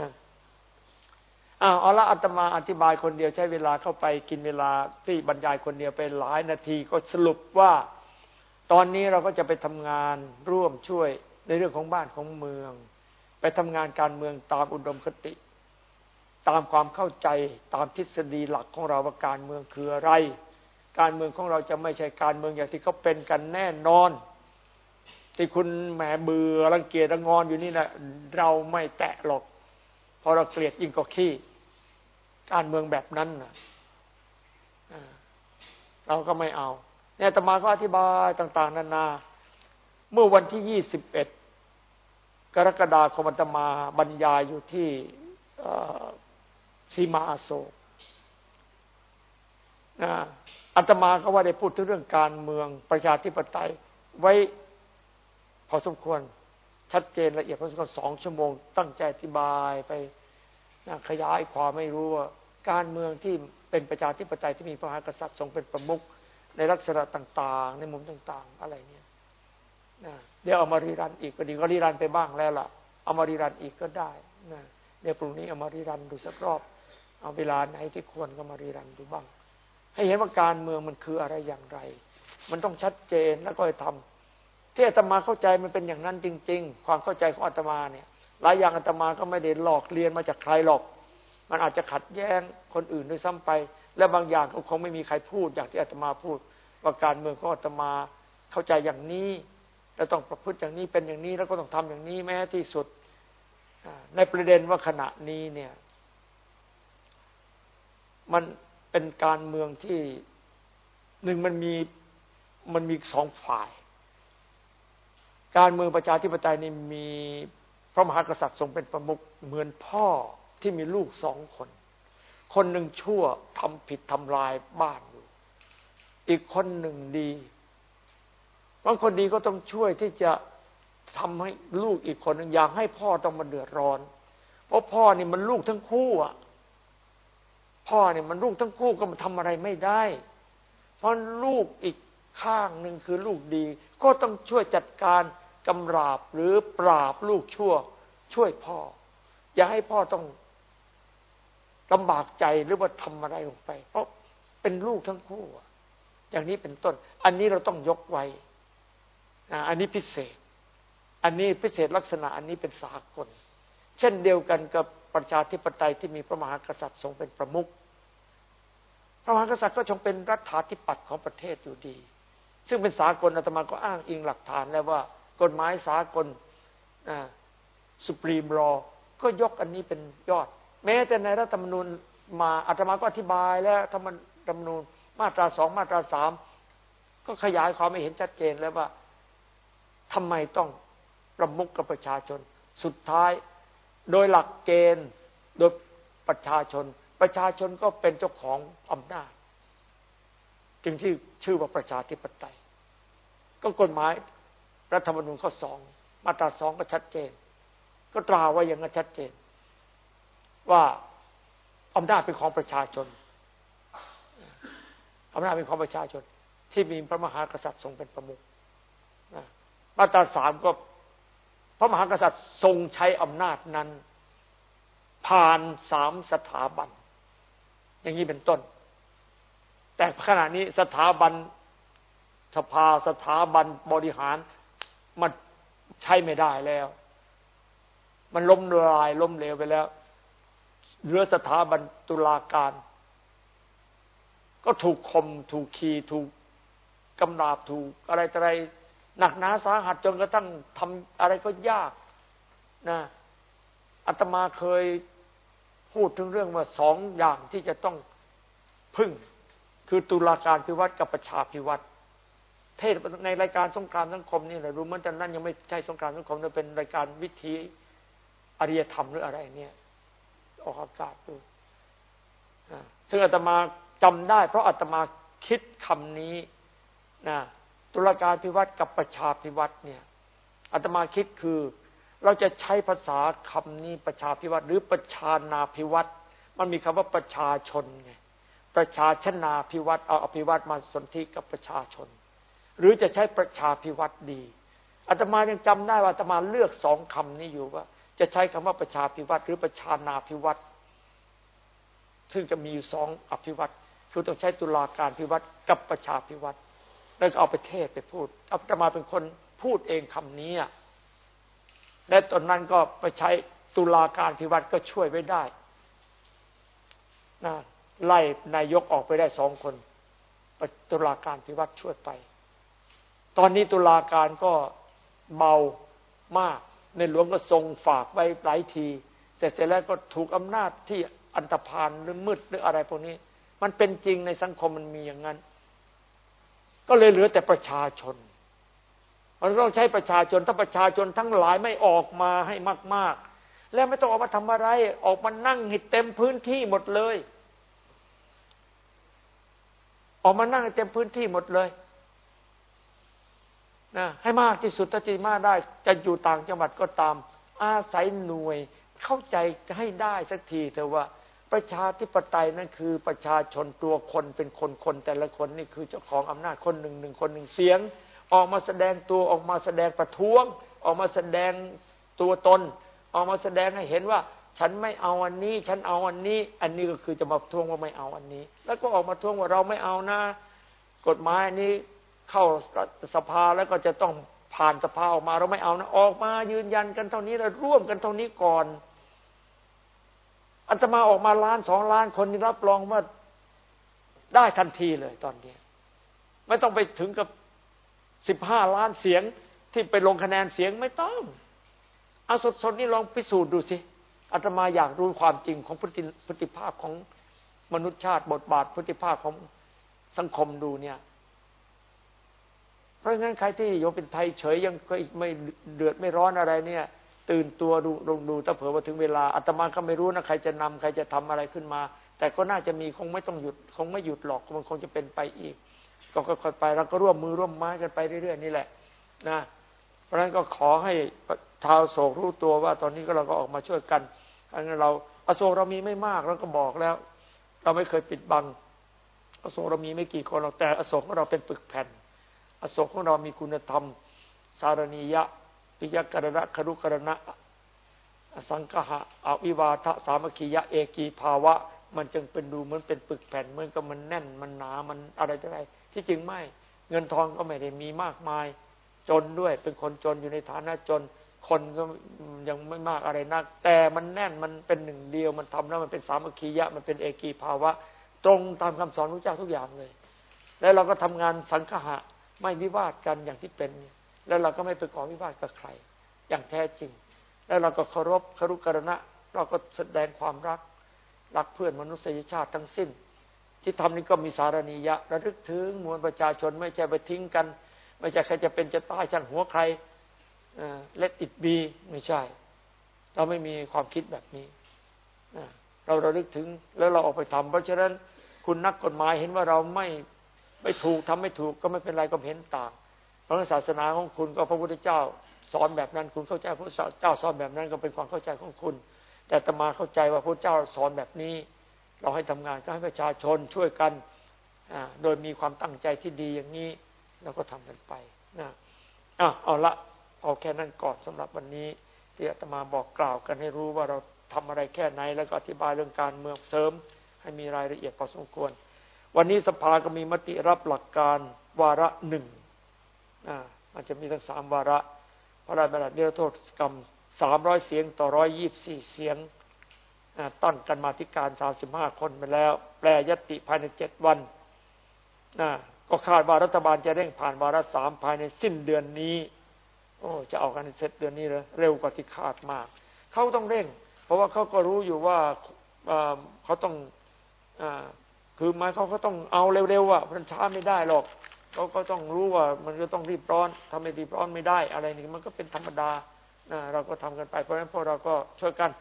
อ้าวเอาละอาตมาอธิบายคนเดียวใช้เวลาเข้าไปกินเวลาที่บรรยายคนเดียวไปหลายนาทีก็สรุปว่า ตอนนี้เราก็จะไปทำงานร่วมช่วยในเรื่องของบ้านของเมือง ไปทำงานการเมืองตามอุดมคติ ตามความเข้าใจตามทฤษฎีหลักของเราว่าการเมืองคืออะไร การเมืองของเราจะไม่ใช่การเมืองอย่างที่เขาเป็นกันแน่นอน ที่คุณแหมเบื่อรังเกียจรังงอนอยู่นี่นะเราไม่แตะหรอกพราะเราเกลียดยิ่งกว่าขี้การเมืองแบบนั้นนะเราก็ไม่เอา เนี่ยตมาก็อธิบายต่าง ๆ นานา เมื่อวันที่ยี่สิบเอ็ดกรกฎาคมตมาบรรยายอยู่ที่สีมาอโศกอัตมาก็ว่าได้พูดถึงเรื่องการเมืองประชาธิปไตยไว้ พอสมควรชัดเจนละเอียดพอสมควรสองชั่วโมง ตั้งใจอธิบายไปขยายความไม่รู้ว่าการเมืองที่เป็นประชาธิปไตยที่มีพระมหากษัตริย์ทรงเป็นประมุขในลักษณะต่าง ๆ ในมุมต่าง ๆ อะไรเนี่ยนะเดี๋ยวเอามารีรันอีกก็ดีก็รีรันไปบ้างแล้วล่ะ เอามารีรันอีกก็ได้นะเดี๋ยวพรุ่งนี้เอามารีรันดูสักรอบ เอาเวลาไหนที่ควรก็มารีรันดูบ้าง ให้เห็นว่าการเมืองมันคืออะไรอย่างไร มันต้องชัดเจนแล้วก็ทำ ที่อาตมาเข้าใจมันเป็นอย่างนั้นจริง ๆ ความเข้าใจของอาตมาเนี่ยหลายอย่างอาตมาก็ไม่ได้หลอกเรียนมาจากใครหรอก มันอาจจะขัดแย้งคนอื่นด้วยซ้ำไป และบางอย่างก็คงไม่มีใครพูดอย่างที่อาตมาพูด ว่าการเมืองของอาตมาเข้าใจอย่างนี้แล้วต้องประพฤติอย่างนี้เป็นอย่างนี้แล้วก็ต้องทำอย่างนี้แม้ที่สุดในประเด็นว่าขณะนี้เนี่ย มันเป็นการเมืองที่หนึ่งมันมีมันมีสองฝ่าย การเมืองประชาธิปไตยนี่มีพระมหากษัตริย์ทรงเป็นประมุขเหมือนพ่อที่มีลูกสองคน คนหนึ่งชั่วทำผิดทำลายบ้านอยู่ อีกคนหนึ่งดีบางคนดีก็ต้องช่วยที่จะทำให้ลูกอีกคนหนึ่งอยากให้พ่อต้องมาเดือดร้อน เพราะพ่อนี่มันลูกทั้งคู่อะ พ่อเนี่ยมันลูกทั้งคู่ก็มาทำอะไรไม่ได้ เพราะลูกอีกข้างหนึ่งคือลูกดี ก็ต้องช่วยจัดการ กำราบหรือปราบลูกชั่ว ช่วยพ่อ อย่าให้พ่อต้องลำบากใจหรือว่าทำอะไรลงไป เพราะเป็นลูกทั้งคู่อย่างนี้เป็นต้น อันนี้เราต้องยกไว้อันนี้พิเศษ อันนี้พิเศษลักษณะอันนี้เป็นสากล เช่นเดียวกันกับประชาธิปไตยที่มีพระมหากษัตริย์ทรงเป็นประมุขพระมหากษัตริย์ก็ทรงเป็นรัฐาธิปัตย์ของประเทศอยู่ดี ซึ่งเป็นสากลอาตมาก็อ้างอิงหลักฐานแล้วว่า กฎหมายสากลสุปรีมรอ ก็ยกอันนี้เป็นยอด แม้แต่ในรัฐธรรมนูญมาอาตมาก็อธิบายแล้วธรรมนูญมาตราสองมาตราสามก็ขยายความไม่เห็นชัดเจนแล้วว่าทำไมต้องประมุขกับประชาชน สุดท้ายโดยหลักเกณฑ์โดยประชาชน ประชาชนก็เป็นเจ้าของอำนาจ จึงที่ชื่อว่าประชาธิปไตย ก็กฎหมาย รัฐธรรมนูญข้อสองมาตราสองก็ชัดเจน ก็ตราไว้อย่างนั้นชัดเจน ว่าอำนาจเป็นของประชาชนอำนาจเป็นของประชาชน ที่มีพระมหากษัตริย์ทรงเป็นประมุขมาตราสามก็พระมหากษัตริย์ทรงใช้อำนาจนั้น ผ่านสามสถาบัน อย่างนี้เป็นต้น แต่ขณะนี้สถาบันสภาสถาบันบริหาร มันใช้ไม่ได้แล้ว มันล้มลายล้มเหลวไปแล้วเหลือสถาบันตุลาการ ก็ถูกคมถูกขีถูกกำราบถูกอะไรอะไรหนักหนาสาหัสจนกระทั่งทำอะไรก็ยากนะอาตมาเคยพูดถึงเรื่องว่าสองอย่างที่จะต้องพึ่ง คือตุลาการพิวัตรกับประชาพิวัตร เทศในรายการสงครามสังคมนี่แหละรู้มันแต่นั้นยังไม่ใช่สงครามสังคมแต่เป็นรายการวิธีอริยธรรมหรืออะไรเนี่ยออกอากาศดูซึ่งอาตมาจำได้ เพราะอาตมาคิดคำนี้นะตุลาการพิวัตรกับประชาพิวัตรเนี่ยอาตมาคิดคือ เราจะใช้ภาษาคำนี้ประชาพิวัตรหรือประชานาพิวัตรมันมีคำว่าประชาชนไงประชาชนาพิวัตรเอาอภิวัตรมาสนธิกับประชาชน หรือจะใช้ประชาพิวัตรดีอาตมายังจำได้ว่าอาตมาเลือกสองคำนี้อยู่ว่า จะใช้คำว่าประชาพิวัตรหรือประชานาพิวัตรซึ่งจะมีอยู่สองอภิวัตรคือต้องใช้ตุลาการพิวัตรกับประชาพิวัตรแล้วก็เอาไปเทศไปพูดอาตมาเป็นคนพูดเองคำนี้และตอนนั้นก็ไปใช้ตุลาการพิวัตรก็ช่วยไว้ได้นะไล่นายกออกไปได้สองคนตุลาการพิวัตรช่วยไป ตอนนี้ตุลาการก็เบามาก ในหลวงก็ทรงฝากไว้หลายที แต่เสร็จแล้วก็ถูกอำนาจที่อันตรพานหรือมืดหรืออะไรพวกนี้ มันเป็นจริงในสังคมมันมีอย่างนั้น ก็เลยเหลือแต่ประชาชนเราต้องใช้ประชาชนถ้าประชาชนทั้งหลายไม่ออกมาให้มาก ๆ แล้วไม่ต้องออกมาทำอะไร ออกมานั่งให้เต็มพื้นที่หมดเลย ออกมานั่งให้เต็มพื้นที่หมดเลย นะให้มากที่สุดถ้าจีมากได้ จะอยู่ต่างจังหวัดก็ตาม อาศัยหน่วยเข้าใจให้ได้สักทีเถอะว่าประชาธิปไตยนั่นคือประชาชนตัวคนเป็นคนคนแต่ละคนนี่คือเจ้าของอำนาจคนหนึ่งหนึ่งคนหนึ่งเสียง ออกมาแสดงตัวออกมาแสดงประท้วง ออกมาแสดงตัวตน ออกมาแสดงให้เห็นว่า ฉันไม่เอาอันนี้ ฉันเอาอันนี้ อันนี้ก็คือจะมาทวงว่าไม่เอาอันนี้ แล้วก็ออกมาทวงว่าเราไม่เอานะ กฎหมายนี้ เข้าสภาแล้วก็จะต้องผ่านสภาออกมาเราไม่เอานะออกมายืนยันกันเท่านี้เราร่วมกันเท่านี้ก่อนอัตมาออกมาล้านสองล้านคนนี่รับรองว่าได้ทันทีเลยตอนนี้ ไม่ต้องไปถึงกับสิบห้าล้านเสียงที่ไปลงคะแนนเสียงไม่ต้อง เอาสดๆนี่ลองพิสูจน์ดูสิอาตมาอยากรู้ความจริงของพฤติพฤติภาพของมนุษยชาติบทบาทพฤติภาพของสังคมดูเนี่ย เพราะงั้นใครที่โยเป็นไทยเฉยยังก็ไม่เดือดไม่ร้อนอะไรเนี่ย ตื่นตัวดูลงดูถ้าเผื่อว่าถึงเวลาอาตมาก็ไม่รู้นะใครจะนำใครจะทำอะไรขึ้นมา แต่ก็น่าจะมีคงไม่ต้องหยุดคงไม่หยุดหรอกมันคงจะเป็นไปอีก ก็ค่อยๆไปเราก็ร่วมมือร่วมไม้กันไปเรื่อยๆนี่แหละนะเพราะฉะนั้นก็ขอให้ชาวโศกรู้ตัวว่า ตอนนี้ก็เราก็ออกมาช่วยกันอันนั้นเราอโศกเรามีไม่มากเราก็บอกแล้ว เราไม่เคยปิดบังอโศกเรามีไม่กี่คนเราแต่อโศกของเราเป็นปึกแผ่น อโศกของเรามีคุณธรรม สารณียะ ปิยกรณะครุกรณะสังหะอวิวาทะสามัคคียะ เอกีภาวะ มันจึงเป็นดูเหมือนเป็นปึกแผ่นเหมือนกับมันแน่นมันหนามันอะไรอะไร ที่จริงไม่ เงินทองก็ไม่ได้มีมากมาย จนด้วย เป็นคนจนอยู่ในฐานะจน คนก็ยังไม่มากอะไรนัก แต่มันแน่นมันเป็นหนึ่งเดียว มันทำแล้วมันเป็นสามัคคียะ มันเป็นเอกีภาวะ ตรงตามคำสอนพระเจ้าทุกอย่างเลย แล้วเราก็ทำงานสังฆะ ไม่วิวาทกันอย่างที่เป็น แล้วเราก็ไม่ไปก่อวิวาทกับใคร อย่างแท้จริง แล้วเราก็เคารพคารุกรณะ เราก็แสดงความรัก รักเพื่อนมนุษยชาติทั้งสิ้น ที่ทำนี้ก็มีสารณียะ ระลึกถึงมวลประชาชนไม่ใช่ไปทิ้งกัน ไม่ใช่ใครจะเป็นจะตายช่างหัวใคร let it be ไม่ใช่ เราไม่มีความคิดแบบนี้เราราลึกถึงแล้วเราออกไปทำเพราะฉะนั้นคุณนักกฎหมายเห็นว่าเราไม่ ไม่ถูกทำไม่ถูกก็ไม่เป็นไรก็เห็นต่าง เพราะศาสนาของคุณก็พระพุทธเจ้าสอนแบบนั้น คุณเข้าใจพระเจ้าสอนแบบนั้นก็เป็นความเข้าใจของคุณ แต่ตมาเข้าใจว่าพระเจ้าสอนแบบนี้ เราให้ทำงานก็ให้ประชาชนช่วยกันโดยมีความตั้งใจที่ดีอย่างนี้เราก็ทำกันไปนะอะเอาละเอาแค่นั้นก่อนสำหรับวันนี้ที่อาตมาบอกกล่าวกันให้รู้ว่าเราทำอะไรแค่ไหนแล้วก็อธิบายเรื่องการเมืองเสริม ให้มีรายละเอียดพอสมควร วันนี้สภาก็มีมติรับหลักการวาระหนึ่งมันจะมีทั้งสามวาระ พระราชบัญญัตินิรโทษกรรมสามร้อยเสียงต่อร้อยยี่บสี่เสียงตั้งกันมาธิการสามสิบห้าคนไปแล้ว แปลยติภายในเจ็ดวันก็คาดว่ารัฐบาลจะเร่งผ่านวาระสามภายในสิ้นเดือนนี้ โอ้จะออกกันเสร็จเดือนนี้เลยเร็วกว่าที่คาดมาก เขาต้องเร่ง เพราะว่าเขาก็รู้อยู่ว่าเขาต้องอ คือหมายเขาก็ต้องเอาเร็วๆอะมันช้าไม่ได้หรอกเขาก็ต้องรู้ว่ามันก็ต้องรีบร้อนทำไม่รีบร้อนไม่ได้ อะไรนี่มันก็เป็นธรรมดาเราก็ทำกันไปเพราะฉะนั้นพวกเราก็ช่วยกัน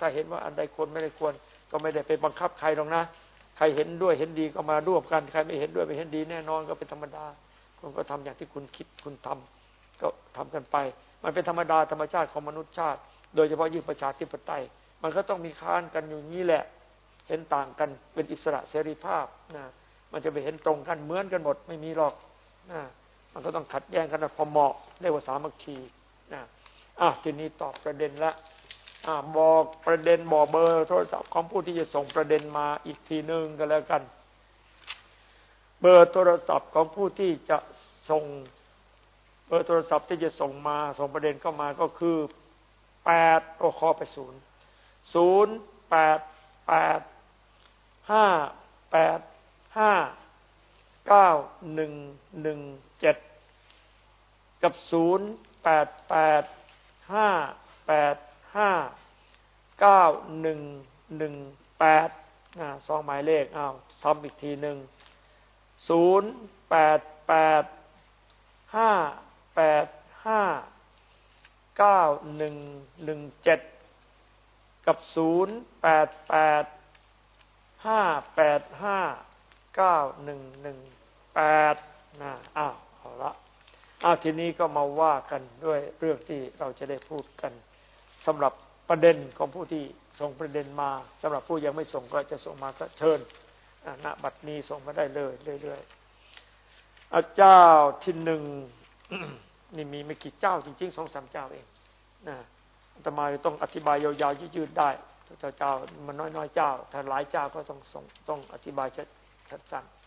ถ้าเห็นว่าอันใดควรไม่ได้ควร ก็ไม่ได้ไปบังคับใครหรอกนะใครเห็นด้วยเห็นดีก็มาร่วมกันใครไม่เห็นด้วยไม่เห็นดีแน่นอนก็เป็นธรรมดาคุณก็ทำอย่างที่คุณคิดคุณทำก็ทำกันไป มันเป็นธรรมดาธรรมชาติของมนุษยชาติ โดยเฉพาะยิ่งประชาธิปไตย มันก็ต้องมีค้านกันอยู่นี้แหละ เห็นต่างกันเป็นอิสระเสรีภาพนะมันจะไปเห็นตรงกันเหมือนกันหมดไม่มีหรอกนะมันก็ต้องขัดแย้งกันพอเหมาะเรียกว่าสามัคคีนะอะทีนี้ตอบประเด็นละอะบอกประเด็นบอกเบอร์โทรศัพท์ของผู้ที่จะส่งประเด็นมาอีกทีหนึ่งก็แล้วกัน เบอร์โทรศัพท์ของผู้ที่จะส่งเบอร์โทรศัพท์ที่จะส่งมาส่งประเด็นเข้ามาก็คือแปดโอคอไปศูนย์ศูนย์แปดแปด ห้าแปดห้าเก้าหนึ่งหนึ่งเจ็ดกับศูนย์แปดแปดห้าแปดห้าเก้าหนึ่งหนึ่งแปดสองหมายเลขอ้าวซ้ำอีกทีหนึ่งศูนย์แปดแปดห้าแปดห้าเก้าหนึ่งหนึ่งเจ็ดกับศูนย์แปดแปด ห้าแปดห้าเก้าหนึ่งหนึ่งแปดนะอ้าวเอาละอ้าวทีนี้ก็มาว่ากันด้วยเรื่องที่เราจะได้พูดกันสำหรับประเด็นของผู้ที่ส่งประเด็นมาสำหรับผู้ยังไม่ส่งก็จะส่งมาก็เชิญณบัดนี้ส่งมาได้เลยเรื่อยๆอาเจ้าที่หนึ่งนี่มีไม่กี่เจ้าจริงๆสองสามเจ้าเองนะอาตมาต้องอธิบายยาวๆยืดๆได้ เจ้าเจ้ามันน้อยๆเจ้า ถ้าหลายเจ้าก็ต้องส่งต้องอธิบายชัดๆ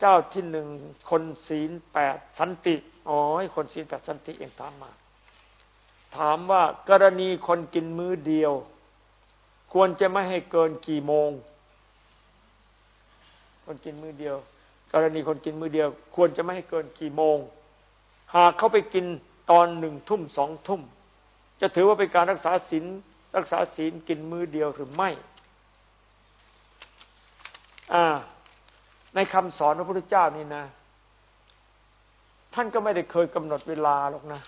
เจ้าที่หนึ่งคนศีลแปดสันติอ๋อคนศีลแปดสันติเองตามมา ถามว่ากรณีคนกินมื้อเดียว ควรจะไม่ให้เกินกี่โมง คนกินมื้อเดียว กรณีคนกินมื้อเดียว ควรจะไม่ให้เกินกี่โมง หากเขาไปกินตอนหนึ่งทุ่มสองทุ่ม จะถือว่าเป็นการรักษาศีล รักษาศีลกินมือเดียวหรือไม่ในคำสอนพระพุทธเจ้านี่นะ ท่านก็ไม่ได้เคยกำหนดเวลาหรอกนะ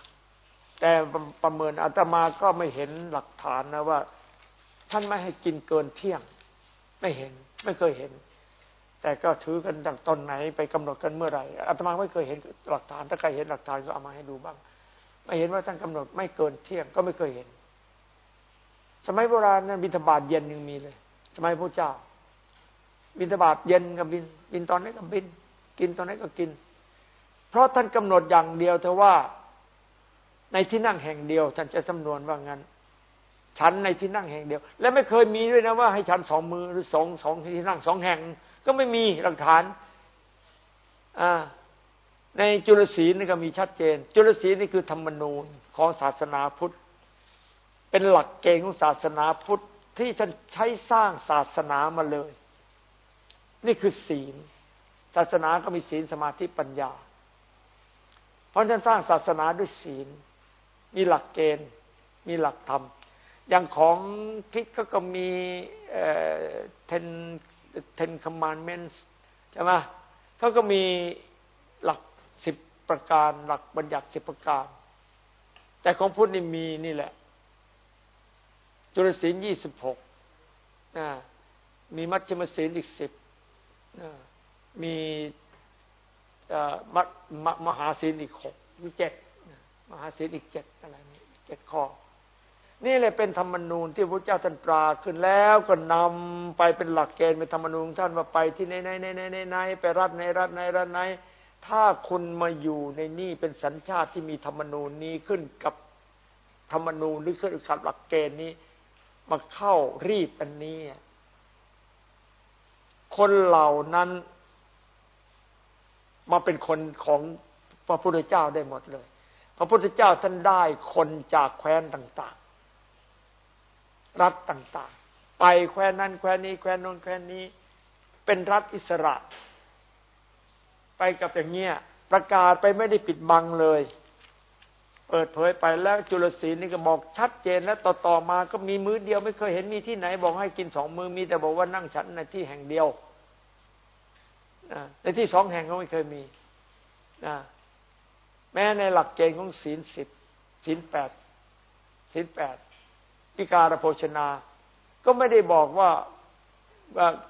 แต่ประเมินอาตมาก็ไม่เห็นหลักฐานนะว่า ท่านไม่ให้กินเกินเที่ยง ไม่เห็น ไม่เคยเห็น แต่ก็ถือกันจากตอนไหนไปกำหนดกันเมื่อไหร่อาตมาไม่เคยเห็นหลักฐานถ้าใครเห็นหลักฐานก็เอามาให้ดูบ้าง ไม่เห็นว่าท่านกำหนดไม่เกินเที่ยงก็ไม่เคยเห็น สมัยโบราณนั้นบิณฑบาตเย็นยังมีเลย สมัยพระเจ้า บิณฑบาตเย็นกับบิน บินตอนนี้ก็บิน กินตอนนี้ก็กิน เพราะท่านกำหนดอย่างเดียวเท่าว่าในที่นั่งแห่งเดียว ท่านจะสำนวนว่างั้นฉันในที่นั่งแห่งเดียว และไม่เคยมีด้วยนะว่าให้ฉันสองมือหรือสองสองที่นั่งสองแห่ง ก็ไม่มีหลักฐานอ่าในจุลศีลนี่ก็มีชัดเจน จุลศีลนี่คือธรรมนูญของศาสนาพุทธ เป็นหลักเกณฑ์ของศาสนาพุทธที่ท่านใช้สร้างศาสนามาเลย นี่คือศีล ศาสนาก็มีศีลสมาธิปัญญา เพราะท่านสร้างศาสนาด้วยศีล มีหลักเกณฑ์ มีหลักธรรม อย่างของคิดก็ก็มีเทนเทนคอมมานเมนต์ใช่ไหมเขาก็มีหลักสิบปประการ หลักบัญญัติสิบประการ แต่ของพุทธนี่มีนี่แหละ จุลศีลยี่สิบหกมีมัชฌิมศีลอีกสิบมีมมหาศีลอีกหกมีเจ็ดมหาศีลอีกเจ็ดอะไรนี่เจ็ดข้อ นี่เลยเป็นธรรมนูญที่พระเจ้าท่านตราขึ้นแล้วก็นำไปเป็นหลักเกณฑ์เป็นธรรมนูญท่านว่าไปที่ไหนไหนไหนไหนไหนไหนไปรัฐในรัฐในรัฐไหน ถ้าคุณมาอยู่ในนี่เป็นสัญชาติที่มีธรรมนูญนี้ขึ้นกับธรรมนูญหรือขึ้นกับหลักเกณฑ์นี้ มาเข้ารีบอันนี้ คนเหล่านั้น มาเป็นคนของพระพุทธเจ้าได้หมดเลย พระพุทธเจ้าท่านได้คนจากแคว้นต่าง ๆ รัฐต่าง ๆ ไปแคว้นนั้นแคว้นนี้แคว้นโน้นแคว้นนี้ เป็นรัฐอิสระ ไปกับอย่างเงี้ยประกาศไปไม่ได้ปิดบังเลย เปิดเผยไปแล้วจุลศีลนี่ก็บอกชัดเจนแล้วต่อมาก็มีมื้อเดียวไม่เคยเห็นมีที่ไหน บอกให้กินสองมือมีแต่บอกว่านั่งฉันในที่แห่งเดียวในที่สองแห่งก็ไม่เคยมีแม้ในหลักเกณฑ์ของศีลสิบศีลแปดศีลแปดวิการโภชนา ก็ไม่ได้บอกว่า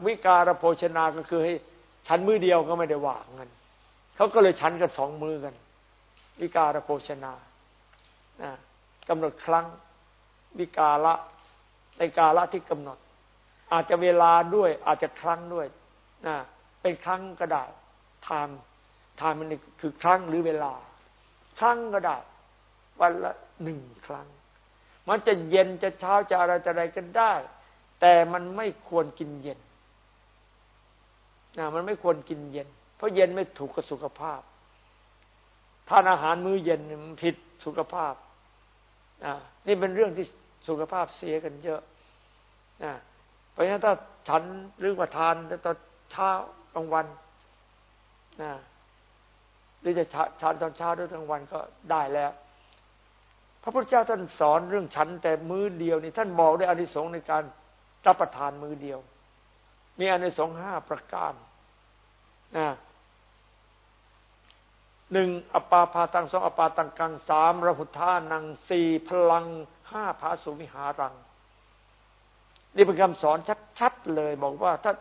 วิการโภชนาก็คือให้ฉันมือเดียวก็ไม่ได้ว่าเงินเขาก็เลยฉันกันสองมือกัน วิการโภชนา กำหนดครั้งวิกาละในกาละที่กำหนด อาจจะเวลาด้วย อาจจะครั้งด้วยนะเป็นครั้งก็ได้ทานทานมันคือครั้งหรือเวลา ครั้งก็ได้ วันละหนึ่งครั้ง มันจะเย็นจะเช้าจะอะไรจะอะไรก็ได้ แต่มันไม่ควรกินเย็นนะมันไม่ควรกินเย็น เพราะเย็นไม่ถูกกับสุขภาพ ทานอาหารมื้อเย็นมันผิดสุขภาพ นี่เป็นเรื่องที่สุขภาพเสียกันเยอะนะเพราะฉะนั้นถ้าฉันหรือว่าทานตอนเช้ากลางวันนะหรือจะฉันตอนเช้าหรือกลางวันก็ได้แล้ว พระพุทธเจ้าท่านสอนเรื่องฉันแต่มือเดียวนี่ท่านบอกได้อานิสงส์ในการรับประทานมือเดียว มีอานิสงส์ห้าประการนะ หนึ่งอปาพาตังสองอปาตังกังสามระหุธานังสี่พลังห้าภาสุวิหารัง นี่เป็นคำสอนชัดๆเลยบอกว่าถ้า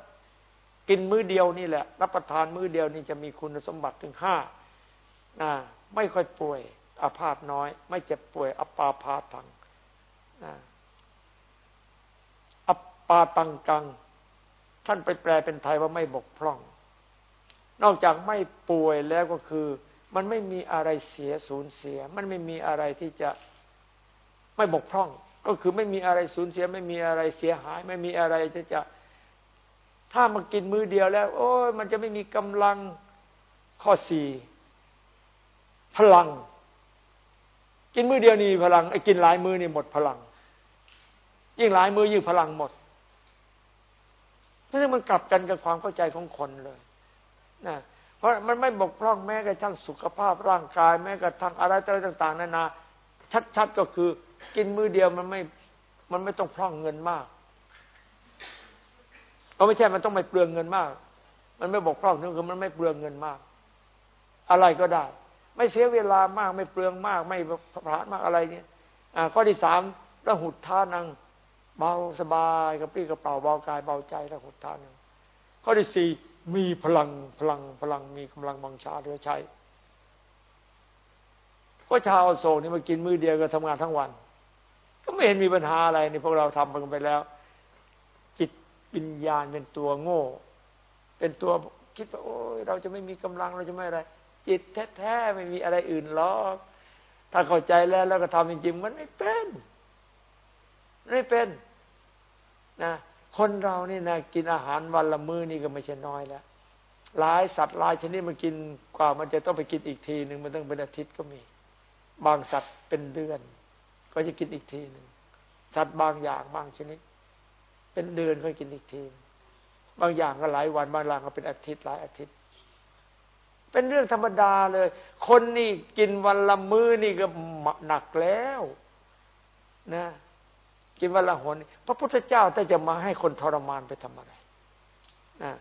กินมื้อเดียวนี่แหละ รับประทานมื้อเดียวนี่จะมีคุณสมบัติถึงห้าไม่ค่อยป่วย อาพาธน้อย ไม่เจ็บป่วย อปาพาทังอปาตังกัง ท่านไปแปลเป็นไทยว่าไม่บกพร่อง นอกจากไม่ป่วยแล้วก็คือ มันไม่มีอะไรเสียสูญเสีย มันไม่มีอะไรที่จะไม่บกพร่อง ก็คือไม่มีอะไรสูญเสีย ไม่มีอะไรเสียหาย ไม่มีอะไรที่จะ ถ้ามากินมือเดียวแล้ว โอ้ยมันจะไม่มีกำลังข้อสี่พลัง กินมือเดียวนี่พลังไอ้กินหลายมือนี่หมดพลัง ยิ่งหลายมือยิ่งพลังหมดเพราะฉะนั้นมันกลับกันกับความเข้าใจของคนเลยนะ เพราะมันไม่บกพร่องแม้กระทั่งสุขภาพร่างกาย แม้กระทั่งอะไรต่างๆนานา ชัดๆก็คือ กินมือเดียวมันไม่มันไม่ต้องพร่องเงินมากก็ไม่ใช่มันต้องไม่เปลืองเงินมาก มันไม่บกพร่องนึงคือมันไม่เปลืองเงินมาก อะไรก็ได้ ไม่เสียเวลามากไม่เปลืองมาก ไม่ผลาญมากอะไรเนี่ยข้อที่สามระหุดท่านังเบาสบายกระปรี้กระเป๋าเบากายเบาใจระหุดท่านังข้อที่สี่ มีพลังพลังพลังมีกำลังบังชาเหลือใช้ก็ชาวโศกนี่มากินมื้อเดียวก็ทำงานทั้งวัน ก็ไม่เห็นมีปัญหาอะไรนี่พวกเราทำกันไปแล้ววิตปัญญาเป็นตัวโง่ เป็นตัวคิดว่าโอ้ยเราจะไม่มีกำลังเราจะไม่อะไร จิตแท้ๆไม่มีอะไรอื่นหรอกถ้าเข้าใจแล้วแล้วก็ทำจริงๆมันไม่เป็นไม่เป็นนะ คนเราเนี่ยนะกินอาหารวันละมื้อนี่ก็ไม่ใช่น้อยแล้วหลายสัตว์หลายชนิดมันกินกว่ามันจะต้องไปกินอีกทีหนึ่งมันต้องเป็นอาทิตย์ก็มี บางสัตว์เป็นเดือน ก็จะกินอีกทีหนึ่งสัตว์บางอย่างบางชนิด เป็นเดือนค่อยกินอีกที บางอย่างก็หลายวัน บางอย่างก็เป็นอาทิตย์หลายอาทิตย์ เป็นเรื่องธรรมดาเลย คนนี่กินวันละมื้อนี่ก็หนักแล้ว นะ กินวันละหนพระพุทธเจ้าถ้าจะมาให้คนทรมานไปทำอะไรนะ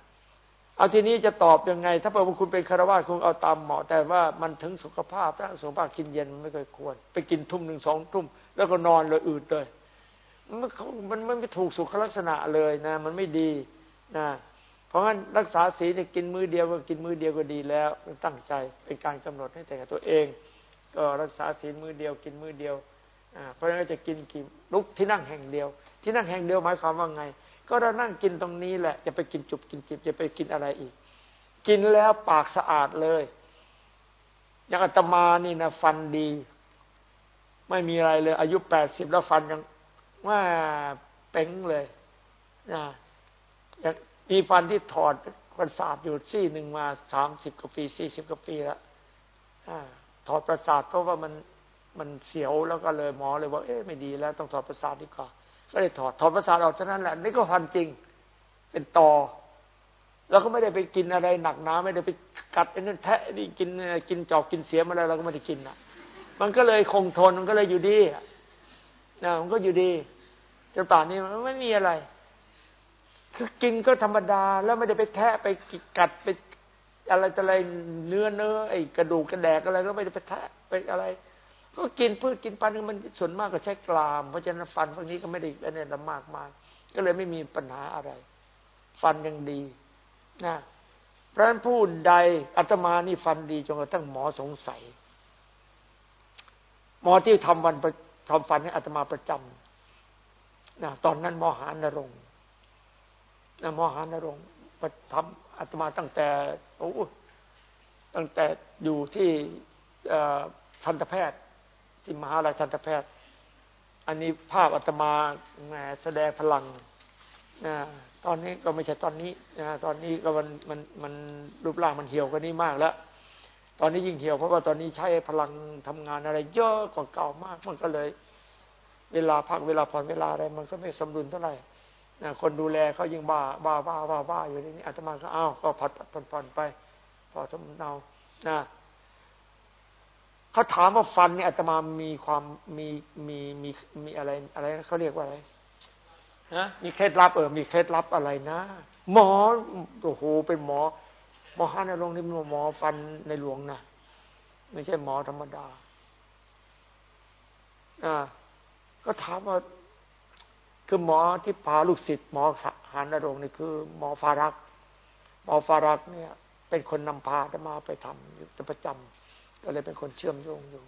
เอาทีนี้จะตอบยังไง ถ้าเผื่อคุณเป็นคารวะคงเอาตามเหมาะ แต่ว่ามันถึงสุขภาพถ้าสุขภาพกินเย็นมันไม่เคยควร ไปกินทุ่มหนึ่งสองทุ่ม แล้วก็นอนเลยอืดเลยมันมันไม่ถูกสุขลักษณะเลยนะ มันไม่ดีนะเพราะงั้นรักษาศีลเนี่ยกินมือเดียวก็กินมือเดียวก็ดีแล้วตั้งใจเป็นการกำหนดให้แต่กับตัวเอง ก็รักษาศีลมือเดียว กินมือเดียว เพราะฉะนั้นจะกินกี่ลุกที่นั่งแห่งเดียว ที่นั่งแห่งเดียวหมายความว่าไง ก็เรานั่งกินตรงนี้แหละจะไปกินจุบกินจิบจะไปกินอะไรอีก กินแล้วปากสะอาดเลยอย่างอาตมานี่นะฟันดี ไม่มีอะไรเลย อายุแปดสิบแล้วฟันยังว่าเป่งเลยนะอย่างมีฟันที่ถอดประสาทอยู่ซี่หนึ่งมาสามสิบกว่าปีสี่สิบกว่าปีแล้วถอดประสาทเพราะว่ามัน มันเสียวแล้วก็เลยหมอเลยว่าเอ๊ะไม่ดีแล้วต้องถอดประสาทดีกว่าก็เลยถอดถอดประสาทออกเท่านั้นแหละนี่ก็ฟันจริงเป็นตอเราก็ไม่ได้ไปกินอะไรหนักหนาไม่ได้ไปกัดไอ้นั่นแทะนี่กินกินจอกกินเสียมาแล้วเราก็ไม่ได้กินนะมันก็เลยคงทนมันก็เลยอยู่ดีนะมันก็อยู่ดีจนป่านนี้มันไม่มีอะไร คือกินก็ธรรมดาแล้วไม่ได้ไปแทะไปกัดไปอะไรอะไรเนื้อเนื้อไอ้กระดูกกระแดกอะไรก็ไม่ได้ไปแทะไปอะไร ก็กินพืชกินปันมันส่วนมากก็ใช้กราม เพราะฉะนั้นฟันพวกนี้ก็ไม่ได้อะไรมากมากก็เลยไม่มีปัญหาอะไร ฟันยังดีนะเพราะฉะนั้นผู้ใดอาตมานี่ฟันดีจนกระทั่งหมอสงสัย หมอที่ทำวันทำฟันให้อาตมาประจำนะตอนนั้นหมอหานรงนะหมอหานรงประทำอาตมาตั้งแต่โอ้ตั้งแต่อยู่ที่ทันตแพทย์ ที่มหาลัยทันตแพทย์ อันนี้ภาพอาตมาแหมแสดงพลังนะตอนนี้ก็ไม่ใช่ตอนนี้นะตอนนี้ก็มันมันมันรูปร่างมันเหี่ยวกันนี้มากแล้ว ตอนนี้ยิ่งเหี่ยวเพราะว่าตอนนี้ใช้พลังทำงานอะไร เยอะกว่าเก่ามาก มันก็เลย เวลาพักเวลาผ่อนเวลาอะไร มันก็ไม่สมดุลเท่าไหร่นะคนดูแลเขายิ่งบ้าบ้าบ้าบ้าบ้าอยู่นี่อาตมาก็อ้าวก็ผัดผ่อนผ่อนไป พอสมเนานะ เขาถามว่าฟันเนี่ยอาตมามีความมีมีมีมีอะไรอะไรเขาเรียกว่าอะไรฮะมีเคล็ดลับเออมีเคล็ดลับอะไรนะ หมอโอ้โหเป็นหมอ หมอฮานรงนี่เป็นหมอฟันในหลวงนะไม่ใช่หมอธรรมดาอ่าก็ถามว่า คือหมอที่พาลูกศิษย์หมอหานรงนี่คือ หมอฟารัก หมอฟารักเนี่ย เป็นคนนำพาจะมาไปทำอยู่ประจำ ก็เลยเป็นคนเชื่อมโยงอยู่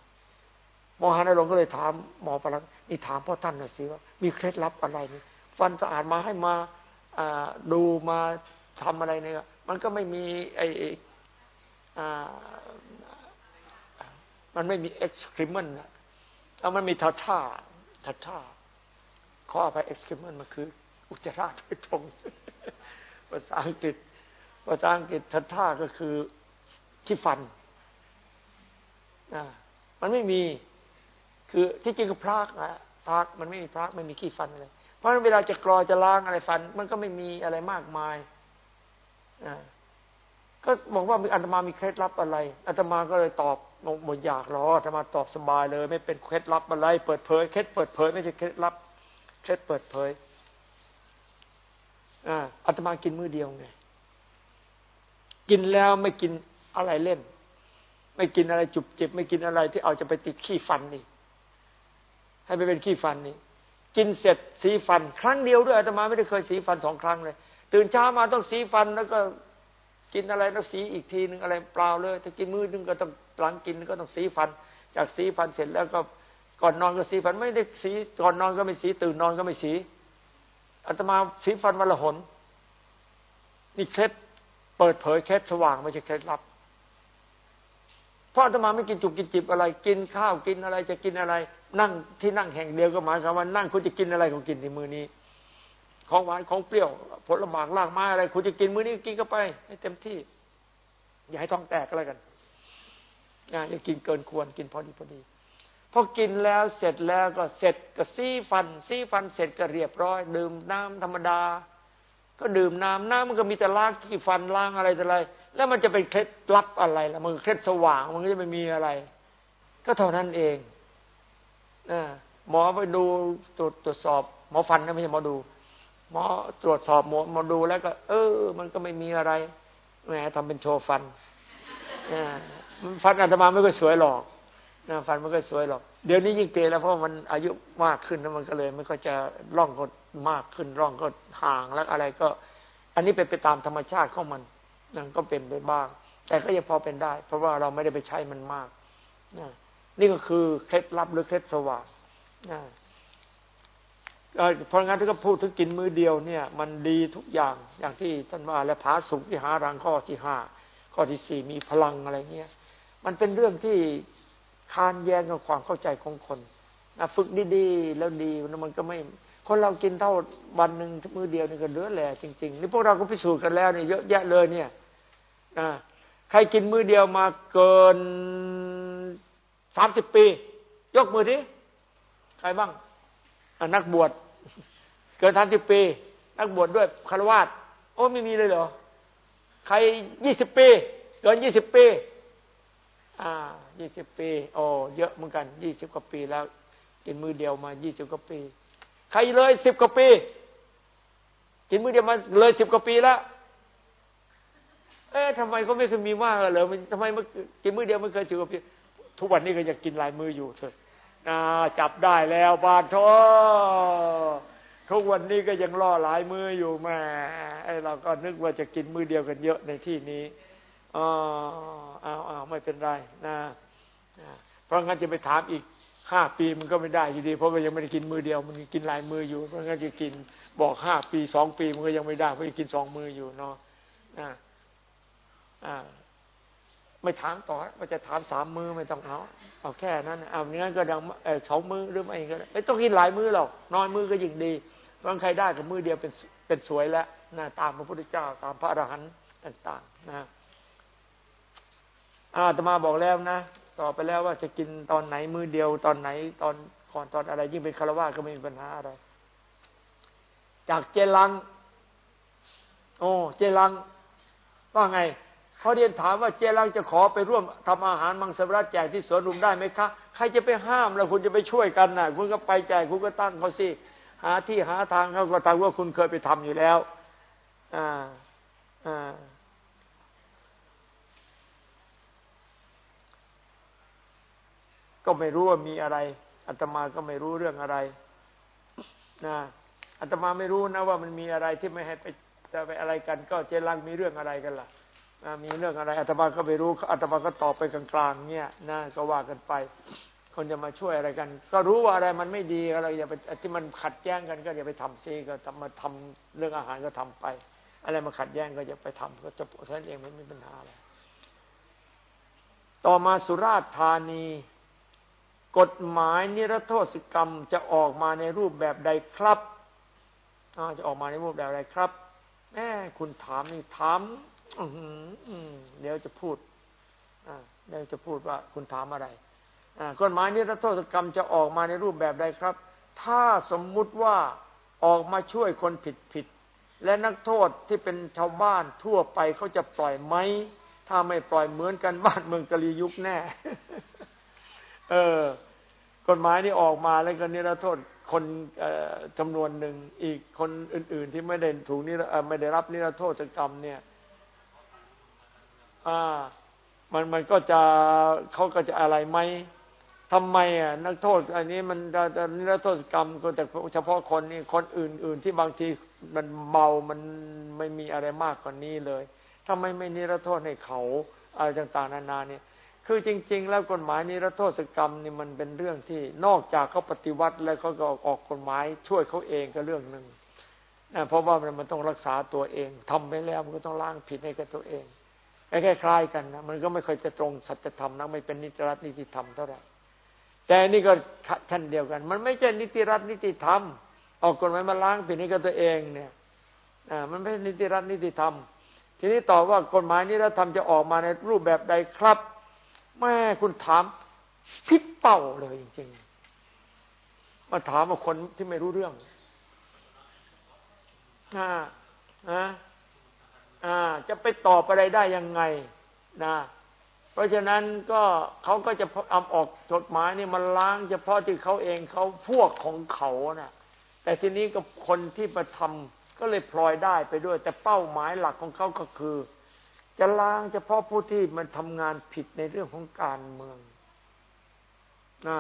หมอหานรงก็เลยถามหมอฝรั่งนี่ถามพ่อท่านน่ะสิว่า มีเคล็ดลับอะไรนี่ฟันสะอาดมาให้มาดูมาทำอะไรเนี่ยมันก็ไม่มีไอมันไม่มีเอ็กซ์คริมเมนต์เอามันมีท่าท่าท่าท่าขออภัยเอ็กซ์คริมเมนต์มันคือ อุจจาระโดยตรงภาษาอังกฤษภาษาอังกฤษท่าท่าก็คือที่ฟัน มันไม่มี คือที่จริงก็พรากนะพรากมันไม่มีพรากไม่มีขี้ฟันอะไรเพราะนั้นเวลาจะกรอจะล้างอะไรฟัน มันก็ไม่มีอะไรมากมายก็บอกว่ามีอาตมามีเคล็ดลับอะไรอาตมาก็เลยตอบหมดอยากรออาตมาตอบสบายเลย ไม่เป็นเคล็ดลับอะไร เปิดเผยเคล็ดเปิดเผยไม่ใช่เคล็ดลับเคล็ดเปิดเผยอาตมากินมื้อเดียวไงกินแล้วไม่กินอะไรเล่น ไม่กินอะไรจุบจิบ ไม่กินอะไรที่เอาจะไปติดขี้ฟันนี่ ให้ไปเป็นขี้ฟันนี่ กินเสร็จสีฟัน ครั้งเดียวด้วยอาตมาไม่ได้เคยสีฟันสองครั้งเลย ตื่นเช้ามาต้องสีฟันแล้วก็กินอะไรแล้วสีอีกทีหนึ่งอะไรเปล่าเลย ถ้ากินมือนึงก็ต้องหลังกินก็ต้องสีฟัน จากสีฟันเสร็จแล้วก็ก่อนนอนก็สีฟันไม่ได้สีก่อนนอนก็ไม่สี ตื่นนอนก็ไม่สีอาตมาสีฟันวันละหนนี่เคล็ดเปิดเผยเคล็ดสว่างไม่ใช่เคล็ดลับ เพราะอาตมาไม่กินจุกกินจิบอะไร กินข้าวกินอะไรจะกินอะไร นั่งที่นั่งแห่งเดียวก็หมายความว่านั่งคุณจะกินอะไรของกินในมื้อนี้ ของหวานของเปรี้ยว ผลไม้ล่างไม้อะไร คุณจะกินมื้อนี้กินก็ไป ให้เต็มที่ อย่าให้ท้องแตกก็แล้วกันอย่ากินเกินควรกินพอดีพอดีพอกินแล้วเสร็จแล้วก็เสร็จก็สีฟันสีฟันเสร็จก็เรียบร้อย ดื่มน้ำธรรมดา ก็ดื่มน้ำน้ำมันก็มีแต่ล้างที่ฟันล้างอะไรแต่ไร แล้วมันจะเป็นเคล็ดลับอะไรล่ะมันเคล็ดสว่างมันก็จะไม่มีอะไร ก็เท่านั้นเองอหมอไปดูตรวจตรวจสอบ หมอฟันนะไม่ใช่หมอดู หมอตรวจสอบหมอหมอดูแล้วก็ เออ มันก็ไม่มีอะไรแหมทำเป็นโชว์ฟันฟันอาตมาไม่ก็สวยหรอกนะฟันมันก็สวยหรอก เดี๋ยวนี้ยิ่งเกแล้วเพราะมันอายุมากขึ้นแล้วมันก็เลย มันก็จะร่องก็ มากขึ้นร่องก็ห่างแล้วอะไรก็ อันนี้เป็นไปตามธรรมชาติของมันนั่นก็เป็นไปบ้าง แต่ก็ยังพอเป็นได้ เพราะว่าเราไม่ได้ไปใช้มันมากนี่ก็คือเคล็ดลับหรือเคล็ดสว่างนะเพราะงั้นถ้าก็พูดถึงกินมือเดียวเนี่ย มันดีทุกอย่างอย่างที่ท่านว่าและผาสุกที่หารังข้อที่ห้าข้อที่สี่มีพลังอะไรเงี้ย มันเป็นเรื่องที่คานแย้งกับความเข้าใจของคนนะฝึกดีๆ แล้วดีมันก็ไม่ คนเรากินเท่าวันหนึ่งมือเดียวนี่ก็เหลือแหละจริงๆนี่พวกเราก็พิสูจน์กันแล้วเนี่ยเยอะแยะเลยเนี่ยนะใครกินมือเดียวมาเกินสามสิบปี ยกมือทีใครบ้างนักบวชเกินสามสิบปี นักบวชดด้วยคารวาสโอ้ไม่มีเลยเหรอใครยี่สิบปี เกินยี่สิบปี อ่ายี่สิบปี โอ้เยอะเหมือนกันยี่สิบกว่าปีแล้ว กินมือเดียวมายี่สิบกว่าปี ใครเลยสิบกว่าปี กินมือเดียวมาเลยสิบกว่าปีแล้วเอ๊ะทำไมก็ไม่เคยมีมากเลยทำไมมากินมือเดียวไม่เคยสิบกว่าปี ทุกวันนี้ก็ยังกินลายมืออยู่เถอะจับได้แล้วบาทโททุกวันนี้ก็ยังล่อหลายมืออยู่แม่ไอเราก็นึกว่าจะกินมือเดียวกันเยอะในที่นี้อ๋อเอาเอาไม่เป็นไรนะเพราะงั้นจะไปถามอีก ห้าปีมันก็ไม่ได้อยู่ดี เพราะมันยังไม่ได้กินมือเดียว มันกินหลายมืออยู่เพราะงั้นจะกินบอกห้าปีสองปีมันก็ยังไม่ได้เพราะกินสองมืออยู่เนาะอ่าอ่าไม่ถามต่อว่าจะถามสามมือไม่ต้องเอาเอาแค่นั้นเอาเนื้อก็ดังสองมือหรือไม่ก็ไม่ต้องกินหลายมือหรอกน้อยมือก็ยิ่งดีบางใครได้กับมือเดียวเป็นเป็นสวยแล้วนะตามพระพุทธเจ้าตามพระอรหันต์ต่าง ๆ นะอาตมาบอกแล้วนะ ต่อไปแล้วว่าจะกินตอนไหนมือเดียวตอนไหนตอนก่อนตอนอะไร ยิ่งเป็นคารวะก็ไม่มีปัญหาอะไร จากเจลัง โอ้เจลังว่าไงเขาเรียนถามว่าเจรังจะขอไปร่วมทำอาหารมังสวิรัตแจกที่สวนลุมได้ไหมคะใครจะไปห้ามแล้วคุณจะไปช่วยกันนะ่ะ คุณก็ไปแจกคุณก็ตั้งเขาสิหาที่หาทางเขาก็ทำว่าคุณเคยไปทำอยู่แล้ว อ่าอ่า ก็ไม่รู้ว่ามีอะไรอาตมาก็ไม่รู้เรื่องอะไรนะอาตมาไม่รู้นะว่ามันมีอะไรที่ไม่ให้ไปจะไปอะไรกัน ก็เจรังมีเรื่องอะไรกันล่ะมีเรื่องอะไรอาตมาก็ไม่รู้อาตมาก็ตอบไปกลางๆเนี่ยนะก็ว่ากันไป คนจะมาช่วยอะไรกัน ก็รู้ว่าอะไรมันไม่ดีอะไรอย่าไปที่มันขัดแย้งกันก็อย่าไปทำซีก็ทำมาทำเรื่องอาหารก็ทำไป อะไรมาขัดแย้งก็อย่าไปทำก็จะท่านเองไม่มีปัญหาอะไรต่อมาสุราษฎร์ธานี กฎหมายนิรโทษกรรมจะออกมาในรูปแบบใดครับจะออกมาในรูปแบบใดครับแม่คุณถามนี่ถามเดี๋ยวจะพูดเดี๋ยวจะพูดว่าคุณถามอะไรกฎหมายนิรโทษกรรมจะออกมาในรูปแบบใดครับ ถ้าสมมุติว่าออกมาช่วยคนผิดผิด และนักโทษที่เป็นชาวบ้านทั่วไปเขาจะปล่อยไหม ถ้าไม่ปล่อยเหมือนกันบ้านเมืองกะลียุคแน่ เออกฎหมายนี้ออกมาแล้วก็นิรโทษคนจำนวนหนึ่งอีกคนอื่น ๆ ที่ไม่ได้ถูกนิรไม่ได้รับนิรโทษกรรมเนี่ย อ่า มันมันก็จะเขาก็จะอะไรไหมทำไมอะนักโทษ อันนี้มันจะนิรโทษกรรมก็แต่เฉพาะคนนี้คนอื่น ๆ ที่บางทีมันเบามันไม่มีอะไรมากกว่านี้เลยทำไมไม่นิรโทษให้เขาอะไรต่าง ๆ นานาเนี่ย คือจริง ๆ แล้วกฎหมายนิรโทษกรรมนี่มันเป็นเรื่องที่นอกจากเขาปฏิวัติแล้วเขาก็ออกกฎหมายช่วยเขาเองก็เรื่องหนึ่งนะเพราะว่ามันต้องรักษาตัวเองทำไปแล้วมันก็ต้องล้างผิดให้กับตัวเองคล้ายๆกันนะมันก็ไม่เคยจะตรงสัจธรรมนะไม่เป็นนิติรัตนิติธรรมเท่าไหร่แต่นี่ก็ชั้นเดียวกัน มันไม่ใช่นิติรัตนิติธรรม ออกกฎหมายมาล้างผิดนี้กับตัวเองเนี่ยอ่ามันไม่ใช่นิติรัตนิติธรรม ทีนี้ตอบว่ากฎหมายนิรธรรมจะออกมาในรูปแบบใดครับ แม่คุณถามพิษเป่าเลยจริงๆมาถามว่าคนที่ไม่รู้เรื่องอ่าอ่า จะไปตอบอะไรได้ยังไงนะเพราะฉะนั้นก็เขาก็จะเอาออกจดหมายนี่มาล้างเฉพาะที่เขาเองเขาพวกของเขานะ่ะ แต่ทีนี้ก็คนที่ประทำก็เลยพลอยได้ไปด้วย แต่เป้าหมายหลักของเขาก็คือ จะล้างเฉพาะผู้ที่มันทำงานผิดในเรื่องของการเมืองนะ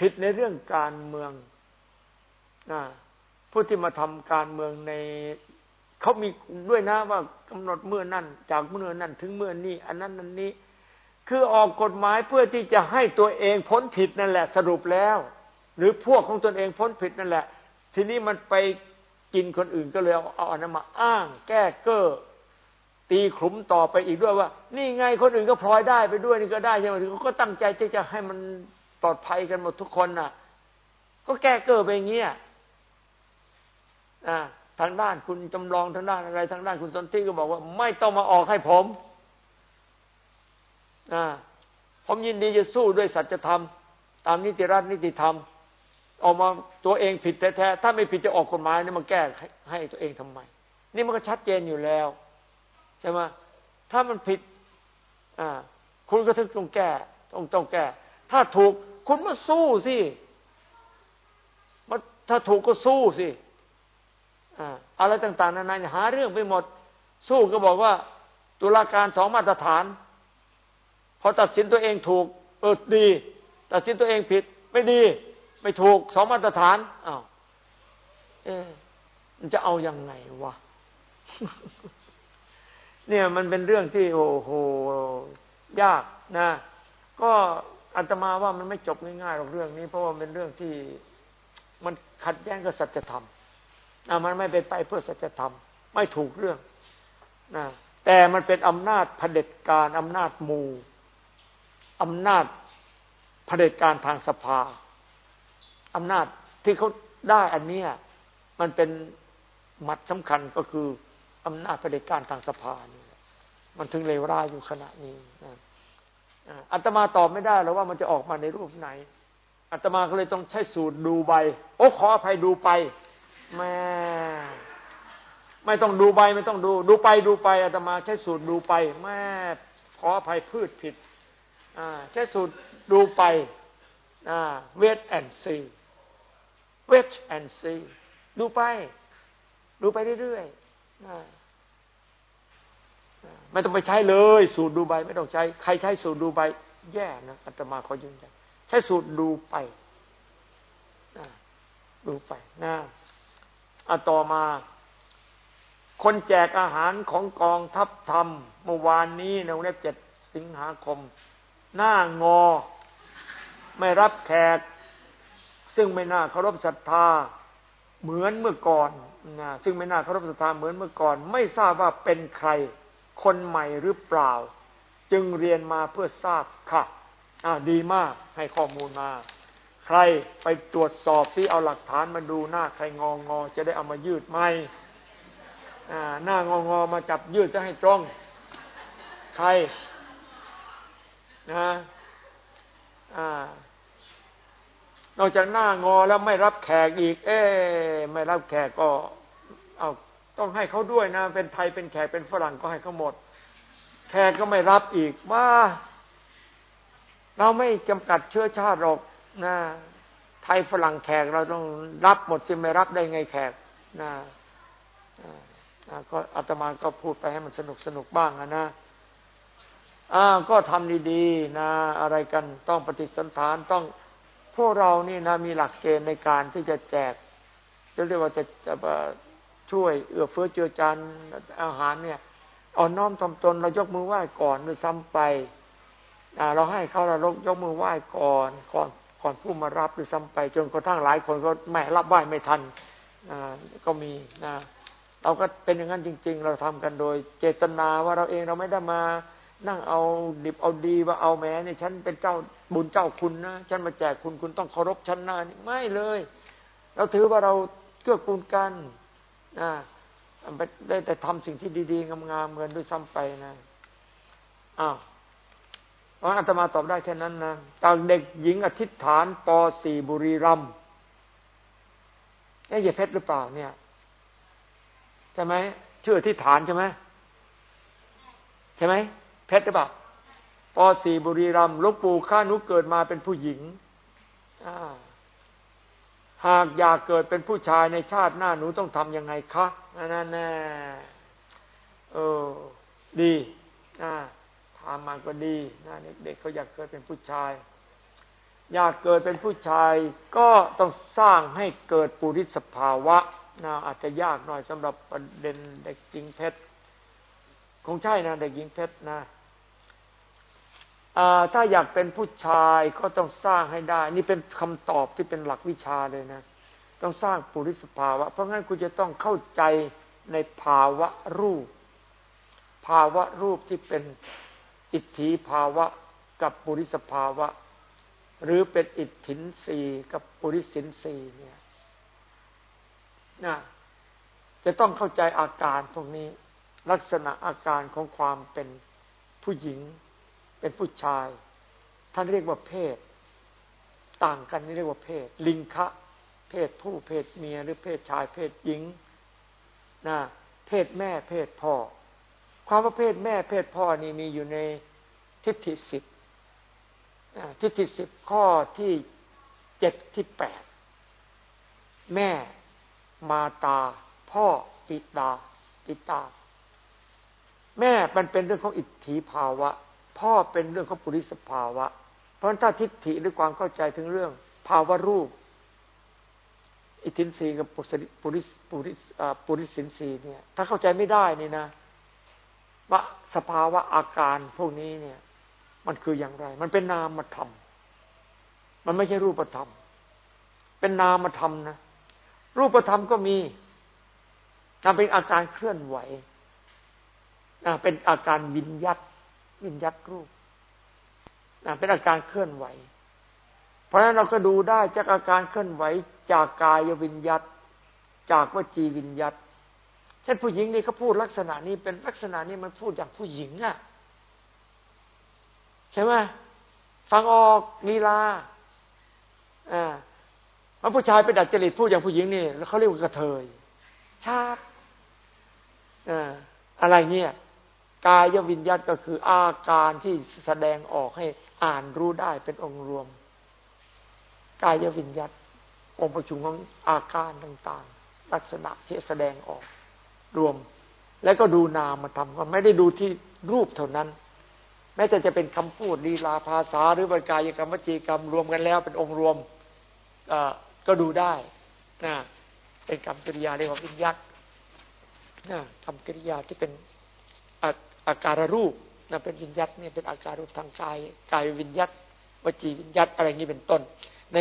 ผิดในเรื่องการเมืองนะผู้ที่มาทำการเมืองในเขามีด้วยนะว่ากำหนดเมื่อนั่น จากเมื่อนั่นถึงเมื่อนี้อันนั้นนันนี้ คือออกกฎหมายเพื่อที่จะให้ตัวเองพ้นผิดนั่นแหละ สรุปแล้ว หรือพวกของตนเองพ้นผิดนั่นแหละ ทีนี้มันไปกินคนอื่นก็เลยเอาเอาอันนั้นมาอ้าง แก้เก้อ ตีขลุมต่อไปอีกด้วยว่า นี่ไงคนอื่นก็พลอยได้ไปด้วยนี่ก็ได้ใช่ไหมเขาก็ตั้งใจที่จะให้มันปลอดภัยกันหมดทุกคนน่ะ ก็แก้เก้อไปอย่างเงี้ยอ่าทางด้านคุณจำลองทางด้านอะไร ทางด้านคุณสนธิก็บอกว่า ไม่ต้องมาออกให้ผมอ่าผมยินดีจะสู้ด้วยสัจธรรม ตามนิติรัฐนิติธรรม ออกมาตัวเองผิดแท้ๆถ้าไม่ผิดจะออกกฎหมายนี่มาแก้ให้ตัวเองทำไม นี่มันก็ชัดเจนอยู่แล้ว ใช่ไหมถ้ามันผิดอ่าคุณก็ต้องแก้ต้องต้องแก้ ถ้าถูกคุณมาสู้สิมาถ้าถูกก็สู้สิอะไรต่าง ๆนานาหาเรื่องไปหมด สู้ก็บอกว่า ตุลาการสองมาตรฐาน พอตัดสินตัวเองถูก เออดี ตัดสินตัวเองผิด ไม่ดี ไม่ถูกสองมาตรฐานอ้าวเอ๊มันจะเอาอยัางไงวะ เนี่ยมันเป็นเรื่องที่โอ้โหยากนะ ก็อาตมาว่ามันไม่จบง่ายๆหรอกเรื่องนี้ เพราะว่าเป็นเรื่องที่มันขัดแย้งกับสัจธรรมนะมันไม่เป็นไปเพื่อสัจธรรม ไม่ถูกเรื่องนะแต่มันเป็นอำนาจเผด็จการอำนาจมูอำนาจเผด็จการทางสภาอำนาจที่เขาได้อันเนี้ยมันเป็นมัดสำคัญก็คือ อำนาจเผด็จการทางสภานี่มันถึงเลวร้ายอยู่ขณะนี้อัตมาตอบไม่ได้หรอกว่ามันจะออกมาในรูปไหนอัตมาก็เลยต้องใช้สูตรดูใบ โอ้ขออภัยดูไปแม่ไม่ต้องดูใบไม่ต้องดู ดูไปดูไปอาตมาใช้สูตรดูไปแม่ขออภัยพืชผิดใช้สูตรดูไปเวทแอนซีเวทแอนซีดูไป ดูไปเรื่อยๆ ไม่ต้องไปใช้เลย สูตรดูใบไม่ต้องใช้ ใครใช้สูตรดูใบ แย่นะอาตมาขอยืนยันใช้สูตรดูไปดูไปนะอะต่อมา คนแจกอาหารของกองทัพธรรมเมื่อวานนี้ในวันที่เจ็ดสิงหาคม หน้างอ ไม่รับแขก ซึ่งไม่น่าเคารพศรัทธา เหมือนเมื่อก่อนนะซึ่งไม่น่าเคารพศรัทธาเหมือนเมื่อก่อน ไม่ทราบว่าเป็นใครคนใหม่หรือเปล่า จึงเรียนมาเพื่อทราบค่ะอ่าดีมากให้ข้อมูลมา ใครไปตรวจสอบซิเอาหลักฐานมาดูหน้าใครงองอจะได้เอามายืดไหมหน้างองอมาจับยืดจะให้ตรง ใครนะอ่า นอกจากหน้างอแล้วไม่รับแขกอีก เอ๊ไม่รับแขกก็ เอาต้องให้เขาด้วยนะ เป็นไทยเป็นแขกเป็นฝรั่งก็ให้เขาหมด แขกก็ไม่รับอีกว่า เราไม่จำกัดเชื้อชาติหรอกนะไทยฝรั่งแขกเราต้องรับหมดจะไม่รับได้ไงแขกนะก็อาตมาก็พูดไปให้มันสนุกสนุกบ้างนะอ่าก็ทำดีๆนะ อะไรกันต้องปฏิสันฐานต้อง วกเรานี่นะมีหลักเกณฑ์ในการที่จะแจก จะเรียกว่าจะจะช่วยเอื้อเฟื้อเจือจานอาหารเนี่ยอ่อนน้อมทำตนเรายกมือไหว้ก่อนหรือซ้ำไปเราให้เขาเรายกมือไหว้ก่อนก่อนก่อนผู้มารับหรือซ้ำไป จนกระทั่งหลายคนก็แม่รับไหว้ไม่ทันก็มีนะเราก็เป็นอย่างนั้นจริง ๆ เราทำกันโดย เจตนาว่าเราเองเราไม่ได้มา นั่งเอาดิบเอาดีว่าเอาแม้เนี่ยฉันเป็นเจ้าบุญเจ้าคุณนะฉันมาแจกคุณคุณต้องเคารพฉันนะไม่เลย เราถือว่าเราเกื้อกูลกันนะได้แต่ทำสิ่งที่ดีๆ งามๆเงินด้วยซ้ำไปนะอ้าวเพราะอาตมาตอบได้แค่นั้นนะต่างเด็กหญิงอธิษฐานป .4 บุรีรัมย์นี่ยเพชรหรือเปล่าเนี่ยใช่ไหมชื่ออธิษฐานใช่ไหมใช่ไหม เพชรหรือเปล่าป .4 บุรีรัมลูกปู่ข้านุเกิดมาเป็นผู้หญิงหากอยากเกิดเป็นผู้ชายในชาติหน้าหนูต้องทำยังไงคะนั่นแน่เออดีนะทามาก็ดีนะเด็กๆเขาอยากเกิดเป็นผู้ชาย อยากเกิดเป็นผู้ชายก็ต้องสร้างให้เกิดปุริสภาวะนะอาจจะยากหน่อยสำหรับประเด็นเด็กจริงเพชรคงใช่นะเด็กหญิงเพชรนะ ถ้าอยากเป็นผู้ชายก็ต้องสร้างให้ได้ นี่เป็นคำตอบที่เป็นหลักวิชาเลยนะ ต้องสร้างปุริสภาวะ เพราะงั้นคุณจะต้องเข้าใจในภาวะรูป ภาวะรูปที่เป็นอิทธิภาวะกับปุริสภาวะ หรือเป็นอิทธินสีกับปุริสินสีเนี่ยนะจะต้องเข้าใจอาการตรงนี้ ลักษณะอาการของความเป็นผู้หญิง เป็นผู้ชาย ท่านเรียกว่าเพศ ต่างกันนี่เรียกว่าเพศ ลิงคะ เพศผู้เพศเมีย หรือเพศชาย เพศหญิงนะเพศแม่เพศพ่อ ความว่าเพศแม่เพศพ่อนี่มีอยู่ในทิฏฐิสิบทิฏฐิสิบข้อที่เจ็ดที่แปดแม่มาตา พ่อปิตาปิตา แม่มันเป็นเรื่องของอิทธิภาวะ พ่อเป็นเรื่องของปุริสภาวะ เพราะถ้าทิฏฐิหรือความเข้าใจถึงเรื่อง ภาวะรูป อิทินรีกับปุริปุริปุริปุริสินรีเนี่ย ถ้าเข้าใจไม่ได้นี่นะว่าสภาวะอาการพวกนี้เนี่ย มันคืออย่างไร มันเป็นนามธรรม มันไม่ใช่รูปธรรม เป็นนามธรรมนะ รูปธรรมก็มีเป็นอาการเคลื่อนไหวเป็นอาการวิญยัต วิญยัตรูปเป็นอาการเคลื่อนไหว เพราะฉะนั้นเราก็ดูได้จากอาการเคลื่อนไหว จากกายวิญยัตจากวจีวิญยัตเช่นผู้หญิงนี่เขาพูดลักษณะนี้เป็นลักษณะนี้มันพูดอย่างผู้หญิงอะใช่ไหมฟังออกลีลาอ่ามันผู้ชายเป็นดัดจริตพูดอย่างผู้หญิงนี่แล้วเขาเรียกว่ากระเทยชาติอะไรเงี้ย กายวิญญาตก็คืออาการที่แสดงออกให้อ่านรู้ได้เป็นองค์รวม กายวิญญาตองค์ประชุมของอาการต่างๆ ลักษณะที่แสดงออกรวม แล้วก็ดูนามมาทำก็ไม่ได้ดูที่รูปเท่านั้น แม้แต่จะเป็นคำพูดลีลาภาษาหรือบรรกายกรรมวจีกรรมรวมกันแล้วเป็นองค์รวมก็ดูได้นะเป็นกรรมกิริยาเรียกว่าวิญญาตนะกรรมกิริยาที่เป็น อาการรูปนะเป็นวิญญาตเนี่ยเป็นอาการรูปทางกายกายวิญญาตวจีวิญญาตอะไรนี้เป็นต้น ใน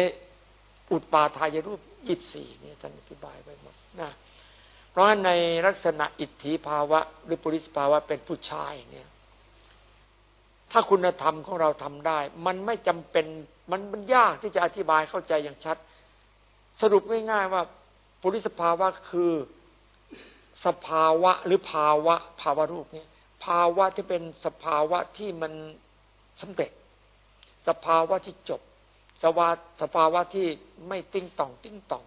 อุดปาทายรูปยี่สี่นี่ท่านอธิบายไว้หมดนะเพราะในลักษณะอิทธิภาวะ หรือปุริสภาวะเป็นผู้ชายเนี่ย ถ้าคุณธรรมของเราทำได้ มันไม่จำเป็นมันมันยากที่จะอธิบายเข้าใจอย่างชัด สรุปง่ายๆว่าปุริสภาวะคือสภาวะหรือภาวะภาวะรูปเนี้ ภาวะที่เป็นสภาวะที่มันสำเร็จ สภาวะที่จบ สวาสภาวะที่ไม่ติ้งต่อง ติ้งต่อง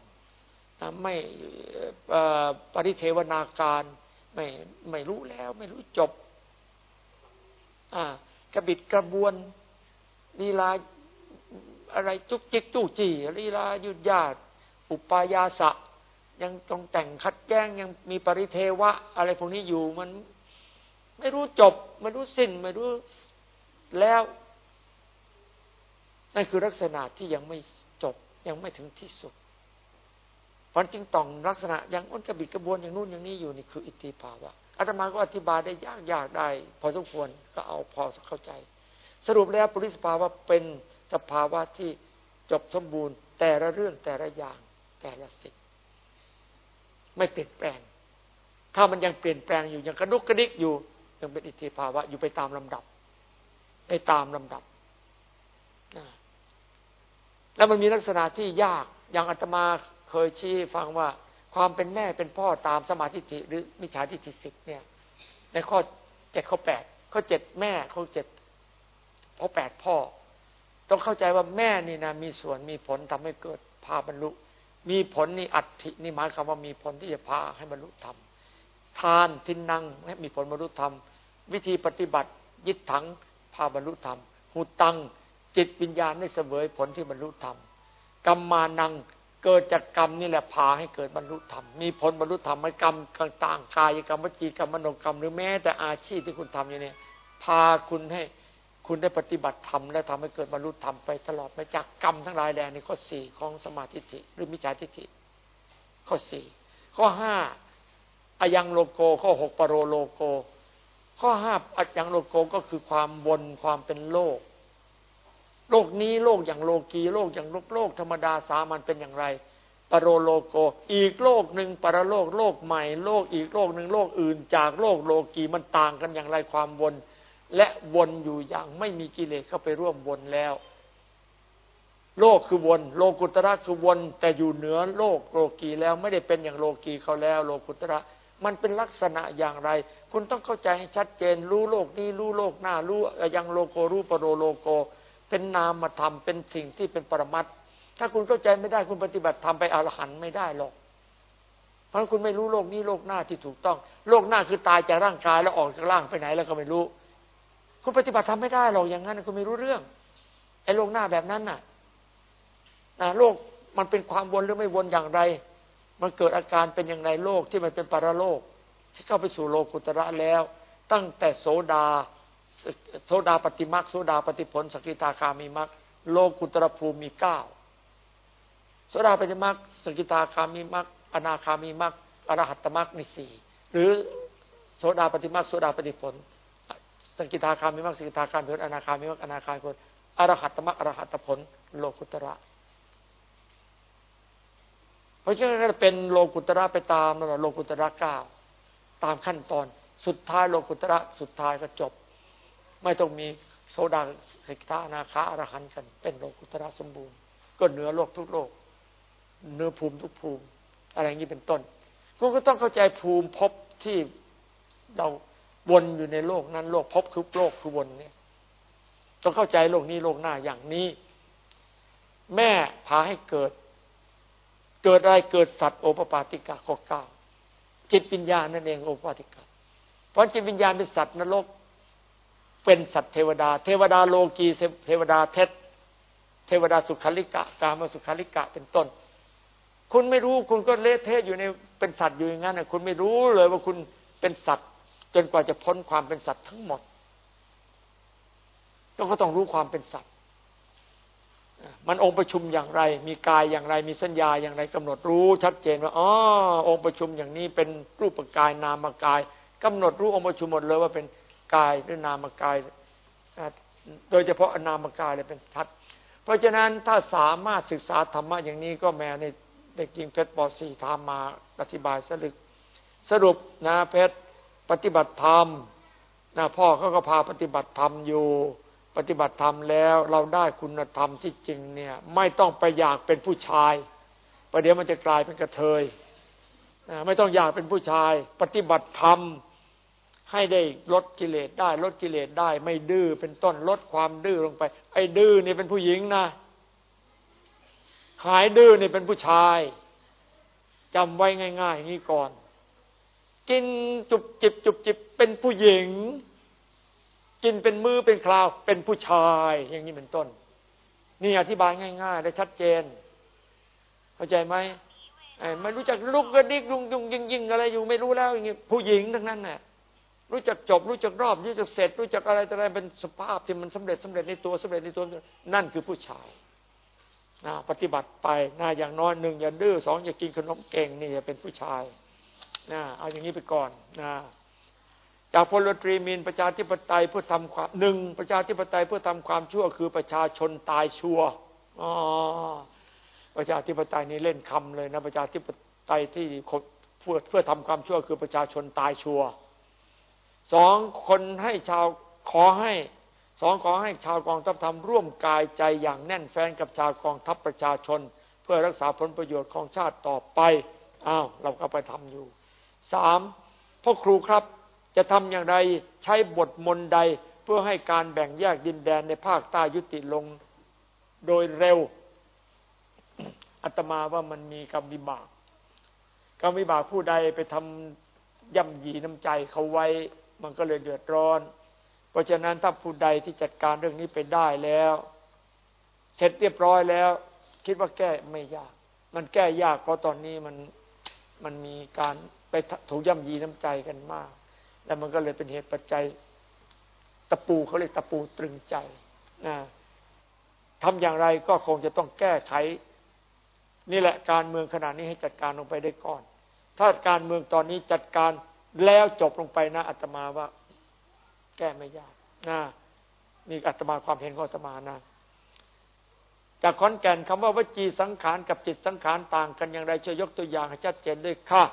ไม่ปริเทวนาการไม่ไม่รู้แล้ว ไม่รู้จบกระบิดกระบวนลีลาอะไรจุกจิกจู่จีลีลายุดยาดอุปายาสะ ยังต้องแต่งคัดแย้งยังมีปริเทวะ อะไรพวกนี้อยู่มัน ไม่รู้จบ ไม่รู้สิ้น ไม่รู้แล้ว นั่นคือลักษณะที่ยังไม่จบยังไม่ถึงที่สุดเพราะจึงต้องลักษณะยังอ้นกระบิดกระบวนอย่างนู้นอย่างนี้อยู่นี่คืออิทธิภาวะอาตมาก็อธิบายได้ยากยากได้ พอสมควรก็เอาพอเข้าใจ สรุปแล้วปริสภาวะเป็นสภาวะที่จบสมบูรณ์ แต่ละเรื่องแต่ละอย่างแต่ละสิ่งไม่เปลี่ยนแปลง ถ้ามันยังเปลี่ยนแปลงอยู่ยังกระดุกกระดิกอยู่ ยังเป็นอิทธิภาวะ อยู่ไปตามลำดับไปตามลำดับแล้วมันมีลักษณะที่ยากอย่างอาตมาเคยชี้ฟังว่า ความเป็นแม่เป็นพ่อตามสมาธิิหรือมิจฉาทิฏฐิสิบเนี่ย ในข้อเจ็ดข้อแปดข้อเจ็ดแม่ข้อเจ็ดข้อแปดพ่อ ต้องเข้าใจว่าแม่นี่นะมีส่วนมีผลทำให้เกิดพาบรรลุ มีผลนี่อัตถินี่หมายความว่ามีผลที่จะพาให้บรรลุธรรมทานทินนังให้มีผลบรรลุธรรม วิธีปฏิบัติยึดถังพาบรรลุธรรมหูตัง จิตวิญญาณได้เสวยผลที่บรรลุธรรมกรรมมานังเกิดจากกรรมนี่แหละพาให้เกิดบรรลุธรรม มีผลบรรลุธรรมกรรมต่างๆกายกรรมวจีกรรมมโนกรรม หรือแม้แต่อาชีพที่คุณทำอยู่เนี่ยพาคุณให้คุณได้ปฏิบัติธรรมและทำให้เกิดบรรลุธรรมไปตลอดไม่จากกรรมทั้งหลายแดงในข้อสี่ของสัมมาทิฏฐิหรือมิจฉาทิฏฐิข้อสี่ข้อห้าอยังโลโกข้อหกปโรโลโก ข้อห้าอยังโลโกก็คือความวนความเป็นโลก โลกนี้โลกอย่างโลกีโลกอย่างโลกโลกธรรมดาสามัญเป็นอย่างไร ปโรโลโก อีกโลกหนึ่งปรโลกโลกใหม่ โลกอีกโลกหนึ่งโลกอื่น จากโลกโลกีมันต่างกันอย่างไรความวน และวนอยู่อย่างไม่มีกิเลสเข้าไปร่วมวนแล้ว โลกคือวน โลกุตระคือวน แต่อยู่เหนือโลกโลกีแล้วไม่ได้เป็นอย่างโลกีเขาแล้ว โลกุตระ มันเป็นลักษณะอย่างไร คุณต้องเข้าใจให้ชัดเจน รู้โลกนี้ รู้โลกหน้า รู้ยังโลโกรู้ปโรโลโก เป็นนามธรรมเป็นสิ่งที่เป็นปรมัตถถ้าคุณเข้าใจไม่ได้คุณปฏิบัติทำไปอรหันต์ไม่ได้หรอก เพราะคุณไม่รู้โลกนี้โลกหน้าที่ถูกต้อง โลกหน้าคือตายจากร่างกายแล้วออกจากร่างไปไหนแล้วก็ไม่รู้ คุณปฏิบัติทำไม่ได้หรอกอย่างนั้น คุณไม่รู้เรื่องไอ้โลกหน้าแบบนั้นน่ะนะโลกมันเป็นความวนหรือไม่วนอย่างไร มันเกิดอาการเป็นอย่างไรโลกที่มันเป็นปรโลก ที่เข้าไปสู่โลกุตระแล้ว ตั้งแต่โสดาโสดาปฏิมักโสดาปฏิผลสกิทาคามีมักโลกุตระภูมิมีเก้าโสดาปฏิมักสกิตาคามีมักอนาคามีมักอรหัตตมักมีสี่หรือโสดาปฏิมักโสดาปฏิผลสกิทาคามีมักสกิทาคามีผลอนาคามีมักอนาคามีผลอรหัตตมักอรหัตตผลโลกุตระ เพราะฉะนั้นเป็นโลกุตระไปตามนั่นโลกุตระเก้าตามขั้นตอน สุดท้ายโลกุตระสุดท้ายก็จบ ไม่ต้องมีโสดาสกิทานาคาอรหันกัน เป็นโลกุตระสมบูรณ์ ก็เหนือโลกทุกโลกเนื้อภูมิทุกภูมิ อะไรอย่างนี้เป็นต้นคุณก็ต้องเข้าใจภูมิภพที่เราวนอยู่ในโลกนั้น โลกภพคือโลกคือวนเนี่ยต้องเข้าใจโลกนี้โลกหน้าอย่างนี้ แม่พาให้เกิด เกิดอะไรเกิดสัตว์โอปปาติกาข้อเก้าจิตวิญญาณนั่นเองโอปปาติกาเพราะจิตวิญญาณเป็นสัตว์นรก เป็นสัตว์เทวดา เทวดาโลกีเทวดาเทศเทวดาสุขลิกะกามสุขลิกะเป็นต้น คุณไม่รู้คุณก็เละเทะอยู่ในเป็นสัตว์อยู่อย่างนั้นนะคุณไม่รู้เลยว่าคุณเป็นสัตว์ จนกว่าจะพ้นความเป็นสัตว์ทั้งหมดต้องก็ต้องรู้ความเป็นสัตว์ มันองค์ประชุมอย่างไร มีกายอย่างไร มีสัญญาอย่างไรกำหนดรู้ชัดเจนว่าอ๋อองค์ประชุมอย่างนี้เป็นรูปกายนามกายกำหนดรู้องค์ประชุมหมดเลยว่าเป็นกายหรือนามกาย โดยเฉพาะนามกายเลยเป็นทัดเพราะฉะนั้นถ้าสามารถศึกษาธรรมะอย่างนี้ก็แม้ในเด็กหญิงเพชรป .4 ทำมาอธิบายสรุปสรุปนะเพชรปฏิบัติธรรมนะพ่อเขาก็พาปฏิบัติธรรมอยู่ ปฏิบัติธรรมแล้วเราได้คุณธรรมที่จริงเนี่ย ไม่ต้องไปอยากเป็นผู้ชายประเดี๋ยวมันจะกลายเป็นกระเทยไม่ต้องอยากเป็นผู้ชาย ปฏิบัติธรรมให้ได้ลดกิเลสได้ ลดกิเลสได้ ไม่ดื้อเป็นต้นลดความดื้อลงไป ไอ้ดื้อนี่เป็นผู้หญิงนะหายดื้อนี่เป็นผู้ชายจำไว้ง่าย ๆ อย่างนี้ก่อน กินจุบจิบจุบจิบเป็นผู้หญิง กินเป็นมือเป็นคราว เป็นผู้ชาย อย่างนี้เป็นต้น นี่อธิบายง่าย ๆ และชัดเจน เข้าใจไหมไม่รู้จักลุกกระดิกยุงยุงยิงยิงอะไรอยู่ไม่รู้แล้วอย่างนี้ผู้หญิงทั้งนั้นน่ะรู้จักจบ รู้จักรอบรู้จักเสร็จ รู้จักอะไรอะไรเป็นสภาพที่มันสำเร็จสำเร็จในตัวสำเร็จในตัว นั่นคือผู้ชายนะปฏิบัติไปนะอย่างน้อยหนึ่งอย่าดื้อสองอย่ากินขนมเก่งนี่จะเป็นผู้ชายนะเอาอย่างนี้ไปก่อนนะ จากพลตรีมีนประชาธิปไตยเพื่อทำความหนึ่งประชาธิปไตยเพื่อทำความชั่วคือประชาชนตายชั่วอ๋อประชาธิปไตยนี่เล่นคำเลยนะประชาธิปไตยที่เพื่อเพื่อทำความชั่วคือประชาชนตายชั่วสองคนให้ชาวขอให้สองขอให้ชาวกองทัพทำร่วมกายใจอย่างแน่นแฟ้นกับชาวกองทัพประชาชน เพื่อรักษาผลประโยชน์ของชาติต่อไปอ้าวเราก็ไปทำอยู่สามพ่อครูครับ จะทำอย่างไรใช้บทมนใดเพื่อให้การแบ่งแยกดินแดนในภาคใต้ยุติลงโดยเร็วอาตมาว่ามันมีกรรมวิบากกรรมวิบากผู้ใดไปทำย่ำยีน้ำใจเขาไว้ มันก็เลยเดือดร้อน เพราะฉะนั้นถ้าผู้ใดที่จัดการเรื่องนี้ไปได้แล้ว เสร็จเรียบร้อยแล้ว คิดว่าแก้ไม่ยาก มันแก้ยากเพราะตอนนี้มันมันมีการไปถูกย่ำยีน้ำใจกันมาก แล้วมันก็เลยเป็นเหตุปัจจัยตะปูเขาเรียกตะปูตรึงใจนะทำอย่างไรก็คงจะต้องแก้ไข นี่แหละการเมืองขนาดนี้ให้จัดการลงไปได้ก่อน ถ้าการเมืองตอนนี้จัดการแล้วจบลงไปนะอาตมาว่า แก้ไม่ยากนะนี่อาตมาความเห็นของอาตมานะจากขอนแก่นคำว่าวจีสังขารกับจิตสังขารต่างกันอย่างไรช่วยยกตัวอย่างให้ชัดเจนด้วยค่ะ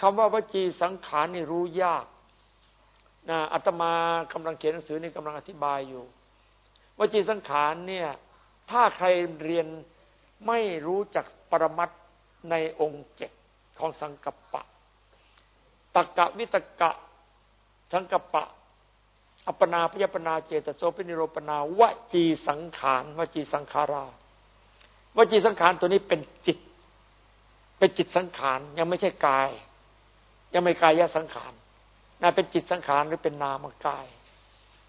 คำว่าวจีสังขารนี่รู้ยากนะอาตมากำลังเขียนหนังสือนี่กำลังอธิบายอยู่วจีสังขารเนี่ยถ้าใครเรียนไม่รู้จักปรมัตในองค์เจ็ดของสังกัปปะตกะวิตกะสังกัปปะ อัปนาพยปนาเจตโสปินิโรปนาวจีสังขารวจีสังขาราวจีสังขารตัวนี้เป็นจิต เป็นจิตสังขารยังไม่ใช่กาย ยังไม่กายสังขารนะเป็นจิตสังขารหรือเป็นนามกาย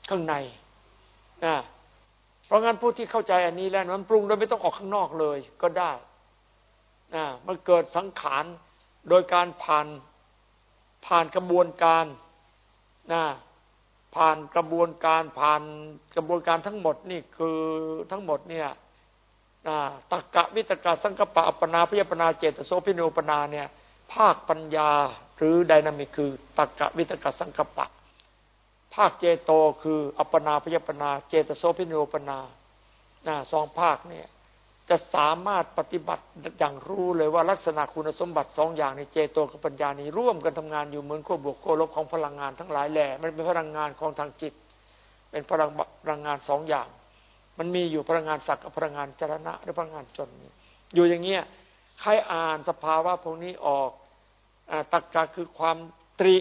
ข้างในนะเพราะงั้นผู้ที่เข้าใจอันนี้แล้วมันปรุงโดยไม่ต้องออกข้างนอกเลย ก็ได้นะมันเกิดสังขารโดยการผ่านผ่านกระบวนการนะผ่านกระบวนการผ่านกระบวนการทั้งหมดนี่คือทั้งหมดเนี่ยตักกะวิตกะสังกปะอัปนาพยปนาเจตโสพิโนปนาเนี่ย ภาคปัญญา หรือไดนามิกคือตักกะวิตกะสังกปะ ภาคเจโตคืออัปนาพยปนา เจตโสพิโนปนาสองภาคเนี่ยจะสามารถปฏิบัติอย่างรู้เลยว่าลักษณะคุณสมบัติสองอย่างในเจโตกับปัญญานี้ร่วมกันทำงานอยู่เหมือนขั้วบวกขั้วลบของพลังงานทั้งหลายแหล่มันเป็นพลังงานของทางจิต เป็นพลังพลังงานสองอย่าง มันมีอยู่พลังงานศักดิ์กับพลังงานจรณะหรือพลังงานจนอยู่อย่างเงี้ยใครอ่านสภาวะพวกนี้ออก ตักกะคือความตรี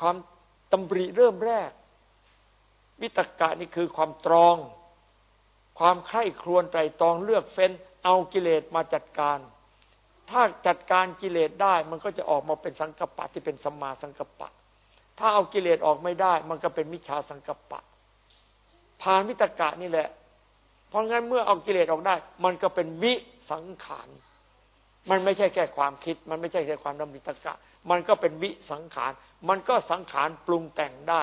ความตำริเริ่มแรก วิตกะนี่คือความตรอง ความใคร่ครวญไตรตรองเลือกเฟ้น เอากิเลสมาจัดการ ถ้าจัดการกิเลสได้มันก็จะออกมาเป็นสังกปะที่เป็นสัมมาสังกปะ ถ้าเอากิเลสออกไม่ได้ มันก็เป็นมิจฉาสังกปะผ่านวิตกะนี่แหละ เพราะงั้นเมื่อเอากิเลสออกได้ มันก็เป็นวิสังขาร มันไม่ใช่แค่ความคิด มันไม่ใช่แค่ความดำริตกะ มันก็เป็นวิสังขาร มันก็สังขารปรุงแต่งได้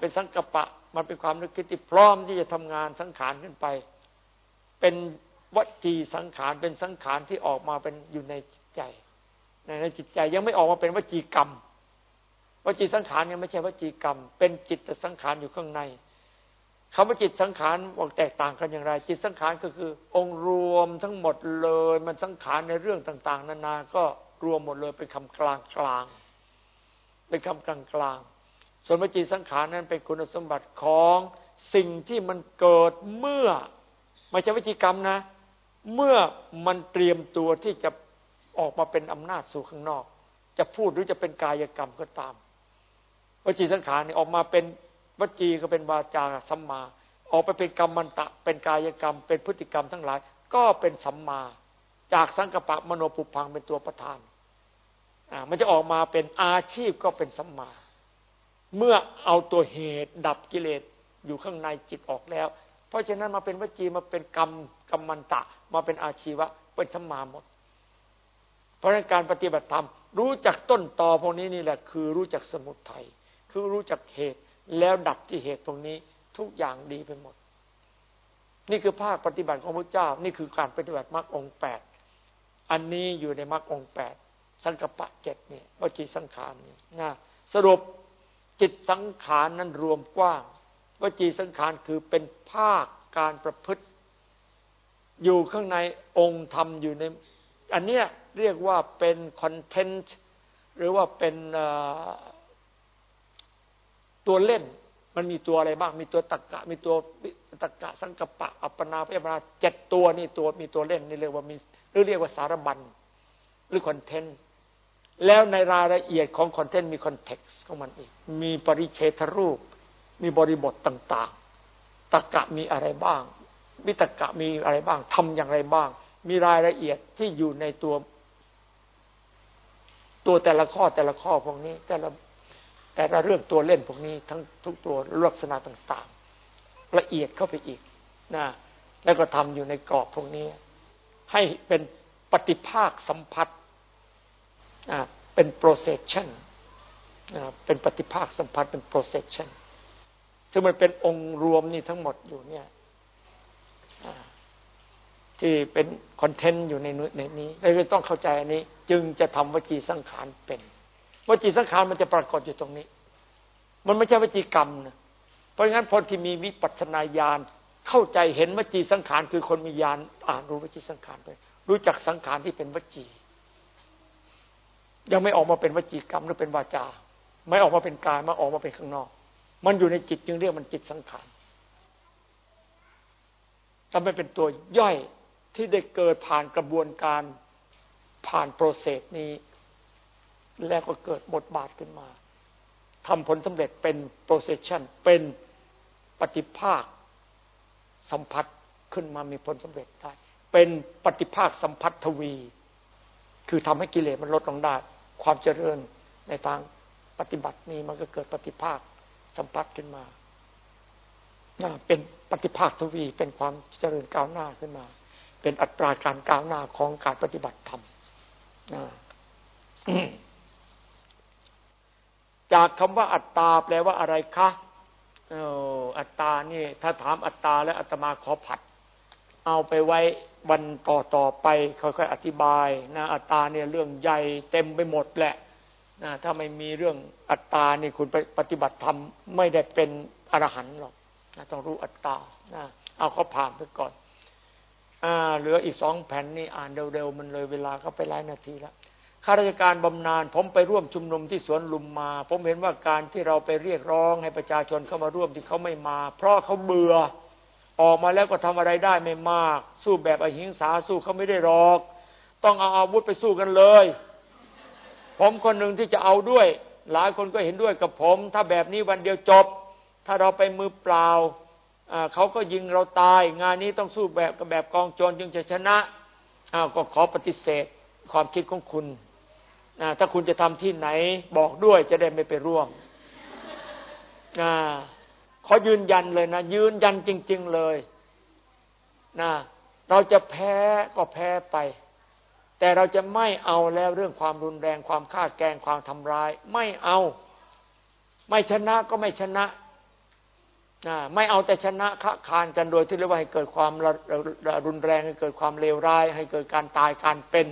เป็นสังกปะ มันเป็นความนึกคิดที่พร้อมที่จะทำงานสังขารขึ้นไป เป็นวจีสังขารเป็นสังขารที่ออกมาเป็นอยู่ในจิตใจ ในจิตใจยังไม่ออกมาเป็นวจีกรรมวจีสังขารยังไม่ใช่วจีกรรม เป็นจิตสังขารอยู่ข้างใน คำว่าจิตสังขารบอกแตกต่างกันอย่างไร จิตสังขารก็คือ องค์รวมทั้งหมดเลย มันสังขารในเรื่องต่าง ๆ นานา ก็รวมหมดเลยเป็นคำกลางกลางเป็นคำกลางกลางส่วนวจีสังขารนั้นเป็นคุณสมบัติของสิ่งที่มันเกิดเมื่อ ไม่ใช่วิจีกรรมนะ เมื่อมันเตรียมตัวที่จะออกมาเป็นอำนาจสู่ข้างนอก จะพูดหรือจะเป็นกายกรรมก็ตามวจีสังขารนี่ออกมาเป็น วจีก็เป็นวาจาสัมมา ออกไปเป็นกรรมมันตะ เป็นกายกรรม เป็นพฤติกรรมทั้งหลาย ก็เป็นสัมมา จากสังกปะมโนปุพังเป็นตัวประธานอ่ามันจะออกมาเป็นอาชีพก็เป็นสัมมา เมื่อเอาตัวเหตุดับกิเลสอยู่ข้างในจิตออกแล้ว เพราะฉะนั้นมาเป็นวจีมาเป็นกรรมกรรมมันตะ มาเป็นอาชีวะเป็นธรรมาหมด เพราะนั้นการปฏิบัติธรรมรู้จักต้นตอพวกนี้นี่แหละ คือรู้จักสมุทัยคือรู้จักเหตุ แล้วดับที่เหตุตรงนี้ทุกอย่างดีไปหมด นี่คือภาคปฏิบัติของพระเจ้า นี่คือการปฏิบัติมรรคองแปดอันนี้อยู่ในมรรคองแปดสังกปะเจ็ดเนี่ยวจีสังขารนี่นะสรุปจิตสังขารนั้นรวมกว้างวจีสังขารคือเป็นภาคการประพฤติ อยู่ข้างในองค์ธรรมอยู่ใน อันเนี้ยเรียกว่าเป็นคอนเทนต์หรือว่าเป็น ตัวเล่นมันมีตัวอะไรบ้าง มีตัวตักกะ มีตัวตักกะสังกปะ อัปปนาพยานาเจ็ดตัวนี่ตัวมีตัวเล่นนี่เรียกว่ามีหรือเรียกว่าสารบัญหรือคอนเทนต์แล้วในรายละเอียดของคอนเทนต์มีคอนเท็กซ์ของมันอีก มีปริเชทรูป มีบริบทต่างๆตะกะมีอะไรบ้างวิตกะมีอะไรบ้างทำอย่างไรบ้าง มีรายละเอียดที่อยู่ในตัว ตัวแต่ละข้อแต่ละข้อพวกนี้ แต่ละ แต่ละเรื่องตัวเล่นพวกนี้ทั้งทุกตัวลักษณะต่างๆ ละเอียดเข้าไปอีกนะแล้วก็ทำอยู่ในกรอบพวกนี้ ให้เป็นปฏิภาคสัมผัสเป็น procession เป็นปฏิภาคสัมพันธ์เป็น procession ซึ่งมันเป็นองค์รวมนี่ทั้งหมดอยู่เนี่ยที่เป็นคอนเทนต์อยู่ในในนี้เราต้องเข้าใจอันนี้ จึงจะทำวจีสังขารเป็น วจีสังขารมันจะปรากฏอยู่ตรงนี้ มันไม่ใช่วจีกรรมนะเพราะงั้นคนที่มีวิปัสสนาญาณเข้าใจเห็นวจีสังขารคือคนมีญาณอ่านรู้วจีสังขารไปรู้จักสังขารที่เป็นวจี ยังไม่ออกมาเป็นวจีกรรมหรือเป็นวาจา ไม่ออกมาเป็นกายมาออกมาเป็นข้างนอก มันอยู่ในจิตจึงเรียกมันจิตสังขารทำให้เป็นตัวย่อยที่ได้เกิดผ่านกระบวนการผ่านโปรเซสนี้ แล้วก็เกิดบทบาทขึ้นมาทำผลสำเร็จเป็นโปรเซสชันเป็นปฏิภาคสัมผัสขึ้นมามีผลสำเร็จได้ เป็นปฏิภาคสัมผัสทวี คือทำให้กิเลสมันลดลงได้ ความเจริญในทางปฏิบัตินี้มันก็เกิดปฏิภาคสัมผัสขึ้นมาเป็นปฏิภาคทวีเป็นความเจริญก้าวหน้าขึ้นมา เป็นอัตราการก้าวหน้าของการปฏิบัติธรรม จากคำว่าอัตตาแปลว่าอะไรคะอัตตานี่ ถ้าถามอัตตาแล้วอัตมาขอผัด เอาไปไว้วันต่อต่อไปค่อยๆอธิบายนะอัตตาเนี่ยเรื่องใหญ่เต็มไปหมดแหละนะถ้าไม่มีเรื่องอัตตานี่คุณไปปฏิบัติธรรมไม่ได้เป็นอรหันต์หรอกนะต้องรู้อัตตานะเอาเขาผ่านไปก่อนเหลืออีกสองแผ่นนี่อ่านเร็วๆมันเลยเวลาก็ไปหลายนาทีแล้ว ข้าราชการบำนาญผมไปร่วมชุมนุมที่สวนลุมมา ผมเห็นว่าการที่เราไปเรียกร้องให้ประชาชนเข้ามาร่วมที่เขาไม่มา เพราะเขาเบื่อ ออกมาแล้วก็ทำอะไรได้ไม่มาก สู้แบบอหิงสาสู้เขาไม่ได้หรอก ต้องเอาอาวุธไปสู้กันเลย ผมคนหนึ่งที่จะเอาด้วย หลายคนก็เห็นด้วยกับผม ถ้าแบบนี้วันเดียวจบ ถ้าเราไปมือเปล่าเขาก็ยิงเราตาย งานนี้ต้องสู้แบบกับแบบกองโจรจึงจะชนะอ้าวก็ขอปฏิเสธความคิดของคุณ ถ้าคุณจะทำที่ไหนบอกด้วยจะได้ไม่ไปร่วมขอยืนยันเลยนะ ยืนยันจริง ๆเลยนะเราจะแพ้ก็แพ้ไป แต่เราจะไม่เอาแล้วเรื่องความรุนแรงความฆ่าแกงความทำร้าย ไม่เอา ไม่ชนะก็ไม่ชนะไม่เอาแต่ชนะคะคานกันโดยที่เรียกว่าให้เกิดความรุนแรงให้เกิดความเลวร้าย ให้เกิดการตายการเป็น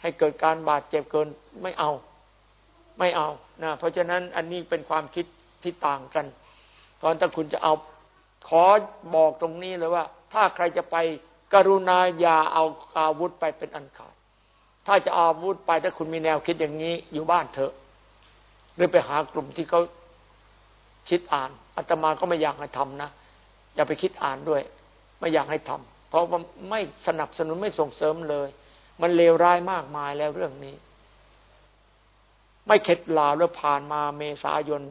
ให้เกิดการบาดเจ็บเกินไม่เอา ไม่เอานะเพราะฉะนั้นอันนี้เป็นความคิดที่ต่างกัน ตอนถ้าคุณจะเอาขอบอกตรงนี้เลยว่า ถ้าใครจะไปกรุณาอย่าเอาอาวุธไปเป็นอันขาด ถ้าจะเอาอาวุธไปถ้าคุณมีแนวคิดอย่างนี้ อยู่บ้านเถอะหรือไปหากลุ่มที่เขาคิดอ่านอาตมาก็ไม่อยากให้ทำนะอย่าไปคิดอ่านด้วย ไม่อยากให้ทำเพราะว่าไม่สนับสนุนไม่ส่งเสริมเลย มันเลวร้ายมากมายแล้วเรื่องนี้ ไม่เข็ดลาแล้วผ่านมาเมษายน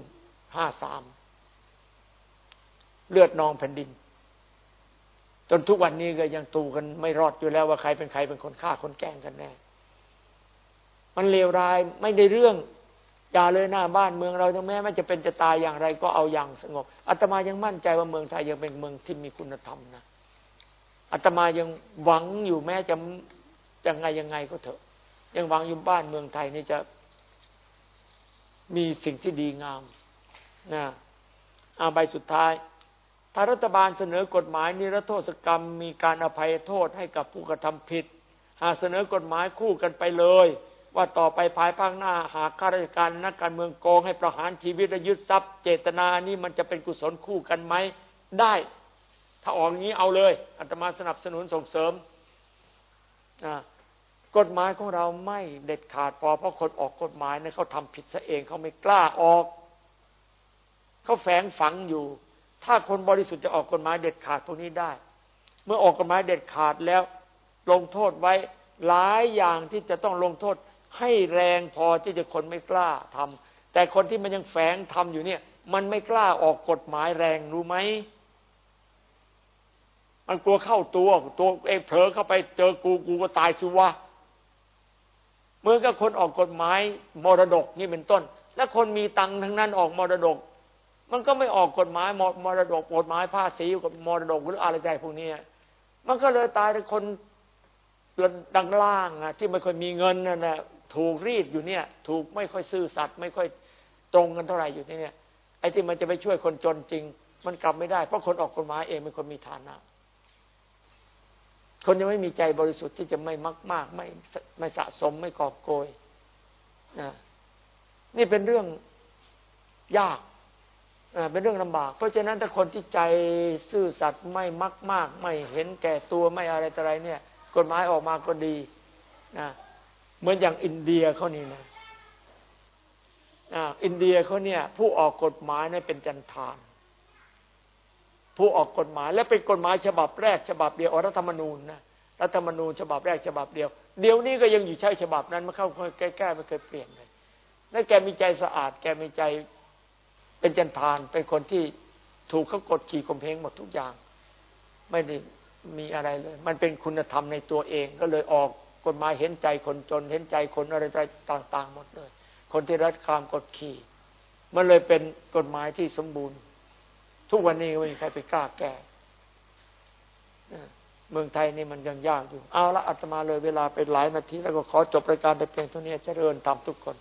ห้าสามเลือดนองแผ่นดิน จนทุกวันนี้ก็ยังตูกันไม่รอดอยู่แล้วว่าใครเป็นใครเป็นคนฆ่าคนแกล้งกันแน่ มันเลวร้ายไม่ได้เรื่องอย่าเลยหน้าบ้านเมืองเราถึงแม้มันจะเป็นจะตายอย่างไรก็เอาอย่างสงบอาตมายังมั่นใจว่าเมืองไทยยังเป็นเมืองที่มีคุณธรรมนะอาตมายังหวังอยู่แม้จะ ยังไงยังไงก็เถอะ ยังหวังยู่บ้านเมืองไทยนี่จะมีสิ่งที่ดีงามนะอาใบสุดท้ายถ้ารัฐบาลเสนอกฎหมายนิรโทษกรรม มีการอภัยโทษให้กับผู้กระทำผิด หากเสนอกฎหมายคู่กันไปเลย ว่าต่อไปภายภาคหน้าหากข้าราชการนักการเมืองโกงให้ประหารชีวิตและยึดทรัพย์ เจตนานี้มันจะเป็นกุศลคู่กันไหมได้ ถ้าออกงี้เอาเลยอาตมาสนับสนุนส่งเสริม กฎหมายของเราไม่เด็ดขาดพอเพราะคนออกกฎหมายเนี่ยเขาทำผิดซะเองเขาไม่กล้าออกเขาแฝงฝังอยู่ ถ้าคนบริสุทธิ์จะออกกฎหมายเด็ดขาดพวกนี้ได้ เมื่อออกกฎหมายเด็ดขาดแล้ว ลงโทษไว้หลายอย่างที่จะต้องลงโทษให้แรงพอที่จะคนไม่กล้าทำแต่คนที่มันยังแฝงทำอยู่เนี่ย มันไม่กล้าออกกฎหมายแรงรู้ไหมมันกลัวเข้าตัวตัวเองเผลอเข้าไปเจอกูกูก็ตายสิวะ เมื่อกับคนออกกฎหมายมรดกนี่เป็นต้น และคนมีตังค์ทั้งนั้นออกมรดก มันก็ไม่ออกกฎหมายมรดกกฎหมายภาษีกับมรดกหรืออะไรใจพวกนี้มันก็เลยตายแต่คนดังล่างอะที่ไม่ค่อยมีเงินนั่นแหละถูกรีดอยู่เนี่ย ถูกไม่ค่อยซื่อสัตย์ไม่ค่อยตรงกันเท่าไหร่อยู่ที่เนี่ยไอ้ที่มันจะไปช่วยคนจนจริง มันกลับไม่ได้เพราะคนออกกฎหมายเองเป็นคนมีฐานะ คนยังไม่มีใจบริสุทธิ์ที่จะไม่มากมากไม่ไม่สะสมไม่กอบโกยนะนี่เป็นเรื่องยากเป็นเรื่องลำบาก เพราะฉะนั้นถ้าคนที่ใจซื่อสัตย์ไม่มักมาก ไม่เห็นแก่ตัวไม่อะไรต่ออะไรเนี่ย กฎหมายออกมาก็ดีนะเหมือนอย่างอินเดียเขานี่นะอินเดียเขาเนี่ย ผู้ออกกฎหมายเนี่ยเป็นจันทาน ผู้ออกกฎหมาย และเป็นกฎหมายฉบับแรกฉบับเดียวรัฐธรรมนูญนะรัฐธรรมนูญฉบับแรกฉบับเดียว เดี๋ยวนี้ก็ยังอยู่ใช้ฉบับนั้นมาเข้าแก้แก้ไม่เคยเปลี่ยนเลยและแกมีใจสะอาด แกมีใจเป็นจันทาน เป็นคนที่ถูกเขากดขี่ข่มเพงหมดทุกอย่าง ไม่ได้มีอะไรเลย มันเป็นคุณธรรมในตัวเอง ก็เลยออกกฎหมายเห็นใจคนจน เห็นใจคนอะไรต่าง ๆ หมดเลย คนที่รัดความกดขี่ มันเลยเป็นกฎหมายที่สมบูรณ์ ทุกวันนี้ไม่มีใครไปกล้าแก้เมืองไทยนี่มันยังยากอยู่ เอาละอาตมาเลยเวลาไปหลายนาทีแล้วก็ขอจบรายการแต่เพียงเท่านี้เจริญตามทุกคน